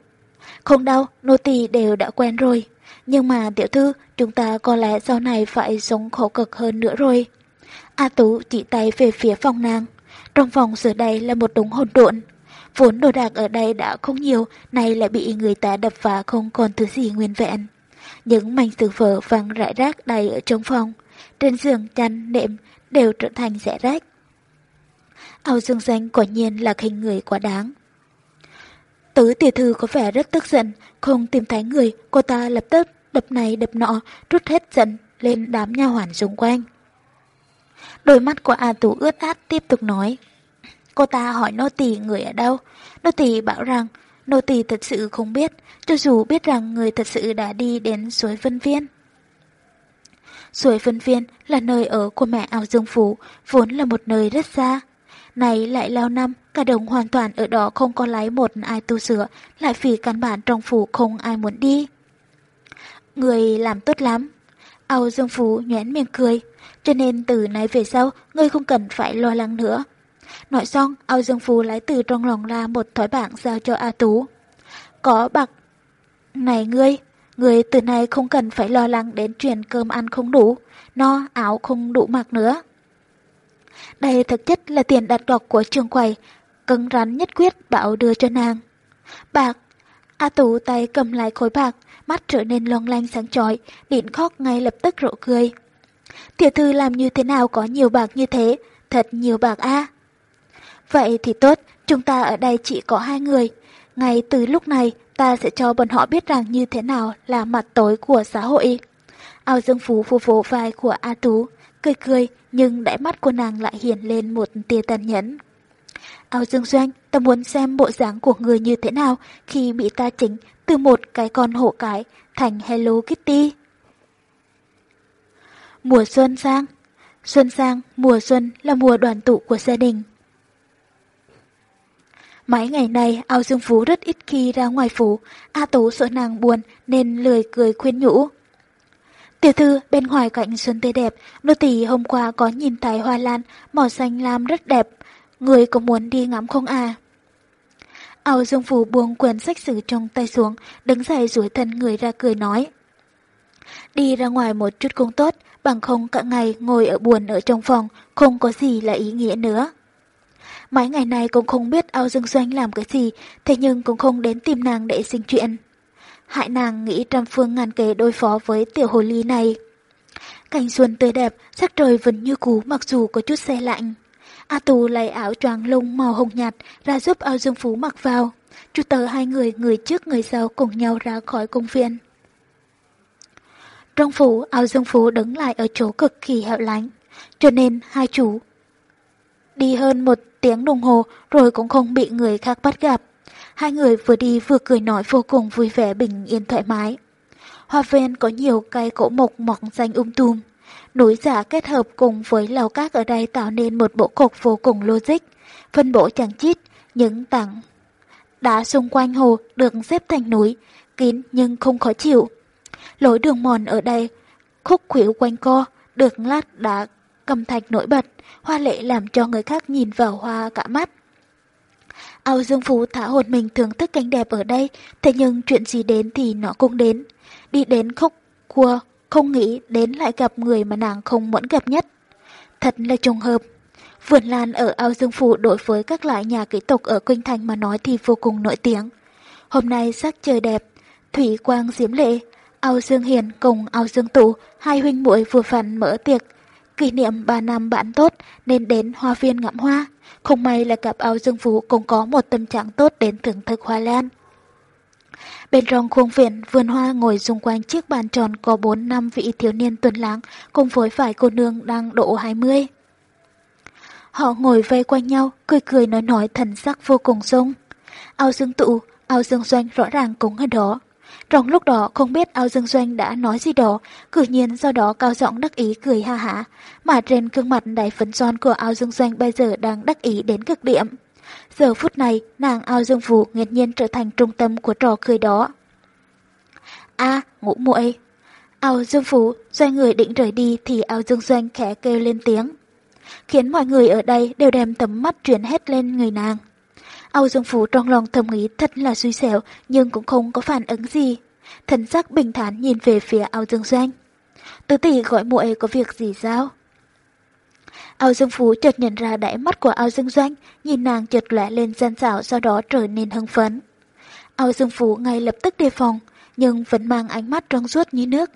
không đâu, nô tỳ đều đã quen rồi. Nhưng mà tiểu thư, chúng ta có lẽ sau này phải sống khổ cực hơn nữa rồi. A Tú chỉ tay về phía phòng nàng. Trong phòng giờ đây là một đống hỗn độn. Vốn đồ đạc ở đây đã không nhiều, nay lại bị người ta đập phá không còn thứ gì nguyên vẹn. Những mảnh sứ vỡ văng rải rác đầy ở trong phòng. Trên giường, chăn, nệm đều trở thành rẽ rách. Áo dương danh quả nhiên là khinh người quá đáng. Tứ tiểu thư có vẻ rất tức giận, không tìm thấy người, cô ta lập tức đập này đập nọ, rút hết giận lên đám nha hoàn xung quanh. Đôi mắt của A Tú ướt át tiếp tục nói. Cô ta hỏi nô tỳ người ở đâu. Nô tỳ bảo rằng nô tỳ thật sự không biết, cho dù biết rằng người thật sự đã đi đến suối Vân Viên. Suối Vân Viên là nơi ở của mẹ ao Dương Phú, vốn là một nơi rất xa. Này lại lao năm, cả đồng hoàn toàn ở đó không có lấy một ai tu sửa, lại vì căn bản trong phủ không ai muốn đi. Người làm tốt lắm. Âu Dương Phú nhoén miệng cười, cho nên từ nay về sau, ngươi không cần phải lo lắng nữa. Nói xong, Âu Dương Phú lấy từ trong lòng ra một thói bảng giao cho A Tú. Có bạc. Này ngươi, ngươi từ nay không cần phải lo lắng đến chuyện cơm ăn không đủ, no áo không đủ mặc nữa. Đây thực chất là tiền đặt cọc của trường quầy, cứng rắn nhất quyết bảo đưa cho nàng. Bạc, A Tú tay cầm lại khối bạc, mắt trở nên long lanh sáng chói, điện khóc ngay lập tức rộ cười. Tiểu thư làm như thế nào có nhiều bạc như thế, thật nhiều bạc a. Vậy thì tốt, chúng ta ở đây chỉ có hai người. Ngay từ lúc này, ta sẽ cho bọn họ biết rằng như thế nào là mặt tối của xã hội. Ao Dương Phú phù vỗ vai của A Tú, cười cười, nhưng đáy mắt của nàng lại hiện lên một tia tàn nhẫn. Ao Dương Doanh, ta muốn xem bộ dáng của người như thế nào khi bị ta chỉnh từ một cái con hổ cái thành Hello Kitty. Mùa xuân sang Xuân sang, mùa xuân là mùa đoàn tụ của gia đình. Mấy ngày này, Ao Dương Phú rất ít khi ra ngoài phủ, A Tú sợ nàng buồn nên lười cười khuyên nhủ. Tiểu thư bên ngoài cạnh xuân tươi đẹp, nô tỳ hôm qua có nhìn thấy hoa lan màu xanh lam rất đẹp, người có muốn đi ngắm không à? Áo Dương Phủ buông quyển sách sử trong tay xuống, đứng dậy duỗi thân người ra cười nói. Đi ra ngoài một chút cũng tốt, bằng không cả ngày ngồi ở buồn ở trong phòng, không có gì là ý nghĩa nữa. Mấy ngày này cũng không biết Âu Dương Doanh làm cái gì, thế nhưng cũng không đến tìm nàng để sinh chuyện. Hại nàng nghĩ trăm phương ngàn kế đối phó với tiểu hồ ly này. Cảnh xuân tươi đẹp, sắc trời vẫn như cũ mặc dù có chút xe lạnh. A Tù lấy áo choàng lông màu hồng nhạt ra giúp Âu dương phú mặc vào. Chú tớ hai người, người trước người sau cùng nhau ra khỏi công viên. Trong phủ, Âu dương phú đứng lại ở chỗ cực kỳ hẻo lánh, cho nên hai chủ đi hơn một tiếng đồng hồ rồi cũng không bị người khác bắt gặp. Hai người vừa đi vừa cười nói vô cùng vui vẻ bình yên thoải mái. Hoa ven có nhiều cây cổ mộc mọc xanh um tùm. Núi giả kết hợp cùng với lầu cát ở đây tạo nên một bộ cục vô cùng logic, phân bổ chẳng chít, những tảng đá xung quanh hồ được xếp thành núi, kín nhưng không khó chịu. Lối đường mòn ở đây, khúc khuỷu quanh co, được lát đá cầm thạch nổi bật, hoa lệ làm cho người khác nhìn vào hoa cả mắt. Ao Dương Phú thả hồn mình thưởng thức cảnh đẹp ở đây, thế nhưng chuyện gì đến thì nó cũng đến. Đi đến khúc cua, không nghĩ đến lại gặp người mà nàng không muốn gặp nhất. Thật là trùng hợp. Vườn lan ở ao Dương Phủ đối với các loại nhà kỹ tộc ở Kinh Thành mà nói thì vô cùng nổi tiếng. Hôm nay sắc trời đẹp, thủy quang diễm lệ, ao Dương Hiền cùng ao Dương Tụ, hai huynh muội vừa phản mở tiệc. Kỷ niệm 3 năm bạn tốt nên đến hoa viên ngắm hoa. Không may là cặp ao Dương Phú cũng có một tâm trạng tốt đến thưởng thức hoa lan. Bên trong khuôn viên, vườn hoa ngồi xung quanh chiếc bàn tròn có 4 năm vị thiếu niên tuần lãng cùng với vài cô nương đang độ 20. Họ ngồi vây quanh nhau, cười cười nói nói thần sắc vô cùng sung. Ao dương tụ, ao dương doanh rõ ràng cũng ở đó. Trong lúc đó không biết ao dương doanh đã nói gì đó, cử nhiên do đó cao giọng đắc ý cười ha hả, mà trên gương mặt đầy phấn son của ao dương doanh bây giờ đang đắc ý đến cực điểm. Giờ phút này, nàng ao dương phủ nghiệt nhiên trở thành trung tâm của trò cười đó. a ngủ muội Ao dương phủ, doanh người định rời đi thì ao dương doanh khẽ kêu lên tiếng. Khiến mọi người ở đây đều đem tấm mắt chuyển hết lên người nàng. Âu Dương Phú trong lòng thầm nghĩ thật là suy xẻo nhưng cũng không có phản ứng gì. Thần sắc bình thản nhìn về phía Âu Dương Doanh. Tứ tỷ gọi muội có việc gì sao? Âu Dương Phú chợt nhận ra đáy mắt của Âu Dương Doanh, nhìn nàng chợt lóe lên gian xảo sau đó trở nên hưng phấn. Âu Dương Phú ngay lập tức đề phòng, nhưng vẫn mang ánh mắt trong suốt như nước.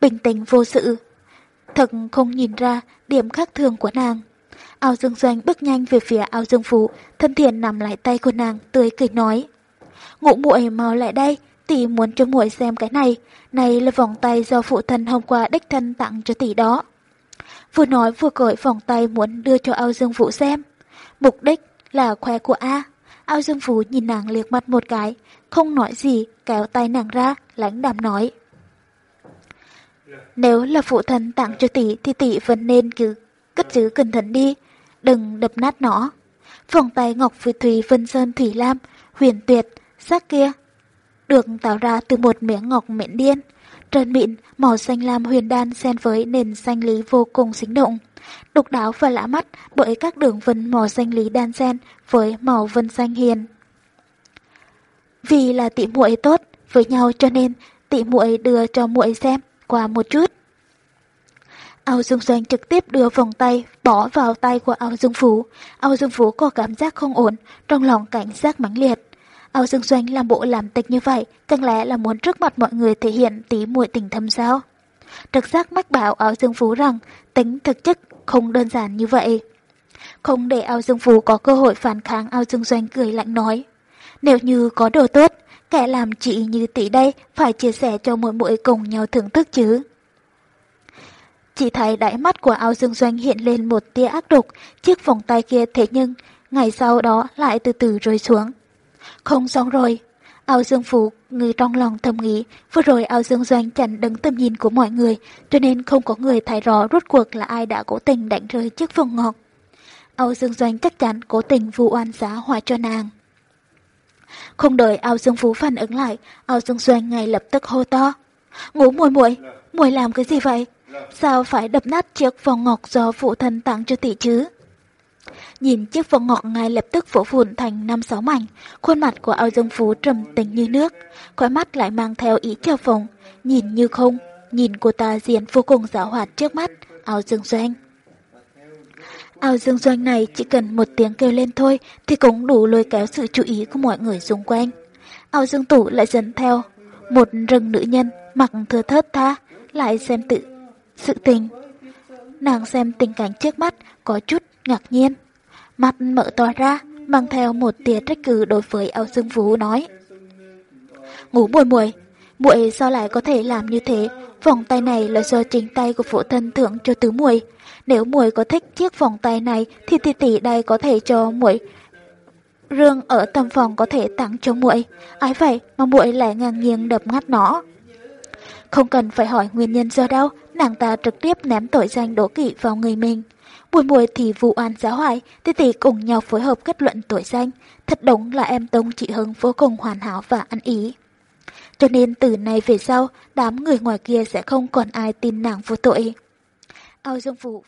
Bình tĩnh vô sự, thật không nhìn ra điểm khác thường của nàng. Ao Dương Doanh bước nhanh về phía Ao Dương Phú, thân thiện nằm lại tay của nàng, tươi cười nói. Ngụ muội mau lại đây, tỷ muốn cho muội xem cái này. Này là vòng tay do phụ thân hôm qua đích thân tặng cho tỷ đó. Vừa nói vừa cởi vòng tay muốn đưa cho Ao Dương Vũ xem. Mục đích là khoe của A. Ao Dương Vũ nhìn nàng liếc mặt một cái, không nói gì, kéo tay nàng ra, lãnh đạm nói. Nếu là phụ thân tặng cho tỷ thì tỷ vẫn nên cứ cất giữ cẩn thận đi, đừng đập nát nó. Vòng tay ngọc phi thủy vân sơn thủy lam, huyền tuyệt, sắc kia, được tạo ra từ một miếng ngọc miễn điên. Trơn mịn, màu xanh lam huyền đan xen với nền xanh lý vô cùng sinh động. Độc đáo và lạ mắt bởi các đường vân màu xanh lý đan xen với màu vân xanh hiền. Vì là tỷ muội tốt với nhau cho nên tỷ muội đưa cho muội xem qua một chút. Âu Dương Doanh trực tiếp đưa vòng tay bỏ vào tay của Âu Dương Phú. Âu Dương Phú có cảm giác không ổn, trong lòng cảnh giác mãnh liệt. Âu Dương Doanh làm bộ làm tịch như vậy, chẳng lẽ là muốn trước mặt mọi người thể hiện tí muội tình thâm sao? Trực giác mách bảo Âu Dương Phú rằng tính thực chất không đơn giản như vậy. Không để Âu Dương Phú có cơ hội phản kháng Âu Dương Doanh cười lạnh nói. Nếu như có đồ tốt, kẻ làm chị như tỷ đây phải chia sẻ cho mỗi mỗi cùng nhau thưởng thức chứ. Chỉ thấy đáy mắt của Âu dương doanh hiện lên một tia ác độc, chiếc vòng tay kia thế nhưng, ngày sau đó lại từ từ rơi xuống. Không xong rồi. Ao dương phủ, người trong lòng thầm nghĩ, vừa rồi Ao dương doanh chặn đứng tầm nhìn của mọi người, cho nên không có người thấy rõ rốt cuộc là ai đã cố tình đánh rơi chiếc vòng ngọt. Âu Dương Doanh chắc chắn cố tình vu oan giá hòa cho nàng. Không đợi Âu Dương Phú phản ứng lại, Âu Dương Doanh ngay lập tức hô to. Ngủ muội muội, muội làm cái gì vậy? Sao phải đập nát chiếc vòng ngọc do phụ thân tặng cho tỷ chứ? Nhìn chiếc vòng ngọc ngay lập tức vỗ vụn thành năm sáu mảnh, khuôn mặt của ao dương phú trầm tĩnh như nước, khóe mắt lại mang theo ý treo phồng, nhìn như không, nhìn cô ta diện vô cùng giả hoạt trước mắt, ao dương doanh. Ao dương doanh này chỉ cần một tiếng kêu lên thôi thì cũng đủ lôi kéo sự chú ý của mọi người xung quanh. Ao dương tủ lại dẫn theo một rừng nữ nhân mặc thừa thớt tha, lại xem tự sự tình. Nàng xem tình cảnh trước mắt có chút ngạc nhiên. Mặt mở to ra, mang theo một tia trách cứ đối với Âu Dương Vũ nói. Ngủ buồn muội, muội sao lại có thể làm như thế? Vòng tay này là do chính tay của phụ thân thưởng cho tứ muội. Nếu muội có thích chiếc vòng tay này thì tỷ tỷ đây có thể cho muội. Rương ở tầm phòng có thể tặng cho muội. Ái vậy mà muội lại ngang nhiên đập ngắt nó. Không cần phải hỏi nguyên nhân do đâu, nàng ta trực tiếp ném tội danh đố kỵ vào người mình. Buổi buổi thì vụ án giáo hoại, tỷ tỷ cùng nhau phối hợp kết luận tội danh. Thật đúng là em Tông chị Hưng vô cùng hoàn hảo và ăn ý. Cho nên từ nay về sau, đám người ngoài kia sẽ không còn ai tin nàng vô tội. Ao Dương Phụ